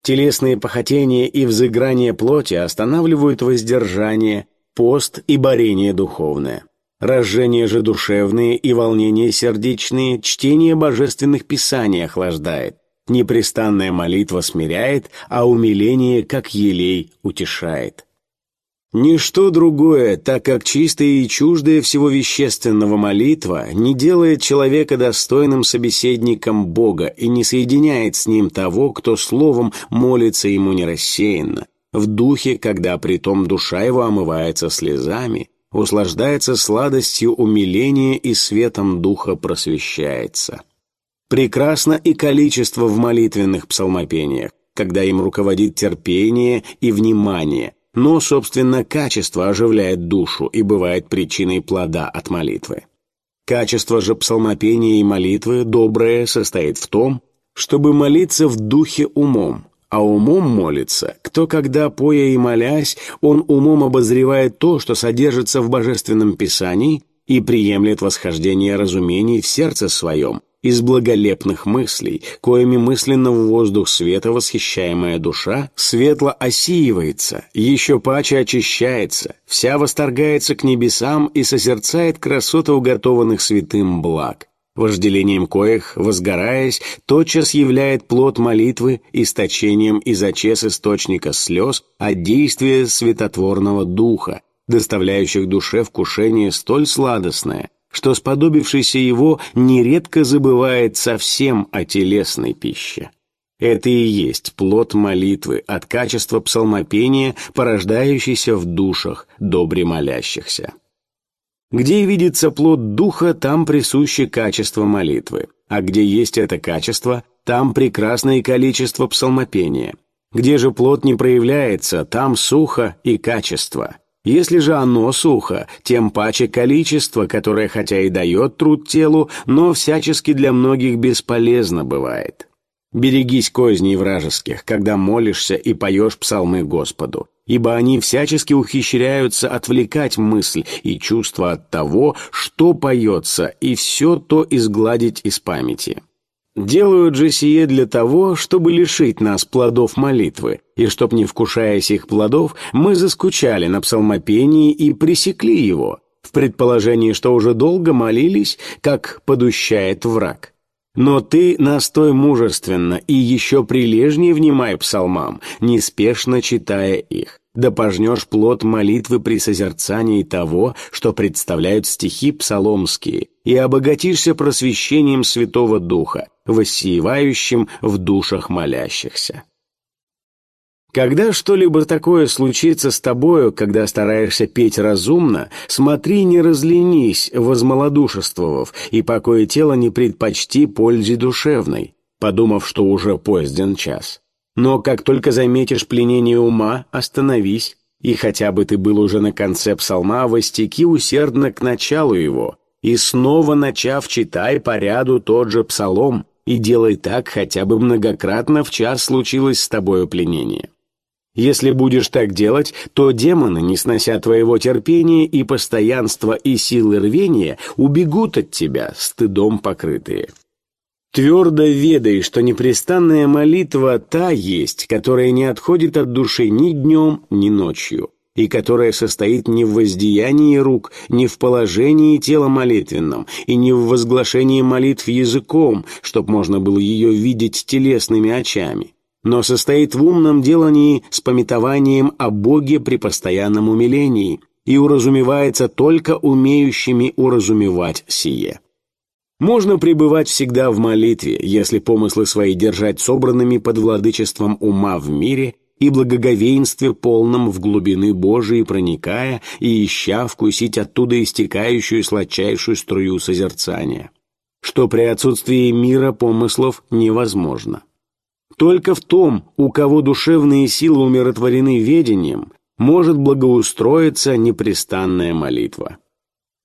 Телесные похотения и взыграние плоти останавливают воздержание, пост и борение духовное. Разжение же душевные и волнения сердечные чтение божественных писаний охлаждает. Непрестанная молитва смиряет, а умиление, как елей, утешает. Ничто другое, так как чистая и чуждая всего вещественного молитва не делает человека достойным собеседником Бога и не соединяет с ним того, кто словом молится ему не рассеянно, в духе, когда притом душа его омывается слезами, услаждается сладостью умиления и светом духа просвещается. Прекрасно и количество в молитвенных псалмопениях, когда им руководит терпение и внимание, но, собственно, качество оживляет душу и бывает причиной плода от молитвы. Качество же псалмопения и молитвы доброе состоит в том, чтобы молиться в духе умом, а умом молится, кто, когда, поя и молясь, он умом обозревает то, что содержится в Божественном Писании, и приемлет восхождение разумений в сердце своем, из благолепных мыслей, коими мысленно в воздух света восхищаемая душа светло осеивается, еще паче очищается, вся восторгается к небесам и созерцает красоту уготованных святым благ, вожделением коих, возгораясь, тотчас являет плод молитвы источением из очес источника слез от действия светотворного духа, доставляющих душе вкушение столь сладостное, что сподобившийся его нередко забывает совсем о телесной пище. Это и есть плод молитвы от качества псалмопения, порождающийся в душах добре молящихся. Где видится плод духа, там присуще качество молитвы, а где есть это качество, там прекрасное количество псалмопения. Где же плод не проявляется, там сухо и качество – если же оно сухо, тем паче количество, которое хотя и дает труд телу, но всячески для многих бесполезно бывает. Берегись козней вражеских, когда молишься и поешь псалмы Господу, ибо они всячески ухищряются отвлекать мысль и чувство от того, что поется, и все то изгладить из памяти. Делают же сие для того, чтобы лишить нас плодов молитвы, и чтоб, не вкушаясь их плодов, мы заскучали на псалмопении и пресекли его, в предположении, что уже долго молились, как подущает враг. Но ты настой мужественно и еще прилежнее внимай псалмам, неспешно читая их да пожнешь плод молитвы при созерцании того, что представляют стихи псаломские, и обогатишься просвещением Святого Духа, воссиевающим в душах молящихся. Когда что-либо такое случится с тобою, когда стараешься петь разумно, смотри, не разленись, возмолодушествовав, и покое тела не предпочти пользе душевной, подумав, что уже позден час. Но как только заметишь пленение ума, остановись, и хотя бы ты был уже на конце псалма, востеки усердно к началу его, и снова начав, читай по ряду тот же псалом, и делай так, хотя бы многократно в час случилось с тобою пленение. Если будешь так делать, то демоны, не снося твоего терпения и постоянства и силы рвения, убегут от тебя, стыдом покрытые. Твердо ведай, что непрестанная молитва та есть, которая не отходит от души ни днем, ни ночью, и которая состоит не в воздеянии рук, не в положении тела молитвенном, и не в возглашении молитв языком, чтоб можно было ее видеть телесными очами, но состоит в умном делании с пометованием о Боге при постоянном умилении и уразумевается только умеющими уразумевать сие. Можно пребывать всегда в молитве, если помыслы свои держать собранными под владычеством ума в мире и благоговействе полном в глубины Божии проникая и ища вкусить оттуда истекающую сладчайшую струю созерцания, что при отсутствии мира помыслов невозможно. Только в том, у кого душевные силы умиротворены ведением, может благоустроиться непрестанная молитва.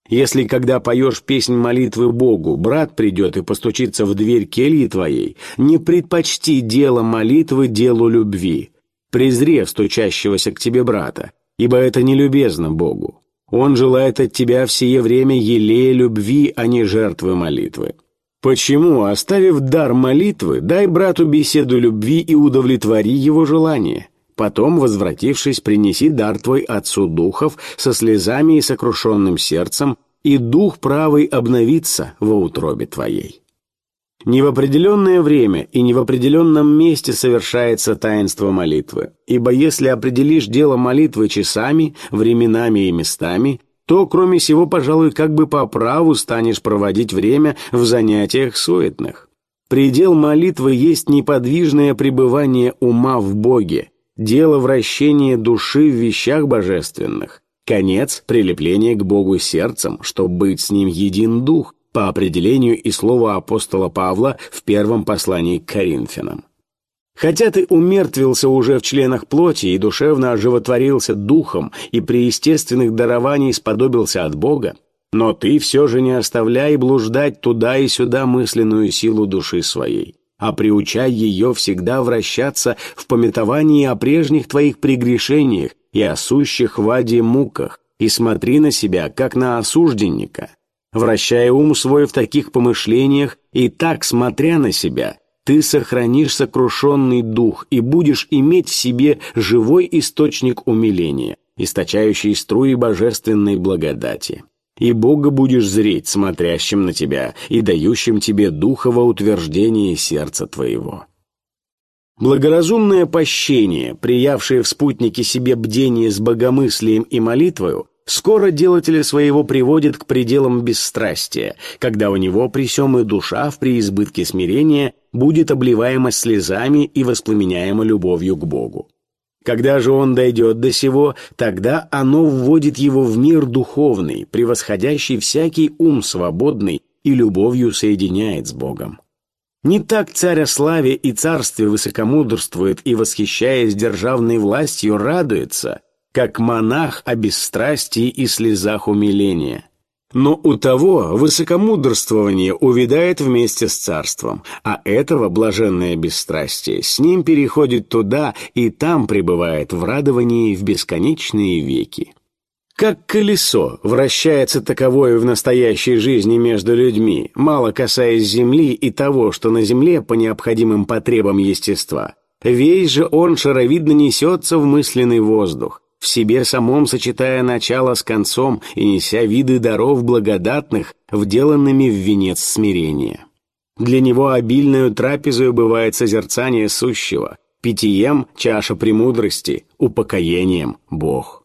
Если, когда поешь песнь молитвы Богу, брат придет и постучится в дверь кельи твоей, не предпочти дело молитвы делу любви, презрев стучащегося к тебе брата, ибо это нелюбезно Богу. Он желает от тебя в сие время елея любви, а не жертвы молитвы. Почему, оставив дар молитвы, дай брату беседу любви и удовлетвори его желание? Потом, возвратившись, принеси дар твой Отцу Духов со слезами и сокрушенным сердцем, и дух правый обновится во утробе твоей. Не в определенное время и не в определенном месте совершается таинство молитвы, ибо если определишь дело молитвы часами, временами и местами, то, кроме всего, пожалуй, как бы по праву станешь проводить время в занятиях суетных. Предел молитвы есть неподвижное пребывание ума в Боге, дело вращения души в вещах божественных, конец – прилепление к Богу сердцем, чтобы быть с Ним един дух, по определению и слова апостола Павла в первом послании к Коринфянам. Хотя ты умертвился уже в членах плоти и душевно оживотворился духом и при естественных дарований сподобился от Бога, но ты все же не оставляй блуждать туда и сюда мысленную силу души своей, а приучай ее всегда вращаться в пометовании о прежних твоих прегрешениях и о сущих в аде муках, и смотри на себя, как на осужденника, Вращая ум свой в таких помышлениях и так, смотря на себя, ты сохранишь сокрушенный дух и будешь иметь в себе живой источник умиления, источающий струи божественной благодати. И Бога будешь зреть, смотрящим на тебя и дающим тебе духово утверждение сердца твоего. Благоразумное пощение, приявшее в спутнике себе бдение с богомыслием и молитвою, Скоро делателя своего приводит к пределам бесстрастия, когда у него при сём и душа в преизбытке смирения будет обливаема слезами и воспламеняема любовью к Богу. Когда же он дойдет до сего, тогда оно вводит его в мир духовный, превосходящий всякий ум свободный и любовью соединяет с Богом. Не так царь о славе и царстве высокомудрствует и, восхищаясь державной властью, радуется – как монах о бесстрастии и слезах умиления. Но у того высокомудрствование увядает вместе с царством, а этого блаженное бесстрастие с ним переходит туда и там пребывает в радовании в бесконечные веки. Как колесо вращается таковое в настоящей жизни между людьми, мало касаясь земли и того, что на земле по необходимым потребам естества, весь же он шаровидно несется в мысленный воздух, в себе самом сочетая начало с концом и неся виды даров благодатных, вделанными в венец смирения. Для него обильную трапезою бывает созерцание сущего, питьем – чаша премудрости, упокоением – Бог.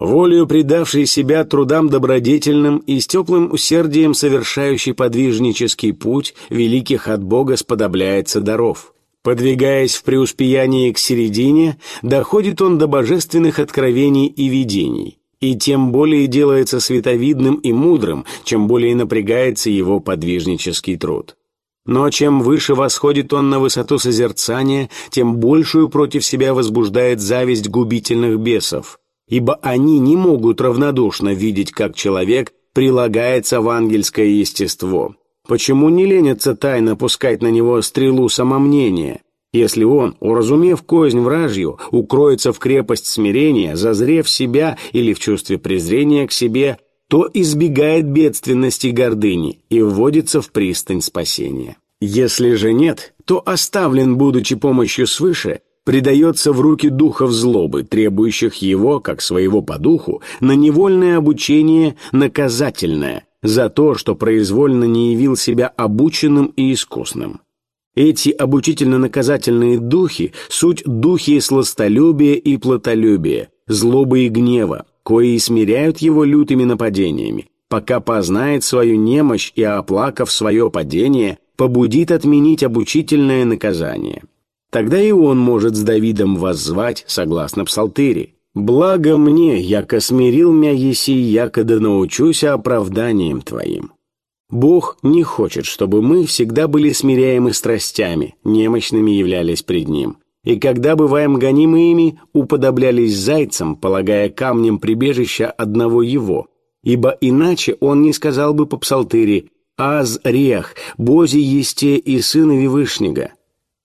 Волею предавший себя трудам добродетельным и с теплым усердием совершающий подвижнический путь, великих от Бога сподобляется даров – Подвигаясь в преуспеянии к середине, доходит он до божественных откровений и видений, и тем более делается световидным и мудрым, чем более напрягается его подвижнический труд. Но чем выше восходит он на высоту созерцания, тем большую против себя возбуждает зависть губительных бесов, ибо они не могут равнодушно видеть, как человек прилагается в ангельское естество, Почему не ленится тайно пускать на него стрелу самомнения, если он, уразумев кознь вражью, укроется в крепость смирения, зазрев себя или в чувстве презрения к себе, то избегает бедственности гордыни и вводится в пристань спасения. Если же нет, то оставлен, будучи помощью свыше, предается в руки духов злобы, требующих его, как своего по духу, на невольное обучение наказательное – за то, что произвольно не явил себя обученным и искусным. Эти обучительно-наказательные духи – суть духи сластолюбия и плотолюбия, злобы и гнева, кои смиряют его лютыми нападениями, пока познает свою немощь и, оплакав свое падение, побудит отменить обучительное наказание. Тогда и он может с Давидом воззвать, согласно псалтыре, Благо мне, яко смирил мя еси, яко да научуся оправданием Твоим. Бог не хочет, чтобы мы всегда были смиряемы страстями, немощными являлись пред Ним. И когда бываем гонимы ими, уподоблялись зайцам, полагая камнем прибежища одного Его. Ибо иначе Он не сказал бы по псалтыре «Аз рех, Бози есте и сына Вивышнего»,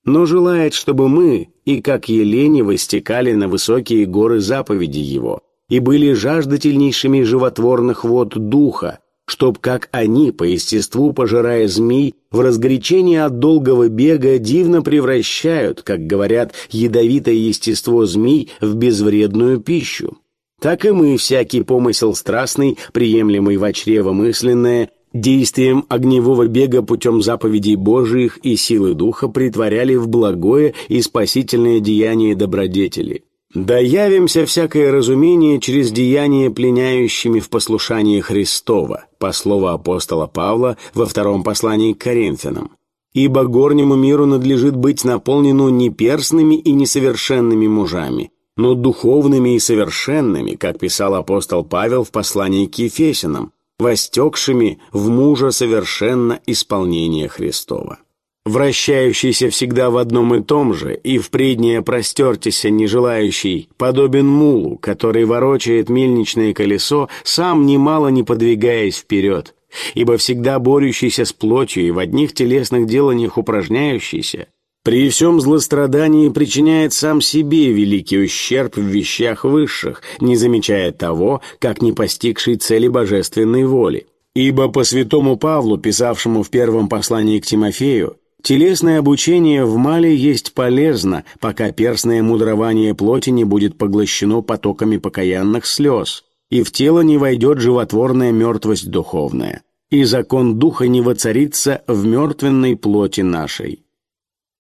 но желает, чтобы мы, и как елени, выстекали на высокие горы заповеди Его, и были жаждательнейшими животворных вод Духа, чтоб, как они, по естеству пожирая змей, в разгорячении от долгого бега дивно превращают, как говорят, ядовитое естество змей в безвредную пищу. так и мы всякий помысел страстный, приемлемый в чрево мысленное, действием огневого бега путем заповедей Божиих и силы Духа притворяли в благое и спасительное деяние добродетели. Да явимся всякое разумение через деяние пленяющими в послушании Христова, по слову апостола Павла во втором послании к Коринфянам. Ибо горнему миру надлежит быть наполнену не перстными и несовершенными мужами, но духовными и совершенными, как писал апостол Павел в послании к Ефесянам, востекшими в мужа совершенно исполнение Христова. Вращающийся всегда в одном и том же, и в преднее простертися не желающий, подобен мулу, который ворочает мельничное колесо, сам немало не подвигаясь вперед, ибо всегда борющийся с плотью и в одних телесных деланиях упражняющийся, при всем злострадании причиняет сам себе великий ущерб в вещах высших, не замечая того, как не постигший цели божественной воли. Ибо по святому Павлу, писавшему в первом послании к Тимофею, телесное обучение в мале есть полезно, пока перстное мудрование плоти не будет поглощено потоками покаянных слез, и в тело не войдет животворная мертвость духовная, и закон духа не воцарится в мертвенной плоти нашей.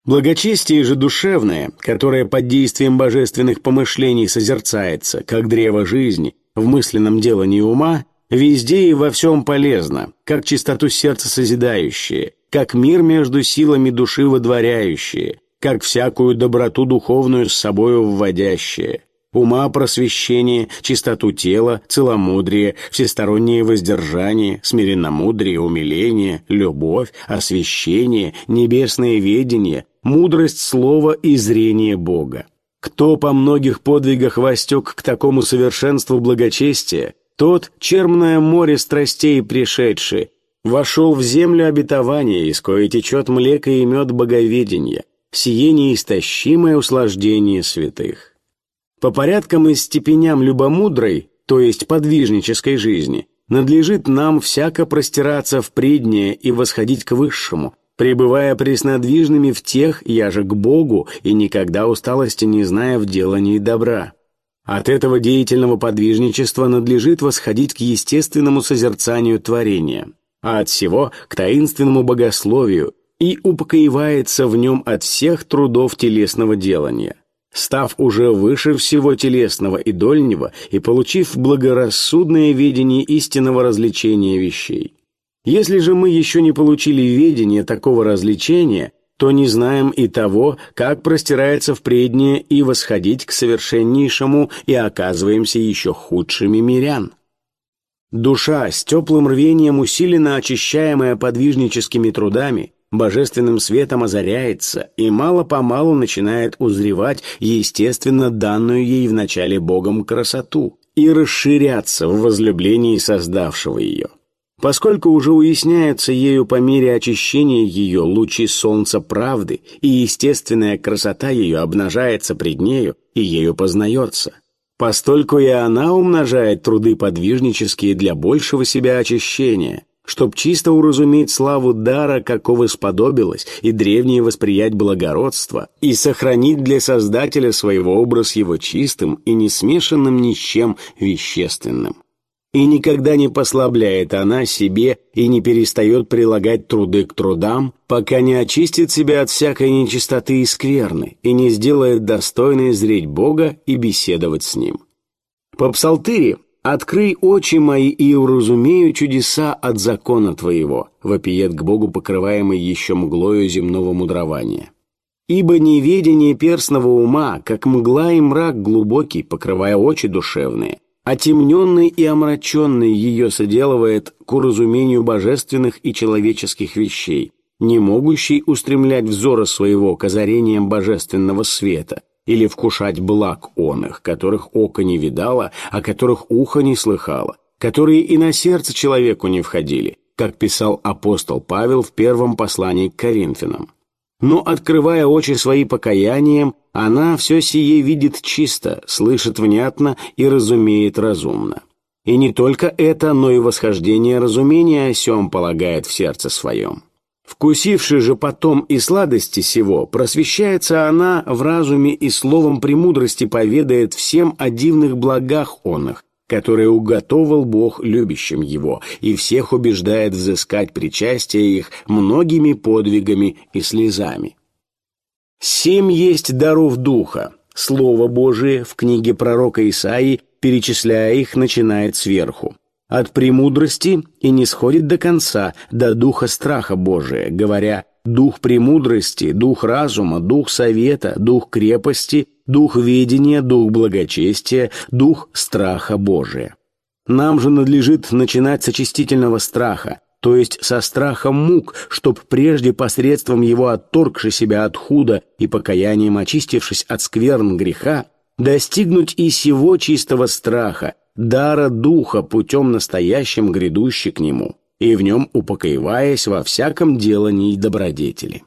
Благочестие же душевное, которое под действием божественных помышлений созерцается, как древо жизни, в мысленном делании ума, везде и во всем полезно, как чистоту сердца созидающее, как мир между силами души водворяющее, как всякую доброту духовную с собою вводящее, ума просвещение, чистоту тела, целомудрие, всестороннее воздержание, смиренномудрие, умиление, любовь, освящение, небесное ведение, мудрость слова и зрение Бога. Кто по многих подвигах востек к такому совершенству благочестия, тот, черное море страстей пришедший, вошел в землю обетования, из кое течет млеко и мед боговедения, сие неистощимое услаждение святых. По порядкам и степеням любомудрой, то есть подвижнической жизни, надлежит нам всяко простираться в и восходить к высшему, пребывая преснодвижными в тех, я же к Богу, и никогда усталости не зная в делании добра. От этого деятельного подвижничества надлежит восходить к естественному созерцанию творения, а от всего к таинственному богословию и упокоивается в нем от всех трудов телесного делания став уже выше всего телесного и дольнего и получив благорассудное видение истинного развлечения вещей. Если же мы еще не получили видение такого развлечения, то не знаем и того, как простирается в преднее и восходить к совершеннейшему и оказываемся еще худшими мирян. Душа, с теплым рвением усиленно очищаемая подвижническими трудами, божественным светом озаряется и мало-помалу начинает узревать естественно данную ей вначале Богом красоту и расширяться в возлюблении создавшего ее. Поскольку уже уясняются ею по мере очищения ее лучи солнца правды, и естественная красота ее обнажается пред нею, и ею познается. Постольку и она умножает труды подвижнические для большего себя очищения – чтоб чисто уразуметь славу дара, какого сподобилось, и древнее восприять благородство, и сохранить для Создателя своего образ его чистым и не смешанным ни с чем вещественным. И никогда не послабляет она себе и не перестает прилагать труды к трудам, пока не очистит себя от всякой нечистоты и скверны, и не сделает достойной зреть Бога и беседовать с Ним. По псалтыре «Открый очи мои и уразумею чудеса от закона твоего», вопиет к Богу покрываемый еще мглою земного мудрования. «Ибо неведение перстного ума, как мгла и мрак глубокий, покрывая очи душевные, а темненный и омраченный ее соделывает к уразумению божественных и человеческих вещей, не могущий устремлять взора своего к озарениям божественного света, или вкушать благ он их, которых око не видало, а которых ухо не слыхало, которые и на сердце человеку не входили, как писал апостол Павел в первом послании к Коринфянам. Но, открывая очи свои покаянием, она все сие видит чисто, слышит внятно и разумеет разумно. И не только это, но и восхождение разумения о полагает в сердце своем. Вкусивши же потом и сладости сего, просвещается она в разуме и словом премудрости поведает всем о дивных благах он их, которые уготовал Бог любящим его, и всех убеждает взыскать причастие их многими подвигами и слезами. Семь есть даров Духа. Слово Божие в книге пророка Исаии, перечисляя их, начинает сверху от премудрости и не сходит до конца, до духа страха Божия, говоря «дух премудрости, дух разума, дух совета, дух крепости, дух ведения, дух благочестия, дух страха Божия». Нам же надлежит начинать с очистительного страха, то есть со страхом мук, чтоб прежде посредством его отторгши себя от худа и покаянием очистившись от скверн греха, достигнуть и сего чистого страха, дара духа путем настоящим грядущий к нему, и в нем упокоиваясь во всяком делании добродетели.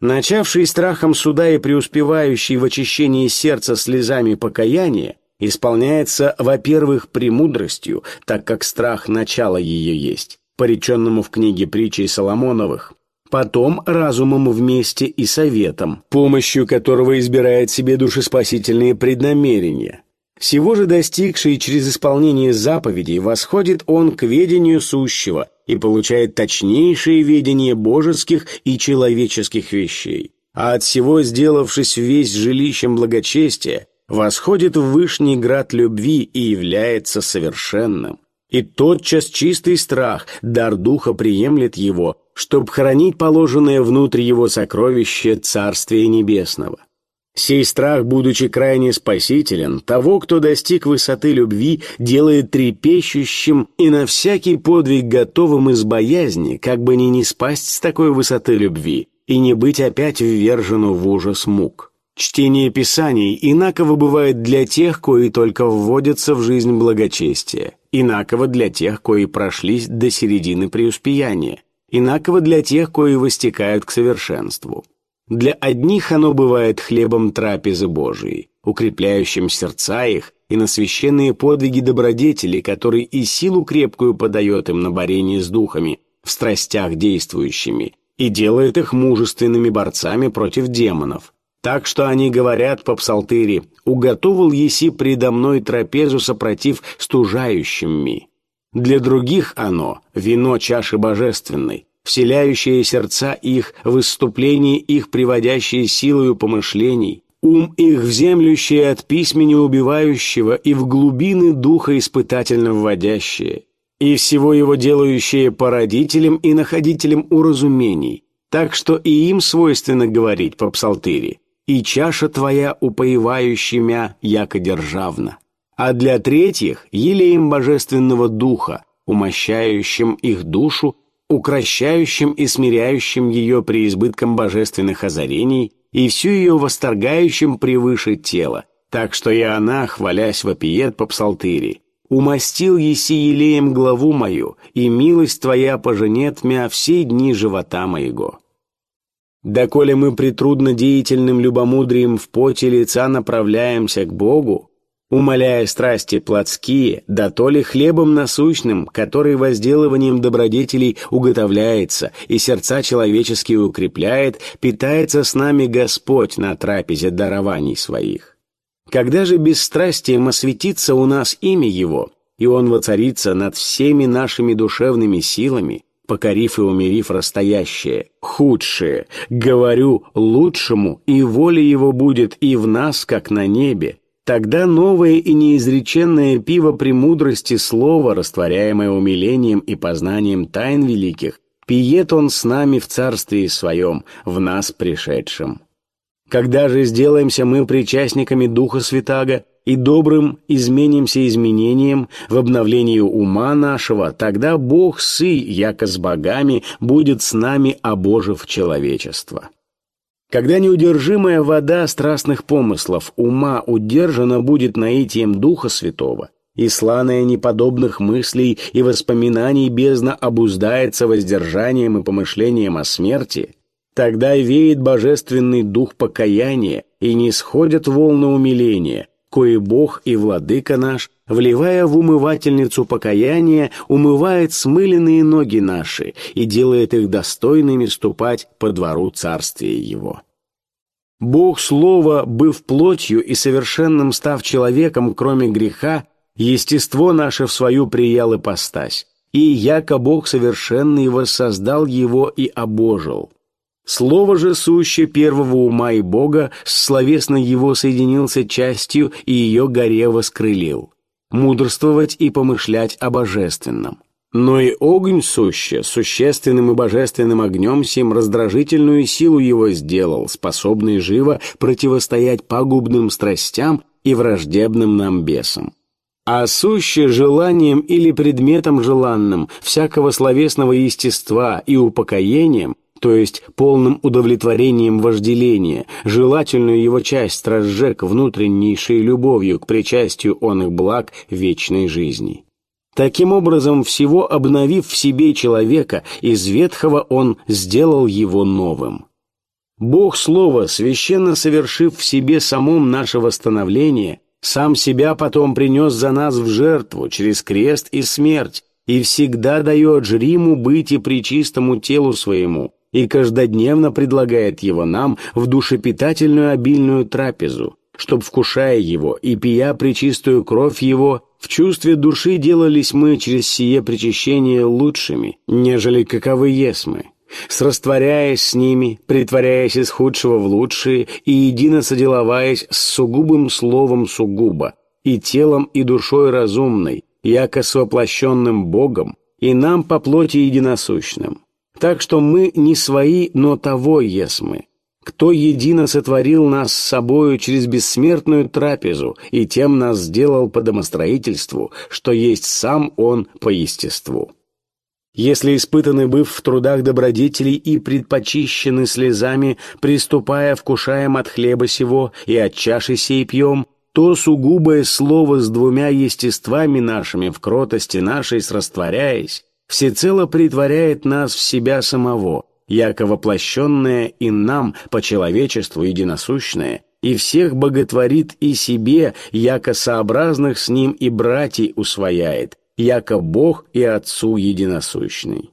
Начавший страхом суда и преуспевающий в очищении сердца слезами покаяния, исполняется, во-первых, премудростью, так как страх начала ее есть, пореченному в книге притчей Соломоновых, потом разумом вместе и советом, помощью которого избирает себе душеспасительные преднамерения, всего же достигший через исполнение заповедей восходит он к ведению сущего и получает точнейшее ведение божеских и человеческих вещей. А от всего сделавшись весь жилищем благочестия, восходит в вышний град любви и является совершенным. И тотчас чистый страх, дар духа приемлет его, чтоб хранить положенное внутрь его сокровище Царствия Небесного. Сей страх, будучи крайне спасителен, того, кто достиг высоты любви, делает трепещущим и на всякий подвиг готовым из боязни, как бы ни не спасть с такой высоты любви и не быть опять ввержену в ужас мук. Чтение Писаний инаково бывает для тех, кои только вводятся в жизнь благочестия, инаково для тех, кои прошлись до середины преуспеяния, инаково для тех, кои выстекают к совершенству. Для одних оно бывает хлебом трапезы Божией, укрепляющим сердца их и на священные подвиги добродетели, который и силу крепкую подает им на борение с духами, в страстях действующими, и делает их мужественными борцами против демонов. Так что они говорят по псалтыре «Уготовил еси предо мной трапезу сопротив стужающими». Для других оно – вино чаши божественной, вселяющие сердца их, выступление их, приводящие силою помышлений, ум их вземлющие от письмени убивающего и в глубины духа испытательно вводящие, и всего его делающие породителем и находителем уразумений, так что и им свойственно говорить по псалтыре, и чаша твоя упоевающая мя, яко державна. А для третьих – елеем божественного духа, умощающим их душу укращающим и смиряющим ее преизбытком божественных озарений и всю ее восторгающим превыше тела, так что и она, хвалясь вопиет по псалтыре, «Умастил еси елеем главу мою, и милость твоя поженет мя все дни живота моего». Доколе мы притрудно деятельным любомудрием в поте лица направляемся к Богу, умоляя страсти плотские, да то ли хлебом насущным, который возделыванием добродетелей уготовляется и сердца человеческие укрепляет, питается с нами Господь на трапезе дарований своих. Когда же бесстрастием осветится у нас имя Его, и Он воцарится над всеми нашими душевными силами, покорив и умерив расстоящее, худшее, говорю, лучшему, и воля Его будет и в нас, как на небе, Тогда новое и неизреченное пиво премудрости слова, растворяемое умилением и познанием тайн великих, пиет он с нами в царстве своем, в нас пришедшем. Когда же сделаемся мы причастниками Духа Святаго и добрым изменимся изменением в обновлении ума нашего, тогда Бог Сы, яко с богами, будет с нами обожив человечество. Когда неудержимая вода страстных помыслов ума удержана будет наитием Духа Святого, и сланая неподобных мыслей и воспоминаний бездна обуздается воздержанием и помышлением о смерти, тогда веет божественный дух покаяния, и не сходят волны умиления, кое Бог и Владыка наш, вливая в умывательницу покаяния, умывает смыленные ноги наши и делает их достойными ступать по двору царствия Его. Бог Слово, быв плотью и совершенным став человеком, кроме греха, естество наше в свою приял и постась, и яко Бог совершенный воссоздал его и обожил. Слово же суще первого ума и Бога, словесно его соединился частью и ее горе воскрылил. Мудрствовать и помышлять о божественном. Но и огонь суще, существенным и божественным огнем сим раздражительную силу его сделал, способный живо противостоять пагубным страстям и враждебным нам бесам. А суще желанием или предметом желанным всякого словесного естества и упокоением – то есть полным удовлетворением вожделения, желательную его часть разжег внутреннейшей любовью к причастию он их благ вечной жизни. Таким образом, всего обновив в себе человека, из ветхого он сделал его новым. Бог Слово, священно совершив в себе самом наше восстановление, сам себя потом принес за нас в жертву через крест и смерть, и всегда дает жриму быть и причистому телу своему, и каждодневно предлагает его нам в душепитательную обильную трапезу, чтоб, вкушая его и пия причистую кровь его, в чувстве души делались мы через сие причащение лучшими, нежели каковы есть мы, срастворяясь с ними, притворяясь из худшего в лучшие и едино соделоваясь с сугубым словом сугубо, и телом и душой разумной, яко с воплощенным Богом, и нам по плоти единосущным. Так что мы не свои, но того есмы, кто едино сотворил нас с собою через бессмертную трапезу и тем нас сделал по домостроительству, что есть сам Он по естеству. Если испытаны быв в трудах добродетелей и предпочищены слезами, приступая, вкушаем от хлеба сего и от чаши сей пьем, то сугубое слово с двумя естествами нашими в кротости нашей срастворяясь, всецело притворяет нас в себя самого, яко воплощенное и нам по человечеству единосущное, и всех боготворит и себе, яко сообразных с ним и братьей усвояет, яко Бог и Отцу единосущный.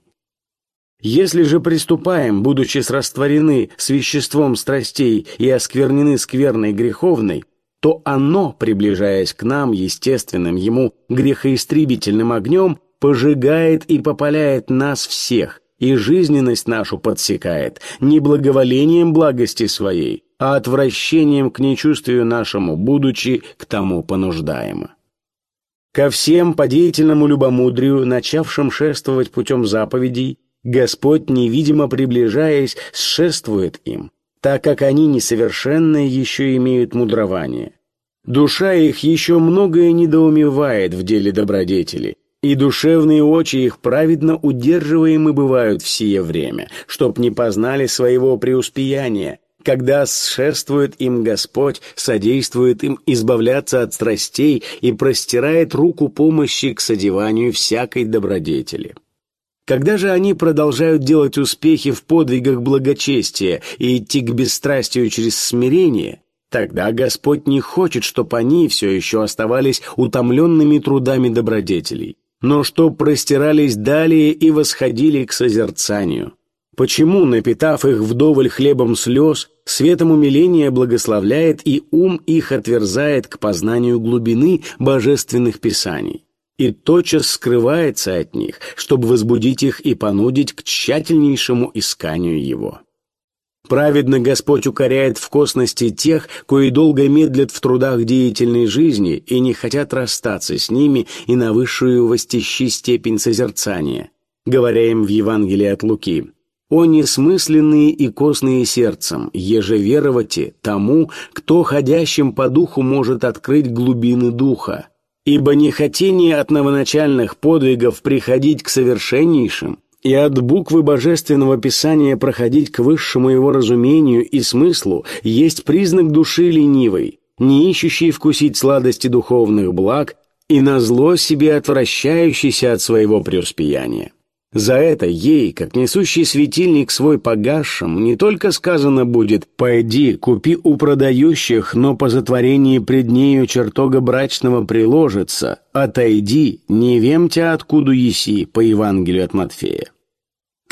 Если же приступаем, будучи срастворены с веществом страстей и осквернены скверной греховной, то оно, приближаясь к нам естественным ему грехоистребительным огнем, пожигает и попаляет нас всех, и жизненность нашу подсекает не благоволением благости своей, а отвращением к нечувствию нашему, будучи к тому понуждаемо. Ко всем по деятельному любомудрию, начавшим шествовать путем заповедей, Господь, невидимо приближаясь, шествует им, так как они несовершенные еще имеют мудрование. Душа их еще многое недоумевает в деле добродетели, и душевные очи их праведно удерживаемы бывают в сие время, чтоб не познали своего преуспеяния, когда шествует им Господь, содействует им избавляться от страстей и простирает руку помощи к содеванию всякой добродетели. Когда же они продолжают делать успехи в подвигах благочестия и идти к бесстрастию через смирение, тогда Господь не хочет, чтобы они все еще оставались утомленными трудами добродетелей но что простирались далее и восходили к созерцанию. Почему, напитав их вдоволь хлебом слез, светом умиления благословляет и ум их отверзает к познанию глубины божественных писаний? И тотчас скрывается от них, чтобы возбудить их и понудить к тщательнейшему исканию его. Праведно Господь укоряет в косности тех, кои долго медлят в трудах деятельной жизни и не хотят расстаться с ними и на высшую востищи степень созерцания. Говоря им в Евангелии от Луки, «О несмысленные и костные сердцем, еже веровате тому, кто ходящим по духу может открыть глубины духа, ибо нехотение от новоначальных подвигов приходить к совершеннейшим, и от буквы Божественного Писания проходить к высшему его разумению и смыслу есть признак души ленивой, не ищущей вкусить сладости духовных благ и назло себе отвращающейся от своего преуспеяния. За это ей, как несущий светильник свой погасшим, не только сказано будет «Пойди, купи у продающих, но по затворении пред нею чертога брачного приложится, отойди, не вем тебя откуда еси» по Евангелию от Матфея.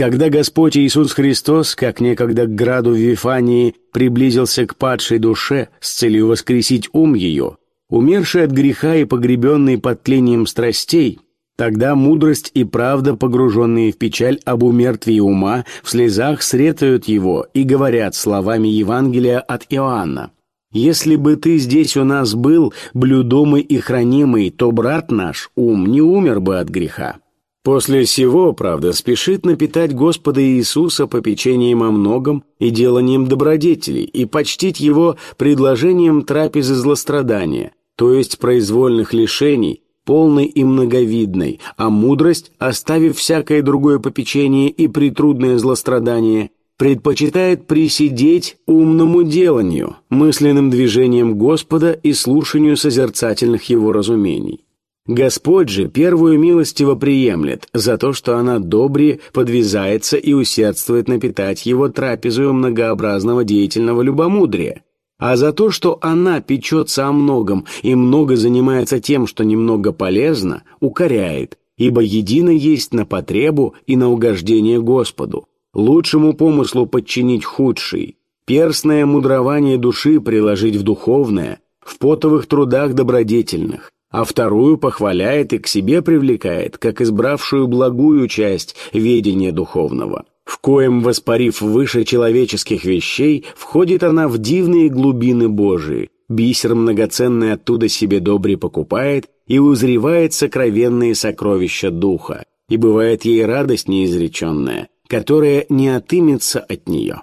Когда Господь Иисус Христос, как некогда к граду Вифании, приблизился к падшей душе с целью воскресить ум ее, умерший от греха и погребенный под тлением страстей – Тогда мудрость и правда, погруженные в печаль об умертвии ума, в слезах сретают его и говорят словами Евангелия от Иоанна. «Если бы ты здесь у нас был, блюдомый и хранимый, то брат наш, ум, не умер бы от греха». После сего, правда, спешит напитать Господа Иисуса попечением о многом и деланием добродетелей и почтить Его предложением трапезы злострадания, то есть произвольных лишений, полной и многовидной, а мудрость, оставив всякое другое попечение и притрудное злострадание, предпочитает присидеть умному деланию, мысленным движением Господа и слушанию созерцательных его разумений. Господь же первую милостиво приемлет за то, что она добре подвязается и усердствует напитать его трапезою многообразного деятельного любомудрия, а за то, что она печется о многом и много занимается тем, что немного полезно, укоряет, ибо едино есть на потребу и на угождение Господу, лучшему помыслу подчинить худший, перстное мудрование души приложить в духовное, в потовых трудах добродетельных, а вторую похваляет и к себе привлекает, как избравшую благую часть ведения духовного в коем, воспарив выше человеческих вещей, входит она в дивные глубины Божии, бисер многоценный оттуда себе добре покупает и узревает сокровенные сокровища духа, и бывает ей радость неизреченная, которая не отымется от нее.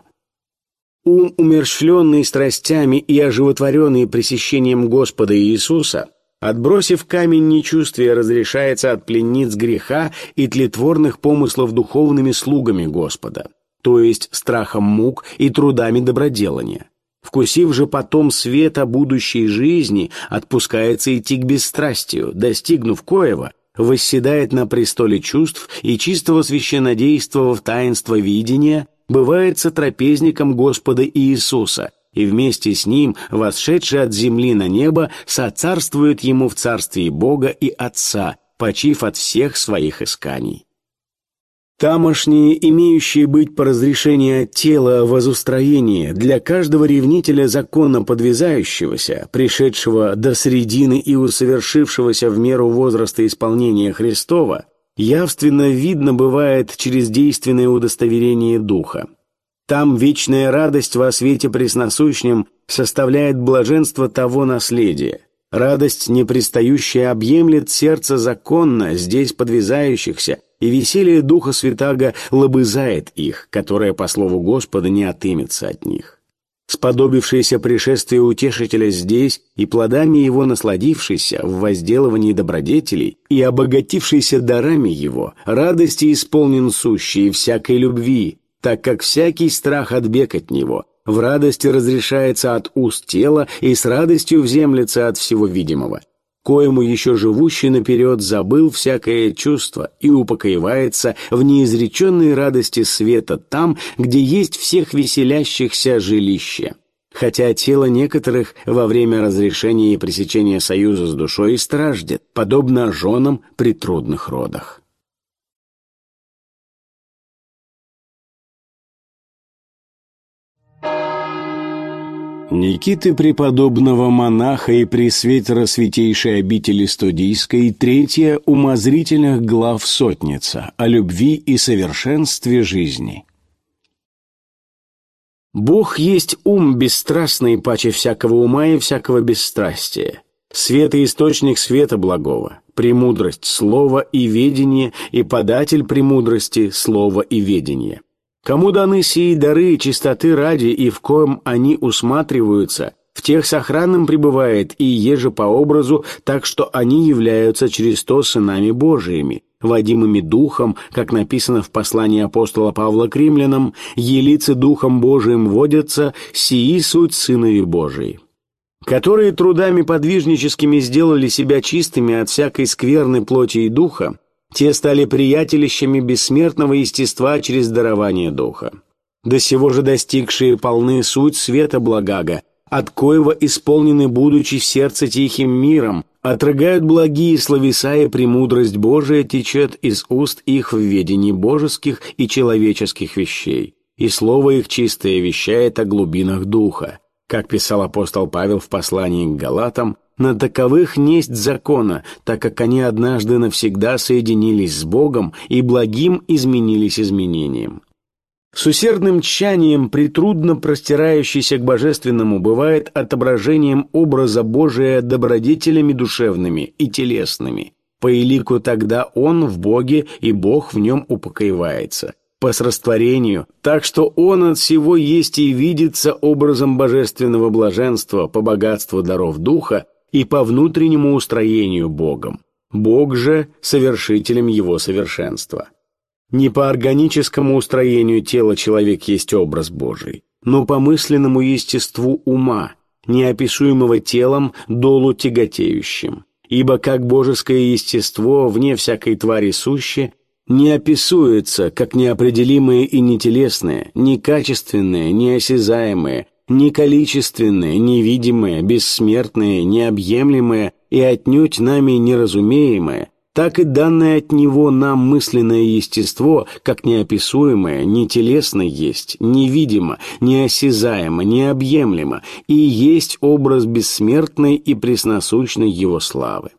Ум, умерщвленный страстями и оживотворенный пресещением Господа Иисуса, Отбросив камень нечувствия, разрешается от пленниц греха и тлетворных помыслов духовными слугами Господа, то есть страхом мук и трудами доброделания. Вкусив же потом света будущей жизни, отпускается идти к бесстрастию, достигнув коего, восседает на престоле чувств и чистого священнодейства в таинство видения, бывает сотрапезником Господа Иисуса – и вместе с ним, восшедший от земли на небо, соцарствует ему в царстве Бога и Отца, почив от всех своих исканий. Тамошние, имеющие быть по разрешению тела возустроения, для каждого ревнителя законно подвязающегося, пришедшего до средины и усовершившегося в меру возраста исполнения Христова, явственно видно бывает через действенное удостоверение Духа. Там вечная радость во свете пресносущнем составляет блаженство того наследия. Радость непристающая объемлет сердце законно, здесь подвязающихся, и веселье Духа Святаго лобызает их, которое, по слову Господа, не отымется от них. Сподобившееся пришествие Утешителя здесь и плодами его насладившийся в возделывании добродетелей и обогатившийся дарами его, радости исполнен сущий всякой любви, так как всякий страх отбег от него, в радости разрешается от уст тела и с радостью вземлется от всего видимого, коему еще живущий наперед забыл всякое чувство и упокоивается в неизреченной радости света там, где есть всех веселящихся жилище. Хотя тело некоторых во время разрешения и пресечения союза с душой страждет, подобно женам при трудных родах. Никиты преподобного монаха и пресветера святейшей обители студийской, третья умозрительных глав сотница о любви и совершенстве жизни. Бог есть ум бесстрастный паче всякого ума и всякого бесстрастия, свет и источник света благого, премудрость слова и ведение и податель премудрости слова и ведения. Кому даны сии дары чистоты ради, и в коем они усматриваются, в тех сохранным пребывает и еже по образу, так что они являются через то сынами Божиими, водимыми Духом, как написано в послании апостола Павла к римлянам, «Елицы Духом Божиим водятся, сии суть сынови Божии» которые трудами подвижническими сделали себя чистыми от всякой скверной плоти и духа, Те стали приятелищами бессмертного естества через дарование духа. До сего же достигшие полны суть света благага, от коего исполнены будучи в сердце тихим миром, отрыгают благие словеса и премудрость Божия течет из уст их в ведении божеских и человеческих вещей, и слово их чистое вещает о глубинах духа. Как писал апостол Павел в послании к Галатам, на таковых несть закона, так как они однажды навсегда соединились с Богом и благим изменились изменением. С усердным тщанием притрудно простирающийся к божественному бывает отображением образа Божия добродетелями душевными и телесными. По элику тогда он в Боге, и Бог в нем упокоивается. По срастворению, так что он от всего есть и видится образом божественного блаженства по богатству даров Духа и по внутреннему устроению Богом. Бог же совершителем его совершенства. Не по органическому устроению тела человек есть образ Божий, но по мысленному естеству ума, неописуемого телом, долу тяготеющим. Ибо как божеское естество, вне всякой твари суще, не описуется, как неопределимое и нетелесное, некачественное, неосязаемое, неколичественное, невидимое, бессмертное, необъемлемое и отнюдь нами неразумеемое – так и данное от него нам мысленное естество, как неописуемое, не телесно есть, невидимо, неосязаемо, необъемлемо, и есть образ бессмертной и пресносущной его славы.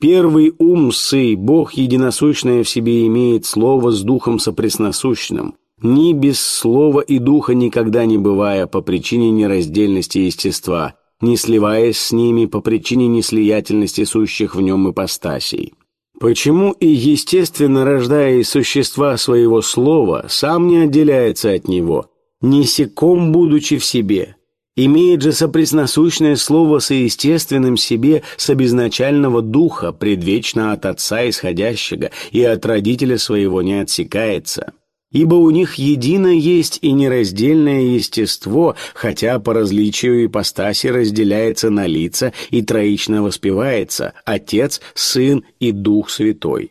Первый ум сый, Бог единосущное в себе имеет слово с духом сопресносущным, ни без слова и духа никогда не бывая по причине нераздельности естества, не сливаясь с ними по причине неслиятельности сущих в нем ипостасей. Почему и естественно, рождая из существа своего слова, сам не отделяется от него, несеком будучи в себе, имеет же сопресносущное слово соестественным себе с обезначального духа, предвечно от Отца исходящего, и от Родителя своего не отсекается ибо у них едино есть и нераздельное естество, хотя по различию ипостаси разделяется на лица и троично воспевается Отец, Сын и Дух Святой.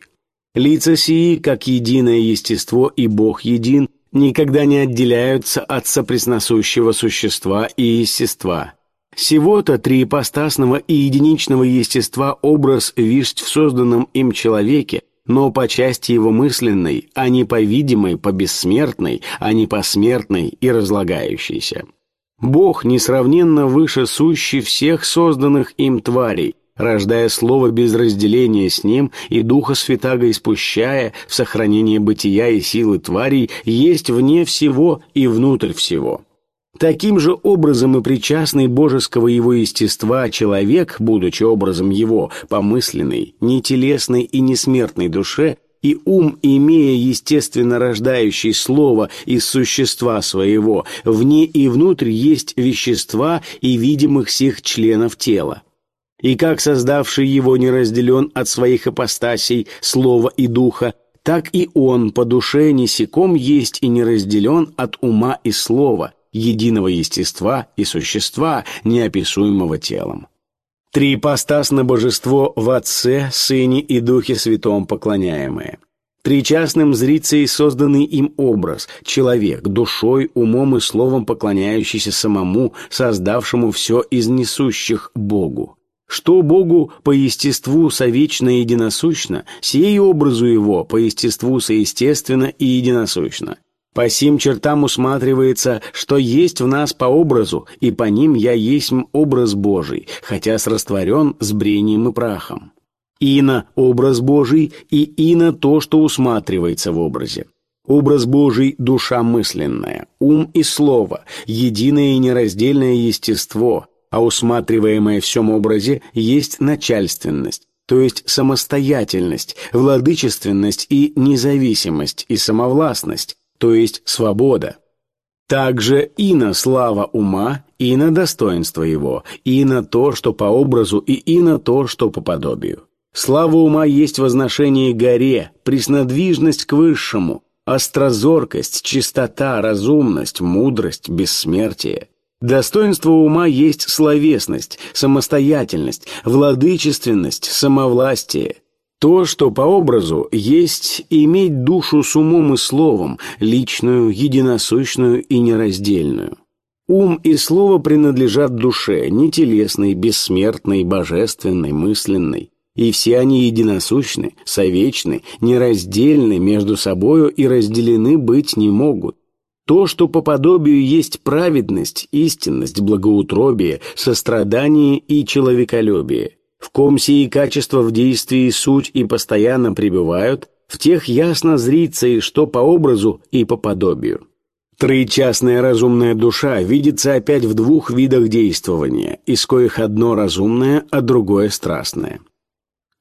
Лица сии, как единое естество и Бог един, никогда не отделяются от сопресносущего существа и естества. Всего-то триипостасного и единичного естества образ виждь в созданном им человеке, но по части его мысленной, а не по видимой, по бессмертной, а не по смертной и разлагающейся. Бог несравненно выше сущий всех созданных им тварей, рождая слово без разделения с ним и Духа Святаго испущая в сохранение бытия и силы тварей, есть вне всего и внутрь всего. Таким же образом и причастный божеского его естества человек, будучи образом его, помысленной, нетелесной и несмертной душе, и ум, имея естественно рождающий слово из существа своего, вне и внутрь есть вещества и видимых сих членов тела. И как создавший его не разделен от своих ипостасей, слова и духа, так и он по душе несеком есть и не разделен от ума и слова, единого естества и существа, неописуемого телом. Триипостасно божество в Отце, Сыне и Духе Святом поклоняемое. Тричастным зрится и созданный им образ, человек, душой, умом и словом поклоняющийся самому, создавшему все из несущих Богу. Что Богу по естеству совечно и единосущно, сей образу Его по естеству соестественно и единосущно. По сим чертам усматривается, что есть в нас по образу, и по ним я есть образ Божий, хотя срастворен с брением и прахом. Ино – образ Божий, и ино – то, что усматривается в образе. Образ Божий – душа мысленная, ум и слово, единое и нераздельное естество, а усматриваемое в всем образе есть начальственность, то есть самостоятельность, владычественность и независимость и самовластность, то есть свобода. Также и на слава ума, и на достоинство его, и на то, что по образу, и и на то, что по подобию. Слава ума есть возношение горе, преснодвижность к высшему, острозоркость, чистота, разумность, мудрость, бессмертие. Достоинство ума есть словесность, самостоятельность, владычественность, самовластие – То, что по образу, есть иметь душу с умом и словом, личную, единосущную и нераздельную. Ум и слово принадлежат душе, не телесной, бессмертной, божественной, мысленной. И все они единосущны, совечны, нераздельны между собою и разделены быть не могут. То, что по подобию есть праведность, истинность, благоутробие, сострадание и человеколюбие. В ком сии качества в действии суть и постоянно пребывают, в тех ясно зрится и что по образу и по подобию. Троечастная разумная душа видится опять в двух видах действования, из коих одно разумное, а другое страстное.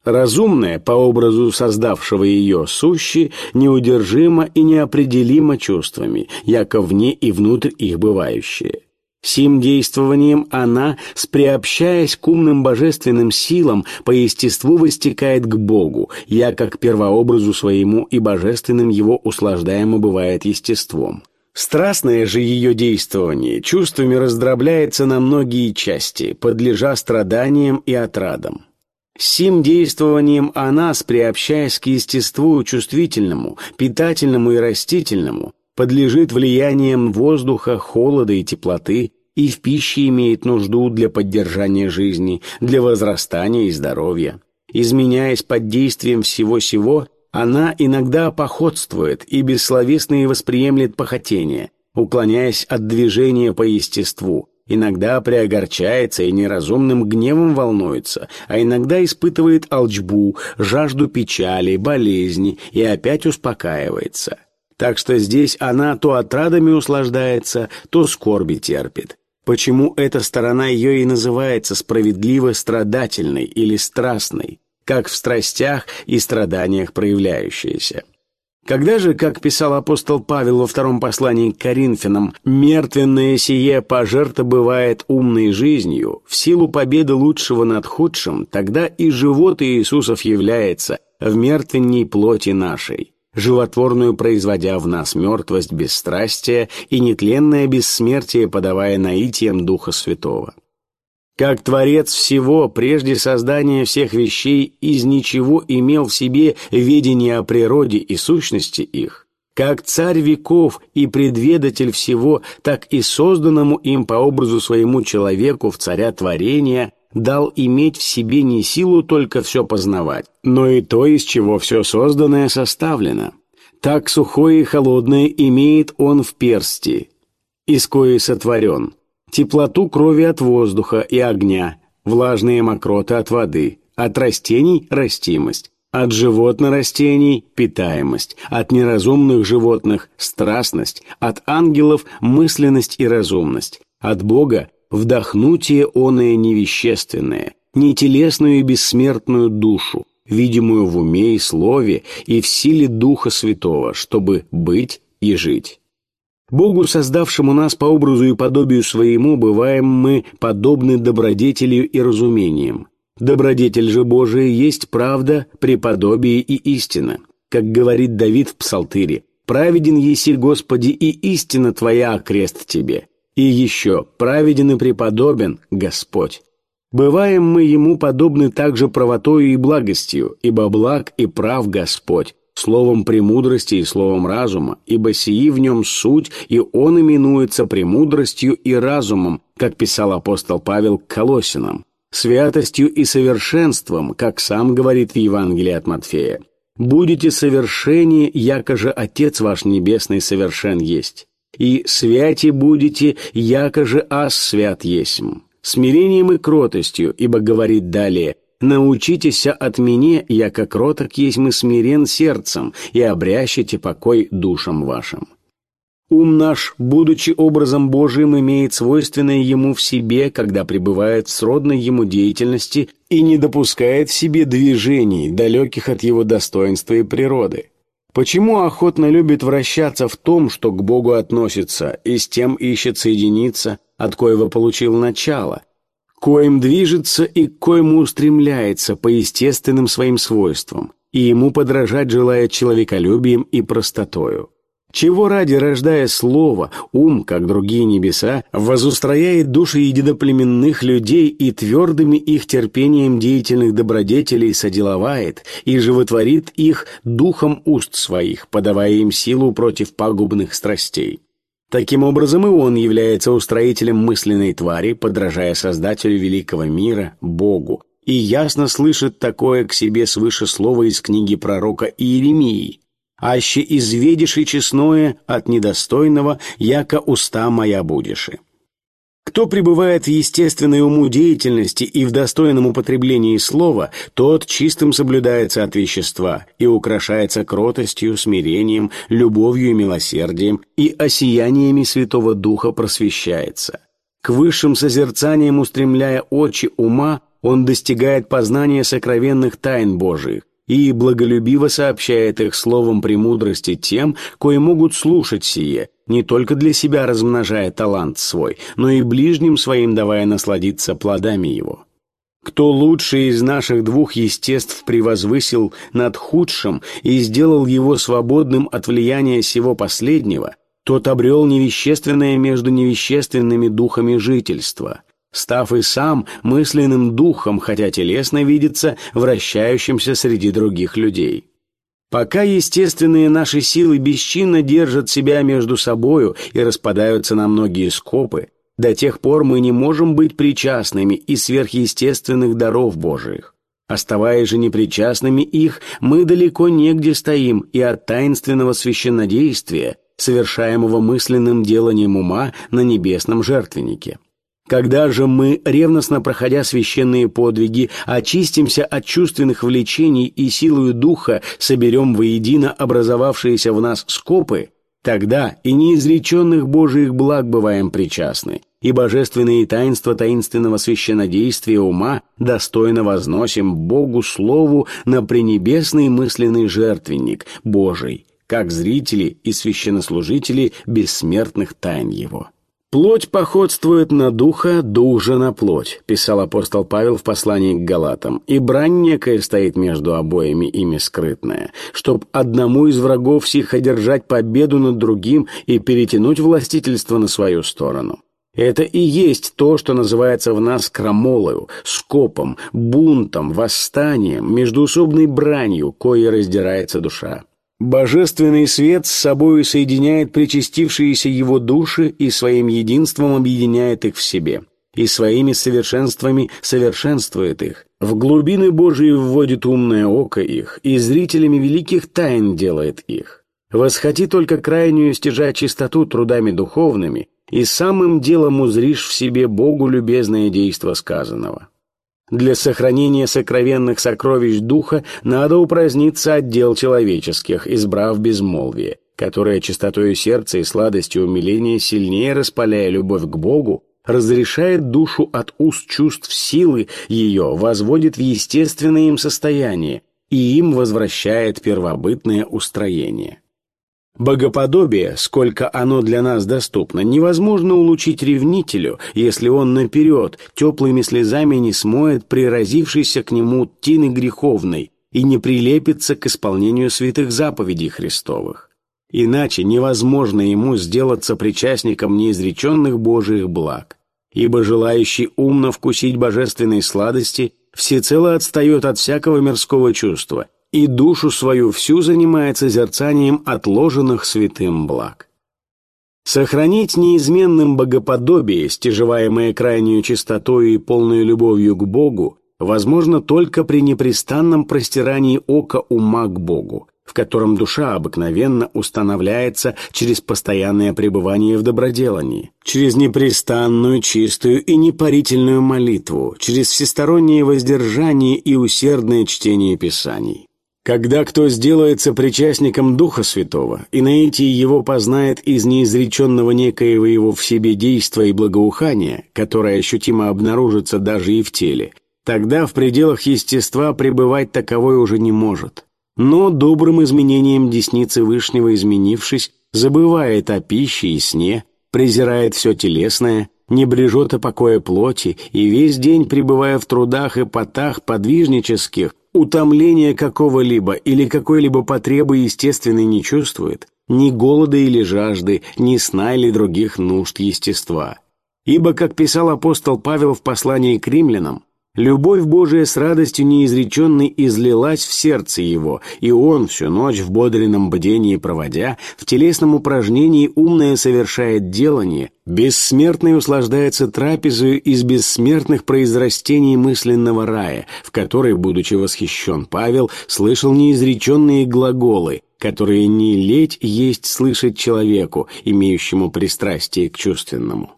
Разумное, по образу создавшего ее сущи, неудержимо и неопределимо чувствами, яко вне и внутрь их бывающее. Сим действованием она, сприобщаясь к умным божественным силам, по естеству выстекает к Богу, яко к первообразу своему и божественным его услаждаемо бывает естеством. Страстное же ее действование чувствами раздробляется на многие части, подлежа страданиям и отрадам. Сим действованием она, приобщаясь к естеству чувствительному, питательному и растительному, подлежит влиянием воздуха, холода и теплоты, и в пище имеет нужду для поддержания жизни, для возрастания и здоровья. Изменяясь под действием всего сего, она иногда походствует и бессловесно восприемлет похотение, уклоняясь от движения по естеству, иногда приогорчается и неразумным гневом волнуется, а иногда испытывает алчбу, жажду печали, болезни и опять успокаивается. Так что здесь она то отрадами услаждается, то скорби терпит. Почему эта сторона ее и называется справедливо страдательной или страстной? как в страстях и страданиях проявляющиеся. Когда же, как писал апостол Павел во втором послании к Коринфянам, «мертвенное сие пожерто бывает умной жизнью, в силу победы лучшего над худшим, тогда и живот Иисусов является в мертвенней плоти нашей, животворную производя в нас мертвость бесстрастия и нетленное бессмертие подавая наитием Духа Святого». Как Творец всего, прежде создания всех вещей, из ничего имел в себе ведение о природе и сущности их, как Царь веков и предведатель всего, так и созданному им по образу своему человеку в Царя Творения дал иметь в себе не силу только все познавать, но и то, из чего все созданное составлено. Так сухое и холодное имеет он в персти, из кои сотворен – теплоту крови от воздуха и огня, влажные мокроты от воды, от растений – растимость, от животно-растений – питаемость, от неразумных животных – страстность, от ангелов – мысленность и разумность, от Бога – вдохнутие оное невещественное, нетелесную и бессмертную душу, видимую в уме и слове и в силе Духа Святого, чтобы быть и жить. Богу, создавшему нас по образу и подобию своему, бываем мы подобны добродетелью и разумением. Добродетель же Божия есть правда, преподобие и истина. Как говорит Давид в Псалтыре, «Праведен еси, Господи, и истина Твоя окрест Тебе». И еще «Праведен и преподобен Господь». Бываем мы Ему подобны также правотою и благостью, ибо благ и прав Господь, словом премудрости и словом разума, ибо сии в нем суть, и он именуется премудростью и разумом, как писал апостол Павел к Колосинам, святостью и совершенством, как сам говорит в Евангелии от Матфея. «Будете совершенни, яко же Отец ваш Небесный совершен есть, и святи будете, яко же Ас свят есмь, смирением и кротостью, ибо говорит далее – Научитеся от меня, яко кроток есть мы смирен сердцем, и обрящите покой душам вашим. Ум наш, будучи образом Божиим, имеет свойственное ему в себе, когда пребывает в сродной ему деятельности и не допускает в себе движений, далеких от его достоинства и природы. Почему охотно любит вращаться в том, что к Богу относится, и с тем ищет соединиться, от коего получил начало – коим движется и к коему устремляется по естественным своим свойствам, и ему подражать желает человеколюбием и простотою. Чего ради, рождая слово, ум, как другие небеса, возустрояет души единоплеменных людей и твердыми их терпением деятельных добродетелей соделовает и животворит их духом уст своих, подавая им силу против пагубных страстей. Таким образом, и он является устроителем мысленной твари, подражая Создателю великого мира, Богу, и ясно слышит такое к себе свыше слова из книги пророка Иеремии – аще изведишь и честное от недостойного, яко уста моя будеши. Кто пребывает в естественной уму деятельности и в достойном употреблении слова, тот чистым соблюдается от вещества и украшается кротостью, смирением, любовью и милосердием, и осияниями Святого Духа просвещается. К высшим созерцаниям устремляя очи ума, он достигает познания сокровенных тайн Божиих, и благолюбиво сообщает их словом премудрости тем, кои могут слушать сие, не только для себя размножая талант свой, но и ближним своим давая насладиться плодами его. Кто лучший из наших двух естеств превозвысил над худшим и сделал его свободным от влияния сего последнего, тот обрел невещественное между невещественными духами жительства – став и сам мысленным духом, хотя телесно видится вращающимся среди других людей. Пока естественные наши силы бесчинно держат себя между собою и распадаются на многие скопы, до тех пор мы не можем быть причастными и сверхъестественных даров Божиих. Оставаясь же непричастными их, мы далеко негде стоим и от таинственного священнодействия, совершаемого мысленным деланием ума на небесном жертвеннике. Когда же мы, ревностно проходя священные подвиги, очистимся от чувственных влечений и силою духа соберем воедино образовавшиеся в нас скопы, тогда и неизреченных Божиих благ бываем причастны, и божественные таинства таинственного священнодействия ума достойно возносим Богу Слову на пренебесный мысленный жертвенник Божий, как зрители и священнослужители бессмертных тайн Его. «Плоть походствует на духа, дух же на плоть», писал апостол Павел в послании к Галатам, «и брань некая стоит между обоими ими скрытная, чтоб одному из врагов сих одержать победу над другим и перетянуть властительство на свою сторону». Это и есть то, что называется в нас крамолою, скопом, бунтом, восстанием, междуусобной бранью, кое раздирается душа. Божественный свет с собою соединяет причастившиеся его души и своим единством объединяет их в себе, и своими совершенствами совершенствует их. В глубины Божии вводит умное око их, и зрителями великих тайн делает их. Восходи только крайнюю стяжа чистоту трудами духовными, и самым делом узришь в себе Богу любезное действо сказанного. Для сохранения сокровенных сокровищ духа надо упраздниться от дел человеческих, избрав безмолвие, которое чистотою сердца и сладостью умиления, сильнее распаляя любовь к Богу, разрешает душу от уст чувств силы ее, возводит в естественное им состояние и им возвращает первобытное устроение. Богоподобие, сколько оно для нас доступно, невозможно улучить ревнителю, если он наперед теплыми слезами не смоет приразившийся к нему тины греховной и не прилепится к исполнению святых заповедей Христовых. Иначе невозможно ему сделаться причастником неизреченных Божиих благ, ибо желающий умно вкусить божественной сладости всецело отстает от всякого мирского чувства и душу свою всю занимает созерцанием отложенных святым благ. Сохранить неизменным богоподобие, стяжеваемое крайнюю чистотой и полной любовью к Богу, возможно только при непрестанном простирании ока ума к Богу, в котором душа обыкновенно устанавливается через постоянное пребывание в доброделании, через непрестанную, чистую и непарительную молитву, через всестороннее воздержание и усердное чтение Писаний. Когда кто сделается причастником Духа Святого, и наитие его познает из неизреченного некоего его в себе действа и благоухания, которое ощутимо обнаружится даже и в теле, тогда в пределах естества пребывать таковой уже не может. Но добрым изменением десницы Вышнего изменившись, забывает о пище и сне, презирает все телесное, не брежет о покое плоти, и весь день, пребывая в трудах и потах подвижнических, утомления какого-либо или какой-либо потребы естественной не чувствует, ни голода или жажды, ни сна или других нужд естества. Ибо, как писал апостол Павел в послании к римлянам, Любовь Божия с радостью неизреченной излилась в сердце его, и он, всю ночь в бодренном бдении проводя, в телесном упражнении умное совершает делание, бессмертный услаждается трапезою из бессмертных произрастений мысленного рая, в которой, будучи восхищен Павел, слышал неизреченные глаголы, которые не леть есть слышать человеку, имеющему пристрастие к чувственному.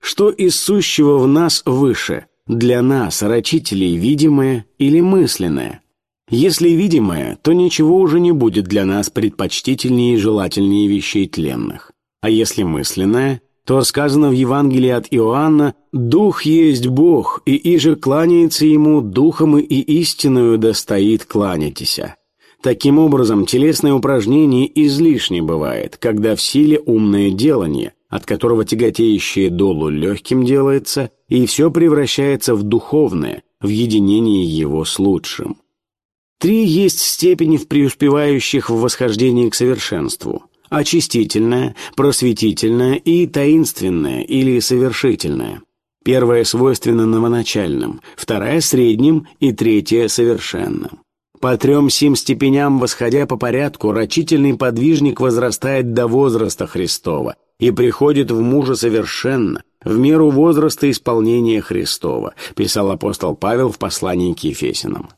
Что из сущего в нас выше – для нас, рачителей, видимое или мысленное. Если видимое, то ничего уже не будет для нас предпочтительнее и желательнее вещей тленных. А если мысленное, то сказано в Евангелии от Иоанна «Дух есть Бог, и иже кланяется Ему духом и истинную достоит кланяйтеся». Таким образом, телесное упражнение излишне бывает, когда в силе умное делание, от которого тяготеющее долу легким делается, и все превращается в духовное, в единение его с лучшим. Три есть степени в преуспевающих в восхождении к совершенству – очистительное, просветительное и таинственное или совершительное. Первое свойственно новоначальным, вторая – средним и третье – совершенным. По трем сим степеням, восходя по порядку, рачительный подвижник возрастает до возраста Христова и приходит в мужа совершенно, в меру возраста исполнения Христова, писал апостол Павел в послании к Ефесинам.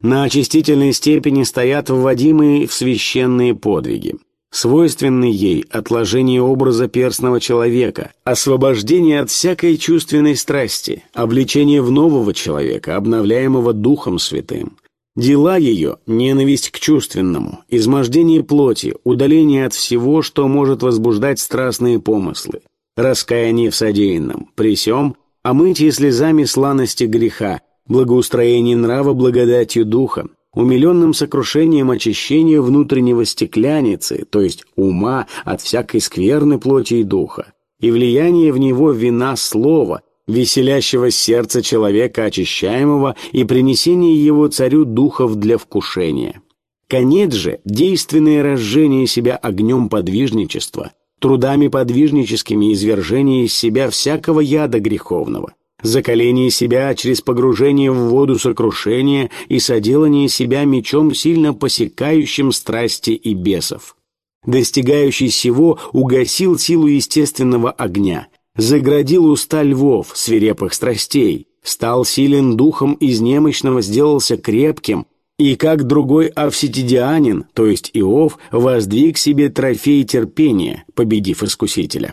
На очистительной степени стоят вводимые в священные подвиги. Свойственны ей отложение образа перстного человека, освобождение от всякой чувственной страсти, обличение в нового человека, обновляемого Духом Святым, Дела ее – ненависть к чувственному, измождение плоти, удаление от всего, что может возбуждать страстные помыслы, раскаяние в содеянном, при сём – омытие слезами сланости греха, благоустроение нрава благодатью духа, умиленным сокрушением очищения внутреннего стекляницы, то есть ума от всякой скверны плоти и духа, и влияние в него вина слова – веселящего сердца человека очищаемого и принесение его царю духов для вкушения. Конец же – действенное разжение себя огнем подвижничества, трудами подвижническими извержение из себя всякого яда греховного, закаление себя через погружение в воду сокрушения и соделание себя мечом, сильно посекающим страсти и бесов. Достигающий сего угасил силу естественного огня – заградил уста львов, свирепых страстей, стал силен духом из немощного, сделался крепким, и как другой авситидианин, то есть Иов, воздвиг себе трофей терпения, победив искусителя.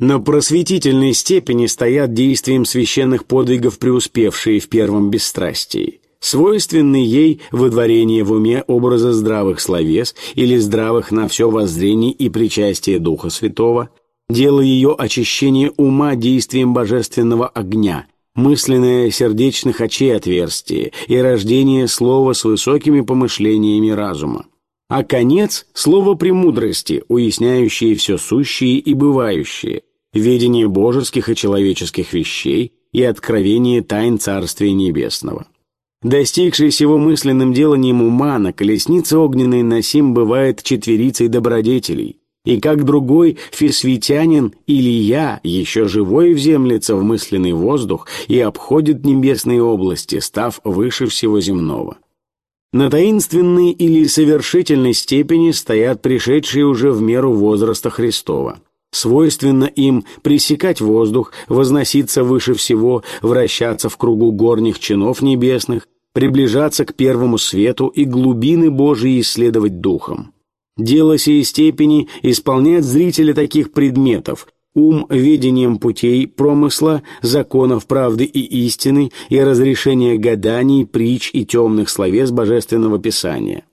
На просветительной степени стоят действием священных подвигов преуспевшие в первом бесстрастии. Свойственны ей выдворение в уме образа здравых словес или здравых на все воззрений и причастие Духа Святого – Дело ее очищение ума действием божественного огня, мысленное сердечных очей отверстие и рождение слова с высокими помышлениями разума. А конец – слово премудрости, уясняющее все сущее и бывающее, ведение божеских и человеческих вещей и откровение тайн Царствия Небесного. Достигший всего мысленным деланием ума на колеснице огненной носим бывает четверицей добродетелей – и как другой фисвитянин или я, еще живой вземлется в мысленный воздух и обходит небесные области, став выше всего земного. На таинственной или совершительной степени стоят пришедшие уже в меру возраста Христова. Свойственно им пресекать воздух, возноситься выше всего, вращаться в кругу горних чинов небесных, приближаться к первому свету и глубины Божьи исследовать духом. Дело сей степени исполняет зрителя таких предметов, ум ведением путей промысла, законов правды и истины и разрешения гаданий, притч и темных словес Божественного Писания.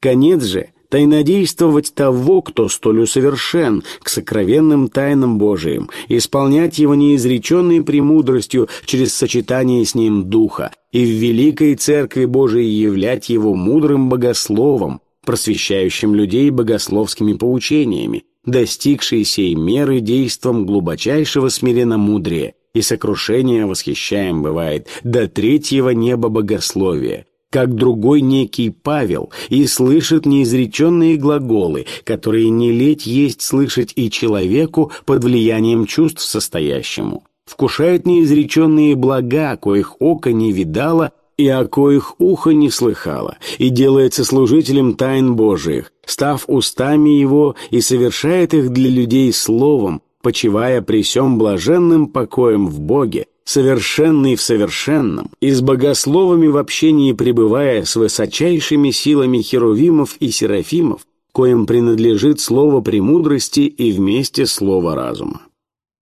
Конец же – тайнодействовать того, кто столь усовершен, к сокровенным тайнам Божиим, исполнять его неизреченной премудростью через сочетание с ним Духа, и в великой Церкви Божией являть его мудрым богословом, просвещающим людей богословскими поучениями, достигшие сей меры действом глубочайшего смиренномудрия, и сокрушение восхищаем бывает до третьего неба богословия, как другой некий Павел, и слышит неизреченные глаголы, которые не леть есть слышать и человеку под влиянием чувств состоящему, вкушает неизреченные блага, коих око не видало и о коих ухо не слыхало, и делается служителем тайн Божиих, став устами его и совершает их для людей словом, почивая при сем блаженным покоем в Боге, совершенный в совершенном, и с богословами в общении пребывая с высочайшими силами херувимов и серафимов, коим принадлежит слово премудрости и вместе слово разума.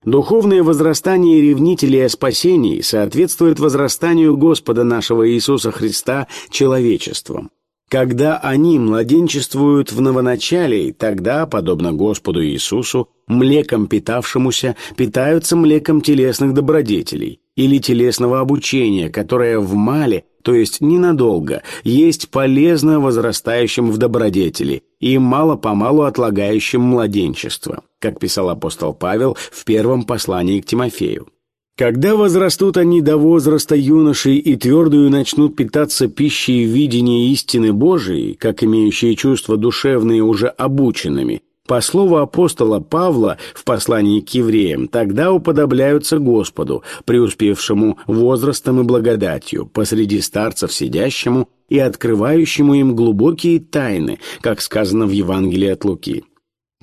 Духовное возрастание ревнителей о спасении соответствует возрастанию Господа нашего Иисуса Христа человечеством. Когда они младенчествуют в новоначалии, тогда, подобно Господу Иисусу, млеком питавшемуся, питаются млеком телесных добродетелей или телесного обучения, которое в мале то есть ненадолго, есть полезно возрастающим в добродетели и мало-помалу отлагающим младенчество, как писал апостол Павел в первом послании к Тимофею. Когда возрастут они до возраста юношей и твердую начнут питаться пищей видения истины Божией, как имеющие чувства душевные уже обученными, по слову апостола Павла в послании к евреям, тогда уподобляются Господу, преуспевшему возрастом и благодатью, посреди старцев сидящему и открывающему им глубокие тайны, как сказано в Евангелии от Луки.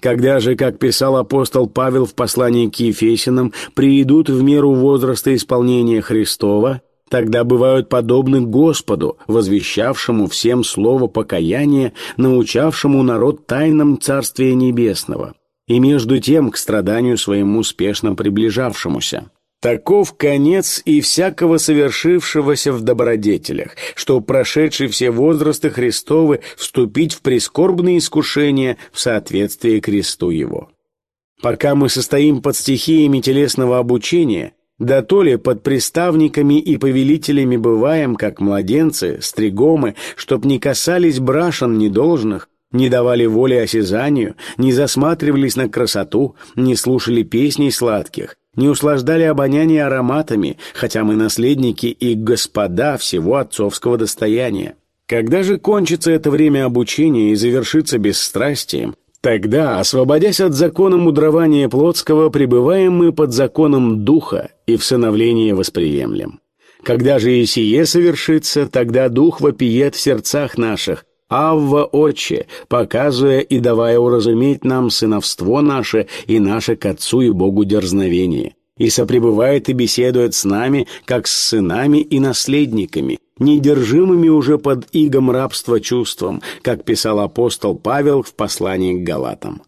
Когда же, как писал апостол Павел в послании к Ефесинам, приидут в меру возраста исполнения Христова, тогда бывают подобны Господу, возвещавшему всем слово покаяния, научавшему народ тайнам Царствия Небесного, и между тем к страданию своему успешно приближавшемуся. Таков конец и всякого совершившегося в добродетелях, что прошедший все возрасты Христовы вступить в прискорбные искушения в соответствии кресту Его. Пока мы состоим под стихиями телесного обучения – да то ли под приставниками и повелителями бываем, как младенцы, стригомы, чтоб не касались брашен недолжных, не давали воли осязанию, не засматривались на красоту, не слушали песней сладких, не услаждали обоняние ароматами, хотя мы наследники и господа всего отцовского достояния. Когда же кончится это время обучения и завершится бесстрастием, Тогда, освободясь от закона мудрования плотского, пребываем мы под законом духа и всыновление восприемлем. Когда же и сие совершится, тогда дух вопиет в сердцах наших, Авва Отче, показывая и давая уразуметь нам сыновство наше и наше к Отцу и Богу дерзновение, и сопребывает и беседует с нами, как с сынами и наследниками, недержимыми уже под игом рабства чувством, как писал апостол Павел в послании к Галатам.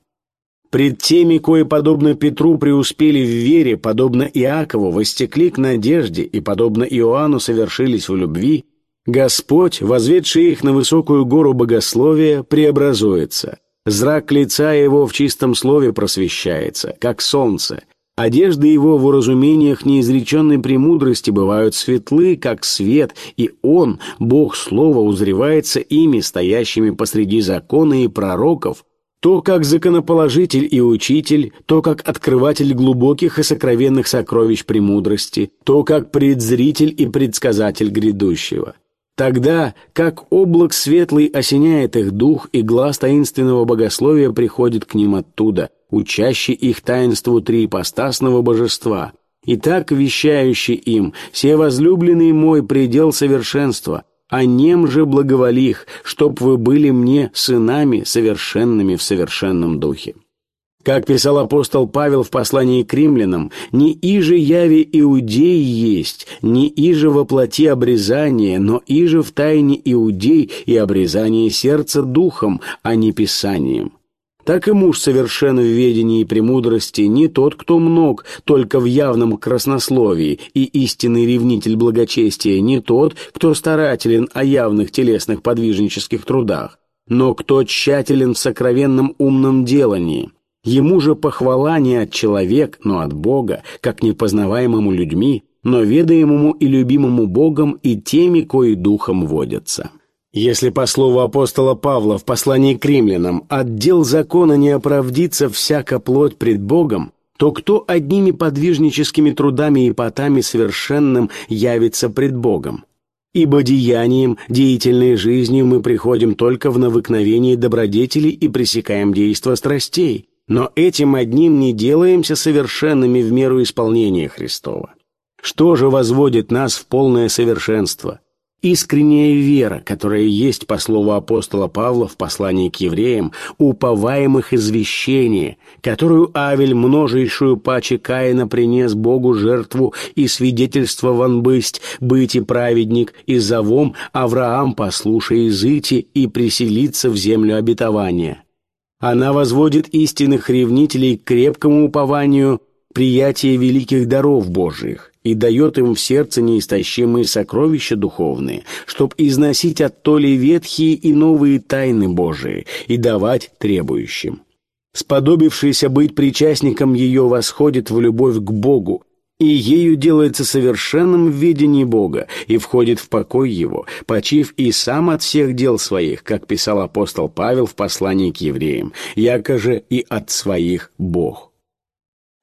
Пред теми, кои, подобно Петру, преуспели в вере, подобно Иакову, востекли к надежде и, подобно Иоанну, совершились в любви, Господь, возведший их на высокую гору богословия, преобразуется. Зрак лица его в чистом слове просвещается, как солнце, Одежды его в уразумениях неизреченной премудрости бывают светлы, как свет, и он, Бог Слова, узревается ими, стоящими посреди закона и пророков, то как законоположитель и учитель, то как открыватель глубоких и сокровенных сокровищ премудрости, то как предзритель и предсказатель грядущего. Тогда, как облак светлый осеняет их дух, и глаз таинственного богословия приходит к ним оттуда – учащий их таинству триипостасного божества, и так вещающий им, «Се возлюбленный мой предел совершенства, а нем же благоволих, чтоб вы были мне сынами совершенными в совершенном духе». Как писал апостол Павел в послании к римлянам, «Не иже яви иудей есть, не иже воплоти обрезание, но иже в тайне иудей и обрезание сердца духом, а не писанием» так и муж совершен в ведении и премудрости не тот, кто мног, только в явном краснословии, и истинный ревнитель благочестия не тот, кто старателен о явных телесных подвижнических трудах, но кто тщателен в сокровенном умном делании. Ему же похвала не от человека, но от Бога, как непознаваемому людьми, но ведаемому и любимому Богом и теми, кои духом водятся. Если, по слову апостола Павла в послании к римлянам, отдел закона не оправдится всяко плоть пред Богом, то кто одними подвижническими трудами и потами совершенным явится пред Богом? Ибо деянием, деятельной жизнью мы приходим только в навыкновении добродетели и пресекаем действо страстей, но этим одним не делаемся совершенными в меру исполнения Христова. Что же возводит нас в полное совершенство? Искренняя вера, которая есть, по слову апостола Павла в послании к евреям, уповаемых извещение, которую Авель множейшую паче Каина принес Богу жертву и свидетельство вон бысть, быть и праведник, и завом Авраам послушай изыти и приселиться в землю обетования. Она возводит истинных ревнителей к крепкому упованию приятия великих даров Божиих, и дает им в сердце неистощимые сокровища духовные, чтоб износить оттоле ветхие и новые тайны Божии и давать требующим. Сподобившийся быть причастником ее восходит в любовь к Богу, и ею делается совершенным в видении Бога и входит в покой Его, почив и сам от всех дел своих, как писал апостол Павел в послании к евреям, яко же и от своих Бог.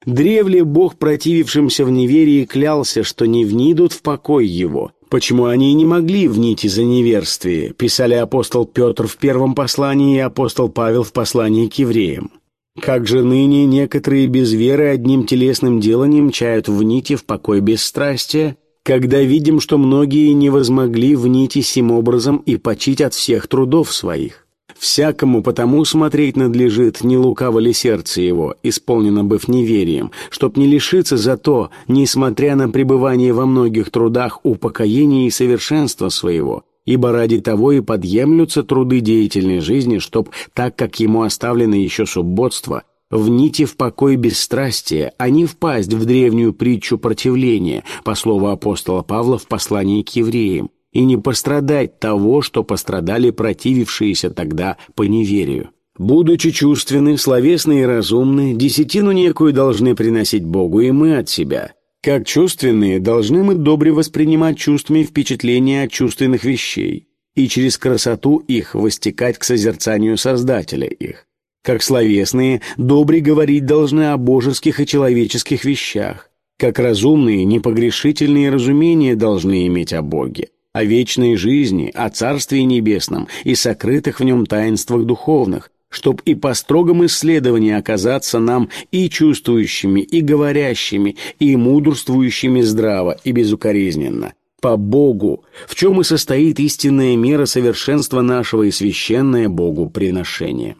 Древле Бог противившимся в неверии клялся, что не внидут в покой его. Почему они не могли внить из-за неверствия, писали апостол Петр в первом послании и апостол Павел в послании к евреям. Как же ныне некоторые без веры одним телесным деланием чают в нити в покой бесстрастия, когда видим, что многие не возмогли в нити сим образом и почить от всех трудов своих. Всякому потому смотреть надлежит, не лукаво ли сердце его, исполнено быв неверием, чтоб не лишиться зато, несмотря на пребывание во многих трудах упокоения и совершенства своего, ибо ради того и подъемлются труды деятельной жизни, чтоб, так как ему оставлено еще субботство, в нити в покой бесстрастия, а не впасть в древнюю притчу противления, по слову апостола Павла в послании к евреям, и не пострадать того, что пострадали противившиеся тогда по неверию. Будучи чувственны, словесны и разумны, десятину некую должны приносить Богу и мы от себя. Как чувственные, должны мы добре воспринимать чувствами впечатления от чувственных вещей и через красоту их востекать к созерцанию Создателя их. Как словесные, добре говорить должны о божеских и человеческих вещах. Как разумные, непогрешительные разумения должны иметь о Боге о вечной жизни, о Царстве Небесном и сокрытых в нем таинствах духовных, чтоб и по строгом исследовании оказаться нам и чувствующими, и говорящими, и мудрствующими здраво и безукоризненно. По Богу, в чем и состоит истинная мера совершенства нашего и священное Богу приношение.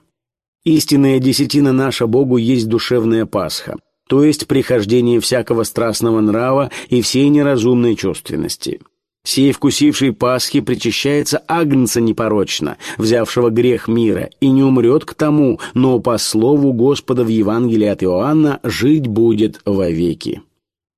Истинная десятина наша Богу есть душевная Пасха, то есть прихождение всякого страстного нрава и всей неразумной чувственности. Сей вкусивший Пасхи причащается Агнца непорочно, взявшего грех мира, и не умрет к тому, но по слову Господа в Евангелии от Иоанна жить будет вовеки.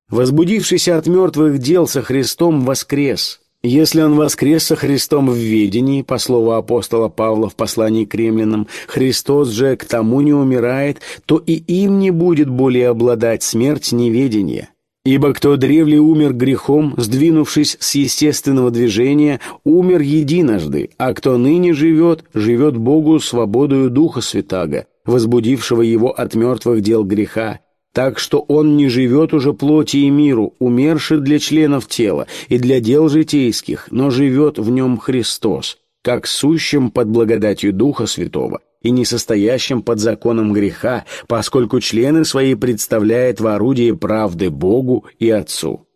Возбудившийся от мертвых дел со Христом воскрес. Если он воскрес со Христом в ведении, по слову апостола Павла в послании к римлянам, Христос же к тому не умирает, то и им не будет более обладать смерть неведения. Ибо кто древле умер грехом, сдвинувшись с естественного движения, умер единожды, а кто ныне живет, живет Богу свободою Духа Святаго, возбудившего его от мертвых дел греха, так что он не живет уже плоти и миру, умерший для членов тела и для дел житейских, но живет в нем Христос, как сущим под благодатью Духа Святого, и не состоящим под законом греха, поскольку члены свои представляет в орудии правды Богу и Отцу.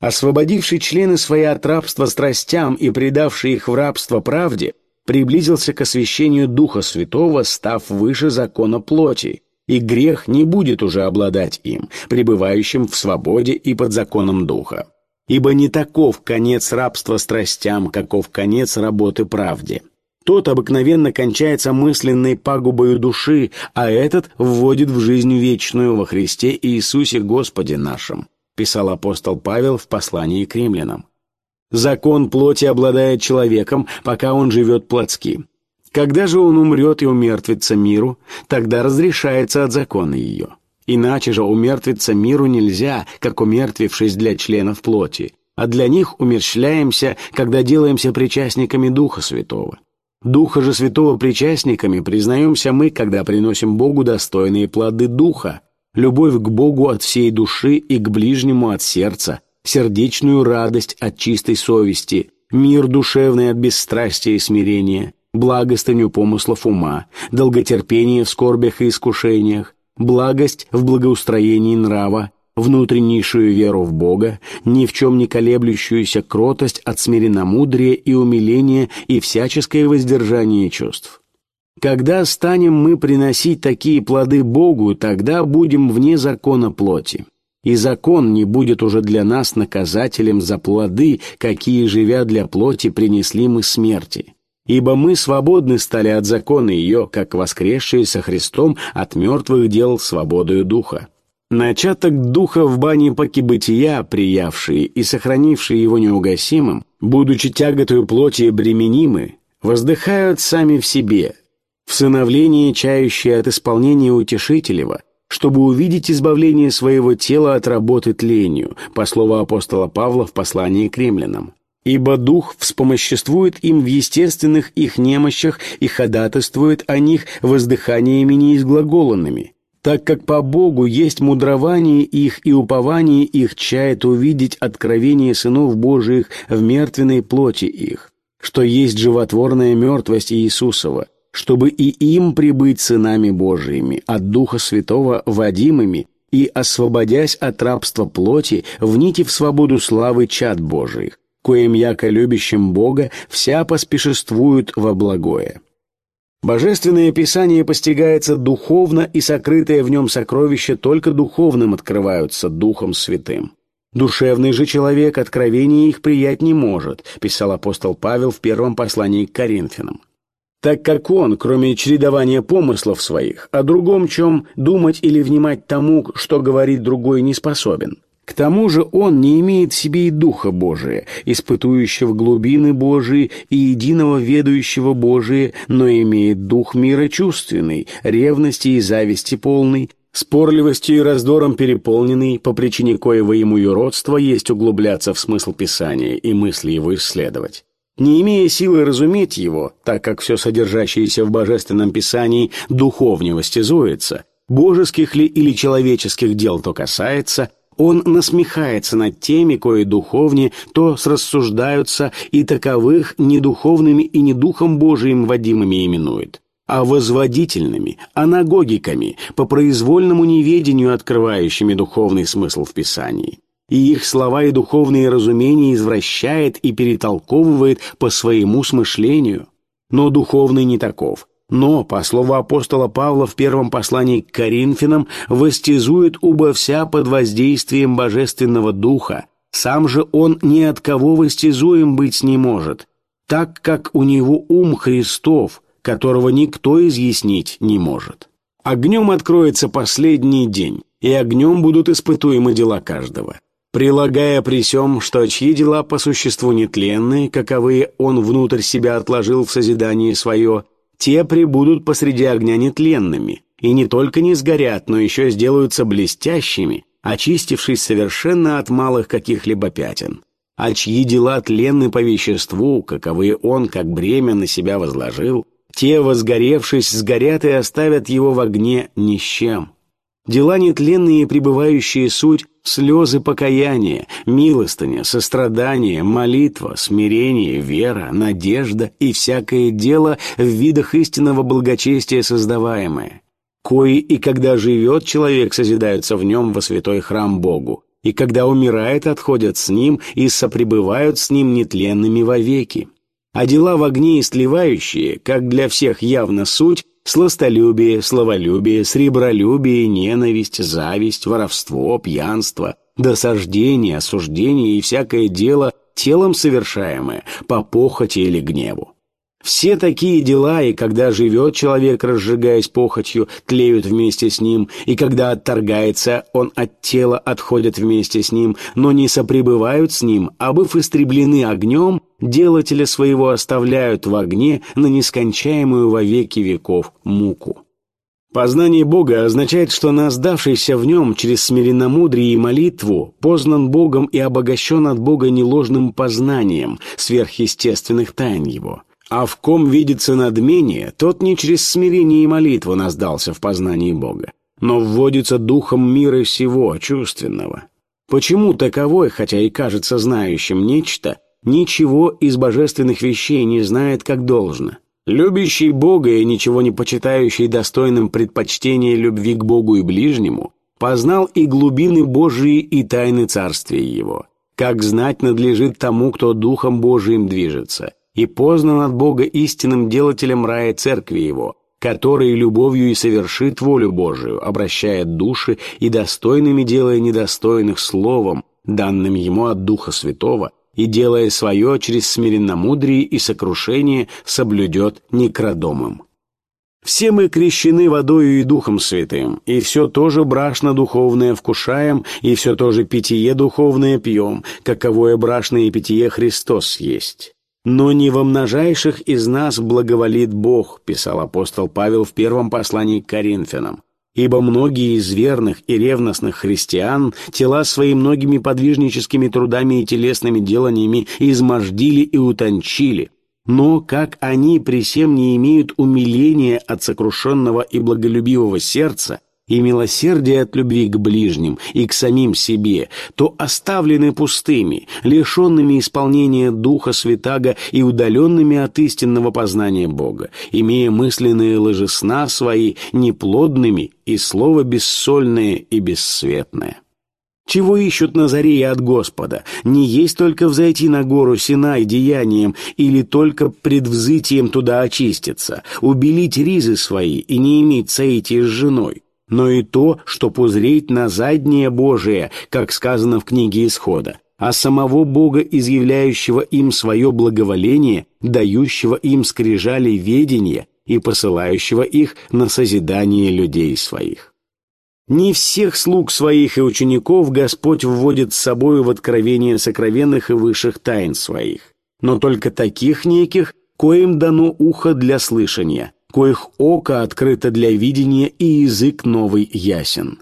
Освободивший члены свои от рабства страстям и предавший их в рабство правде, приблизился к освящению Духа Святого, став выше закона плоти, и грех не будет уже обладать им, пребывающим в свободе и под законом Духа. Ибо не таков конец рабства страстям, каков конец работы правде. Тот обыкновенно кончается мысленной пагубою души, а этот вводит в жизнь вечную во Христе Иисусе Господе нашим, писал апостол Павел в послании к римлянам. Закон плоти обладает человеком, пока он живет плотски. Когда же он умрет и умертвится миру, тогда разрешается от закона ее. Иначе же умертвиться миру нельзя, как умертвившись для членов плоти, а для них умерщвляемся, когда делаемся причастниками Духа Святого. Духа же Святого причастниками признаемся мы, когда приносим Богу достойные плоды Духа, любовь к Богу от всей души и к ближнему от сердца, сердечную радость от чистой совести, мир душевный от бесстрастия и смирения, благостыню помыслов ума, долготерпение в скорбях и искушениях, благость в благоустроении нрава, внутреннейшую веру в Бога, ни в чем не колеблющуюся кротость от смиренномудрия и умиления и всяческое воздержание чувств. Когда станем мы приносить такие плоды Богу, тогда будем вне закона плоти. И закон не будет уже для нас наказателем за плоды, какие, живя для плоти, принесли мы смерти. Ибо мы свободны стали от закона ее, как воскресшие со Христом от мертвых дел свободою духа. Начаток духа в бане поки бытия, приявшие и сохранившие его неугасимым, будучи тяготою плоти бременимы, воздыхают сами в себе, в сыновлении чающие от исполнения утешителева, чтобы увидеть избавление своего тела от работы тлению, по слову апостола Павла в послании к римлянам. Ибо Дух вспомоществует им в естественных их немощах и ходатайствует о них воздыханиями неизглаголанными, так как по Богу есть мудрование их и упование их чает увидеть откровение сынов Божиих в мертвенной плоти их, что есть животворная мертвость Иисусова, чтобы и им прибыть сынами Божиими, от Духа Святого водимыми, и, освободясь от рабства плоти, вните в свободу славы чад Божиих, коим яко любящим Бога вся поспешествуют во благое. Божественное Писание постигается духовно, и сокрытые в нем сокровища только духовным открываются Духом Святым. Душевный же человек откровения их приять не может, писал апостол Павел в первом послании к Коринфянам. Так как он, кроме чередования помыслов своих, о другом чем думать или внимать тому, что говорит другой, не способен – к тому же он не имеет в себе и Духа Божия, испытующего глубины Божии и единого ведающего Божие, но имеет дух мира чувственный, ревности и зависти полный, спорливостью и раздором переполненный, по причине коего ему юродства есть углубляться в смысл Писания и мысли его исследовать. Не имея силы разуметь его, так как все содержащееся в Божественном Писании духовнево стезуется, божеских ли или человеческих дел то касается – он насмехается над теми, кои духовне, то срассуждаются, и таковых недуховными и не духом Божиим водимыми именует, а возводительными, анагогиками, по произвольному неведению открывающими духовный смысл в Писании. И их слова и духовные разумения извращает и перетолковывает по своему смышлению. Но духовный не таков – но, по слову апостола Павла в первом послании к Коринфянам, востязует убо вся под воздействием Божественного Духа, сам же он ни от кого востязуем быть не может, так как у него ум Христов, которого никто изъяснить не может. Огнем откроется последний день, и огнем будут испытуемы дела каждого. Прилагая при сём, что чьи дела по существу нетленные, каковые он внутрь себя отложил в созидании свое, те прибудут посреди огня нетленными, и не только не сгорят, но еще сделаются блестящими, очистившись совершенно от малых каких-либо пятен. А чьи дела тленны по веществу, каковы он, как бремя, на себя возложил, те, возгоревшись, сгорят и оставят его в огне ни с чем. Дела нетленные, пребывающие суть, слезы покаяния, милостыня, сострадание, молитва, смирение, вера, надежда и всякое дело в видах истинного благочестия создаваемое, кои и когда живет человек, созидаются в нем во святой храм Богу, и когда умирает, отходят с ним и сопребывают с ним нетленными вовеки. А дела в огне истлевающие, как для всех явно суть, Сластолюбие, словолюбие, сребролюбие, ненависть, зависть, воровство, пьянство, досаждение, осуждение и всякое дело, телом совершаемое, по похоти или гневу. Все такие дела, и когда живет человек, разжигаясь похотью, тлеют вместе с ним, и когда отторгается, он от тела отходит вместе с ним, но не сопребывают с ним, а быв истреблены огнем, делателя своего оставляют в огне на нескончаемую во веки веков муку. Познание Бога означает, что на сдавшийся в нем через смиренномудрие и молитву познан Богом и обогащен от Бога неложным познанием сверхъестественных тайн Его – а в ком видится надмение, тот не через смирение и молитву наздался в познании Бога, но вводится духом мира всего, чувственного. Почему таковой, хотя и кажется знающим нечто, ничего из божественных вещей не знает как должно. Любящий Бога и ничего не почитающий достойным предпочтения любви к Богу и ближнему, познал и глубины Божии и тайны Царствия Его. Как знать надлежит тому, кто Духом Божиим движется, и познан от Бога истинным делателем рая Церкви Его, который любовью и совершит волю Божию, обращает души и достойными делая недостойных словом, данным ему от Духа Святого, и, делая свое через смиренномудрие и сокрушение, соблюдет некродомым. Все мы крещены водою и Духом Святым, и все тоже брашно духовное вкушаем, и все тоже питье духовное пьем, каковое брашное питье Христос есть. «Но не во множайших из нас благоволит Бог», писал апостол Павел в первом послании к Коринфянам. Ибо многие из верных и ревностных христиан тела свои многими подвижническими трудами и телесными деланиями измождили и утончили. Но как они при всем не имеют умиления от сокрушенного и благолюбивого сердца, и милосердия от любви к ближним и к самим себе, то оставлены пустыми, лишенными исполнения Духа Святаго и удаленными от истинного познания Бога, имея мысленные лжесна свои неплодными и слово бессольное и бесцветное. Чего ищут Назареи от Господа? Не есть только взойти на гору Синай деянием или только предвзытием туда очиститься, убелить ризы свои и не иметь соития с женой но и то, что пузреть на заднее Божие, как сказано в книге Исхода, а самого Бога, изъявляющего им свое благоволение, дающего им скрижали ведения и посылающего их на созидание людей своих. Не всех слуг своих и учеников Господь вводит с собою в откровение сокровенных и высших тайн своих, но только таких неких, коим дано ухо для слышания, коих око открыто для видения и язык новый ясен.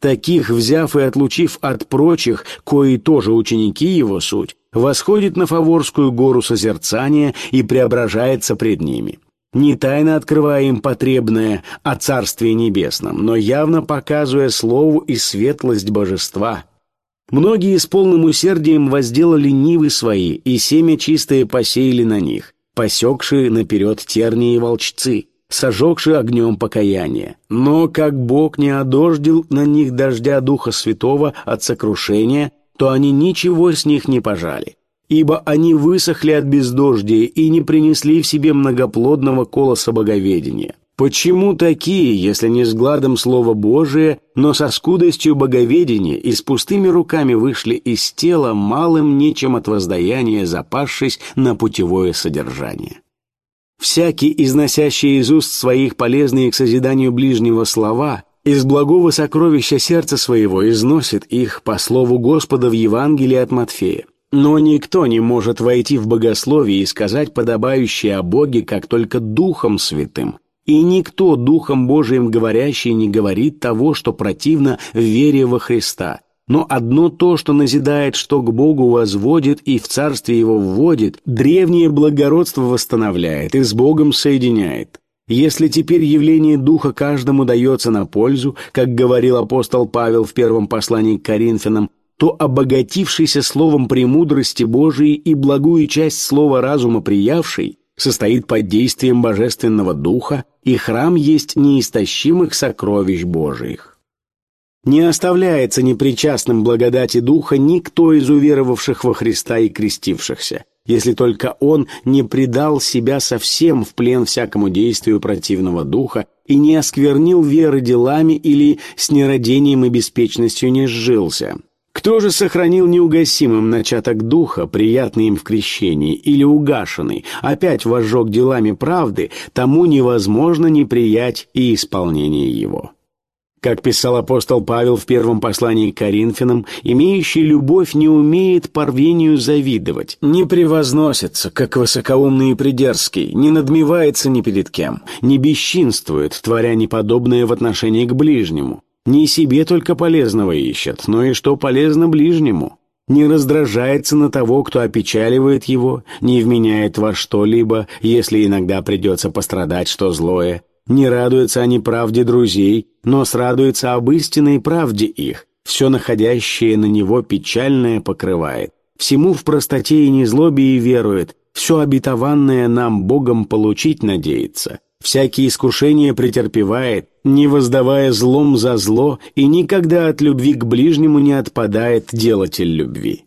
Таких, взяв и отлучив от прочих, кои тоже ученики его суть, восходит на Фаворскую гору созерцания и преображается пред ними. Не тайно открывая им потребное о Царстве Небесном, но явно показывая слову и светлость божества. Многие с полным усердием возделали нивы свои, и семя чистое посеяли на них, посекшие наперед тернии волчцы, сожегший огнем покаяние. Но как Бог не одождил на них дождя Духа Святого от сокрушения, то они ничего с них не пожали. Ибо они высохли от бездождия и не принесли в себе многоплодного колоса боговедения. Почему такие, если не с гладом Слова Божия, но со скудостью боговедения и с пустыми руками вышли из тела, малым нечем от воздаяния, запасшись на путевое содержание? Всякий, износящий из уст своих полезные к созиданию ближнего слова, из благого сокровища сердца своего износит их по слову Господа в Евангелии от Матфея. Но никто не может войти в богословие и сказать подобающее о Боге, как только Духом Святым. И никто Духом Божиим говорящий не говорит того, что противно вере во Христа – но одно то, что назидает, что к Богу возводит и в Царстве Его вводит, древнее благородство восстановляет и с Богом соединяет. Если теперь явление Духа каждому дается на пользу, как говорил апостол Павел в первом послании к Коринфянам, то обогатившийся словом премудрости Божией и благую часть слова разума приявший, состоит под действием Божественного Духа, и храм есть неистощимых сокровищ Божиих. Не оставляется непричастным благодати Духа никто из уверовавших во Христа и крестившихся, если только он не предал себя совсем в плен всякому действию противного Духа и не осквернил веры делами или с нерадением и беспечностью не сжился. Кто же сохранил неугасимым начаток Духа, приятный им в крещении, или угашенный, опять возжег делами правды, тому невозможно не приять и исполнение его. Как писал апостол Павел в первом послании к Коринфянам, имеющий любовь не умеет по рвению завидовать, не превозносится, как высокоумный и придерзкий, не надмевается ни перед кем, не бесчинствует, творя неподобное в отношении к ближнему, не себе только полезного ищет, но и что полезно ближнему, не раздражается на того, кто опечаливает его, не вменяет во что-либо, если иногда придется пострадать, что злое, не радуются они правде друзей, но срадуются об истинной правде их. Все находящее на него печальное покрывает. всему в простоте и незлобе и верует, все обетованное нам Богом получить надеется, всякие искушения претерпевает, не воздавая злом за зло, и никогда от любви к ближнему не отпадает делатель любви.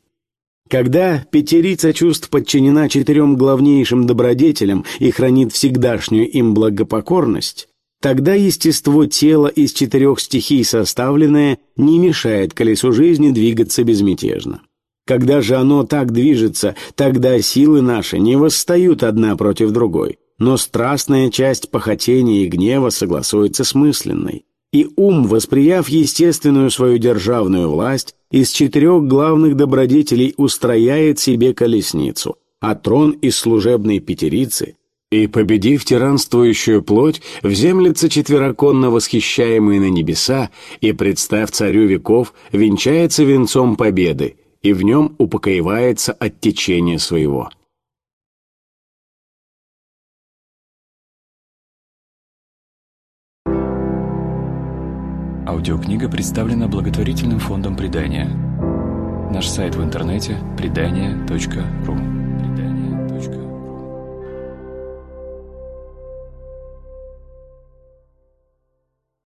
Когда пятерица чувств подчинена четырем главнейшим добродетелям и хранит всегдашнюю им благопокорность, тогда естество тела из четырех стихий составленное не мешает колесу жизни двигаться безмятежно. Когда же оно так движется, тогда силы наши не восстают одна против другой, но страстная часть похотения и гнева согласуется с мысленной. И ум, восприяв естественную свою державную власть, из четырех главных добродетелей устрояет себе колесницу, а трон из служебной пятерицы, и, победив тиранствующую плоть, вземлется четвероконно восхищаемый на небеса, и, представ царю веков, венчается венцом победы, и в нем упокоивается от течения своего. Аудиокнига представлена благотворительным фондом «Предания». Наш сайт в интернете – предания.ру.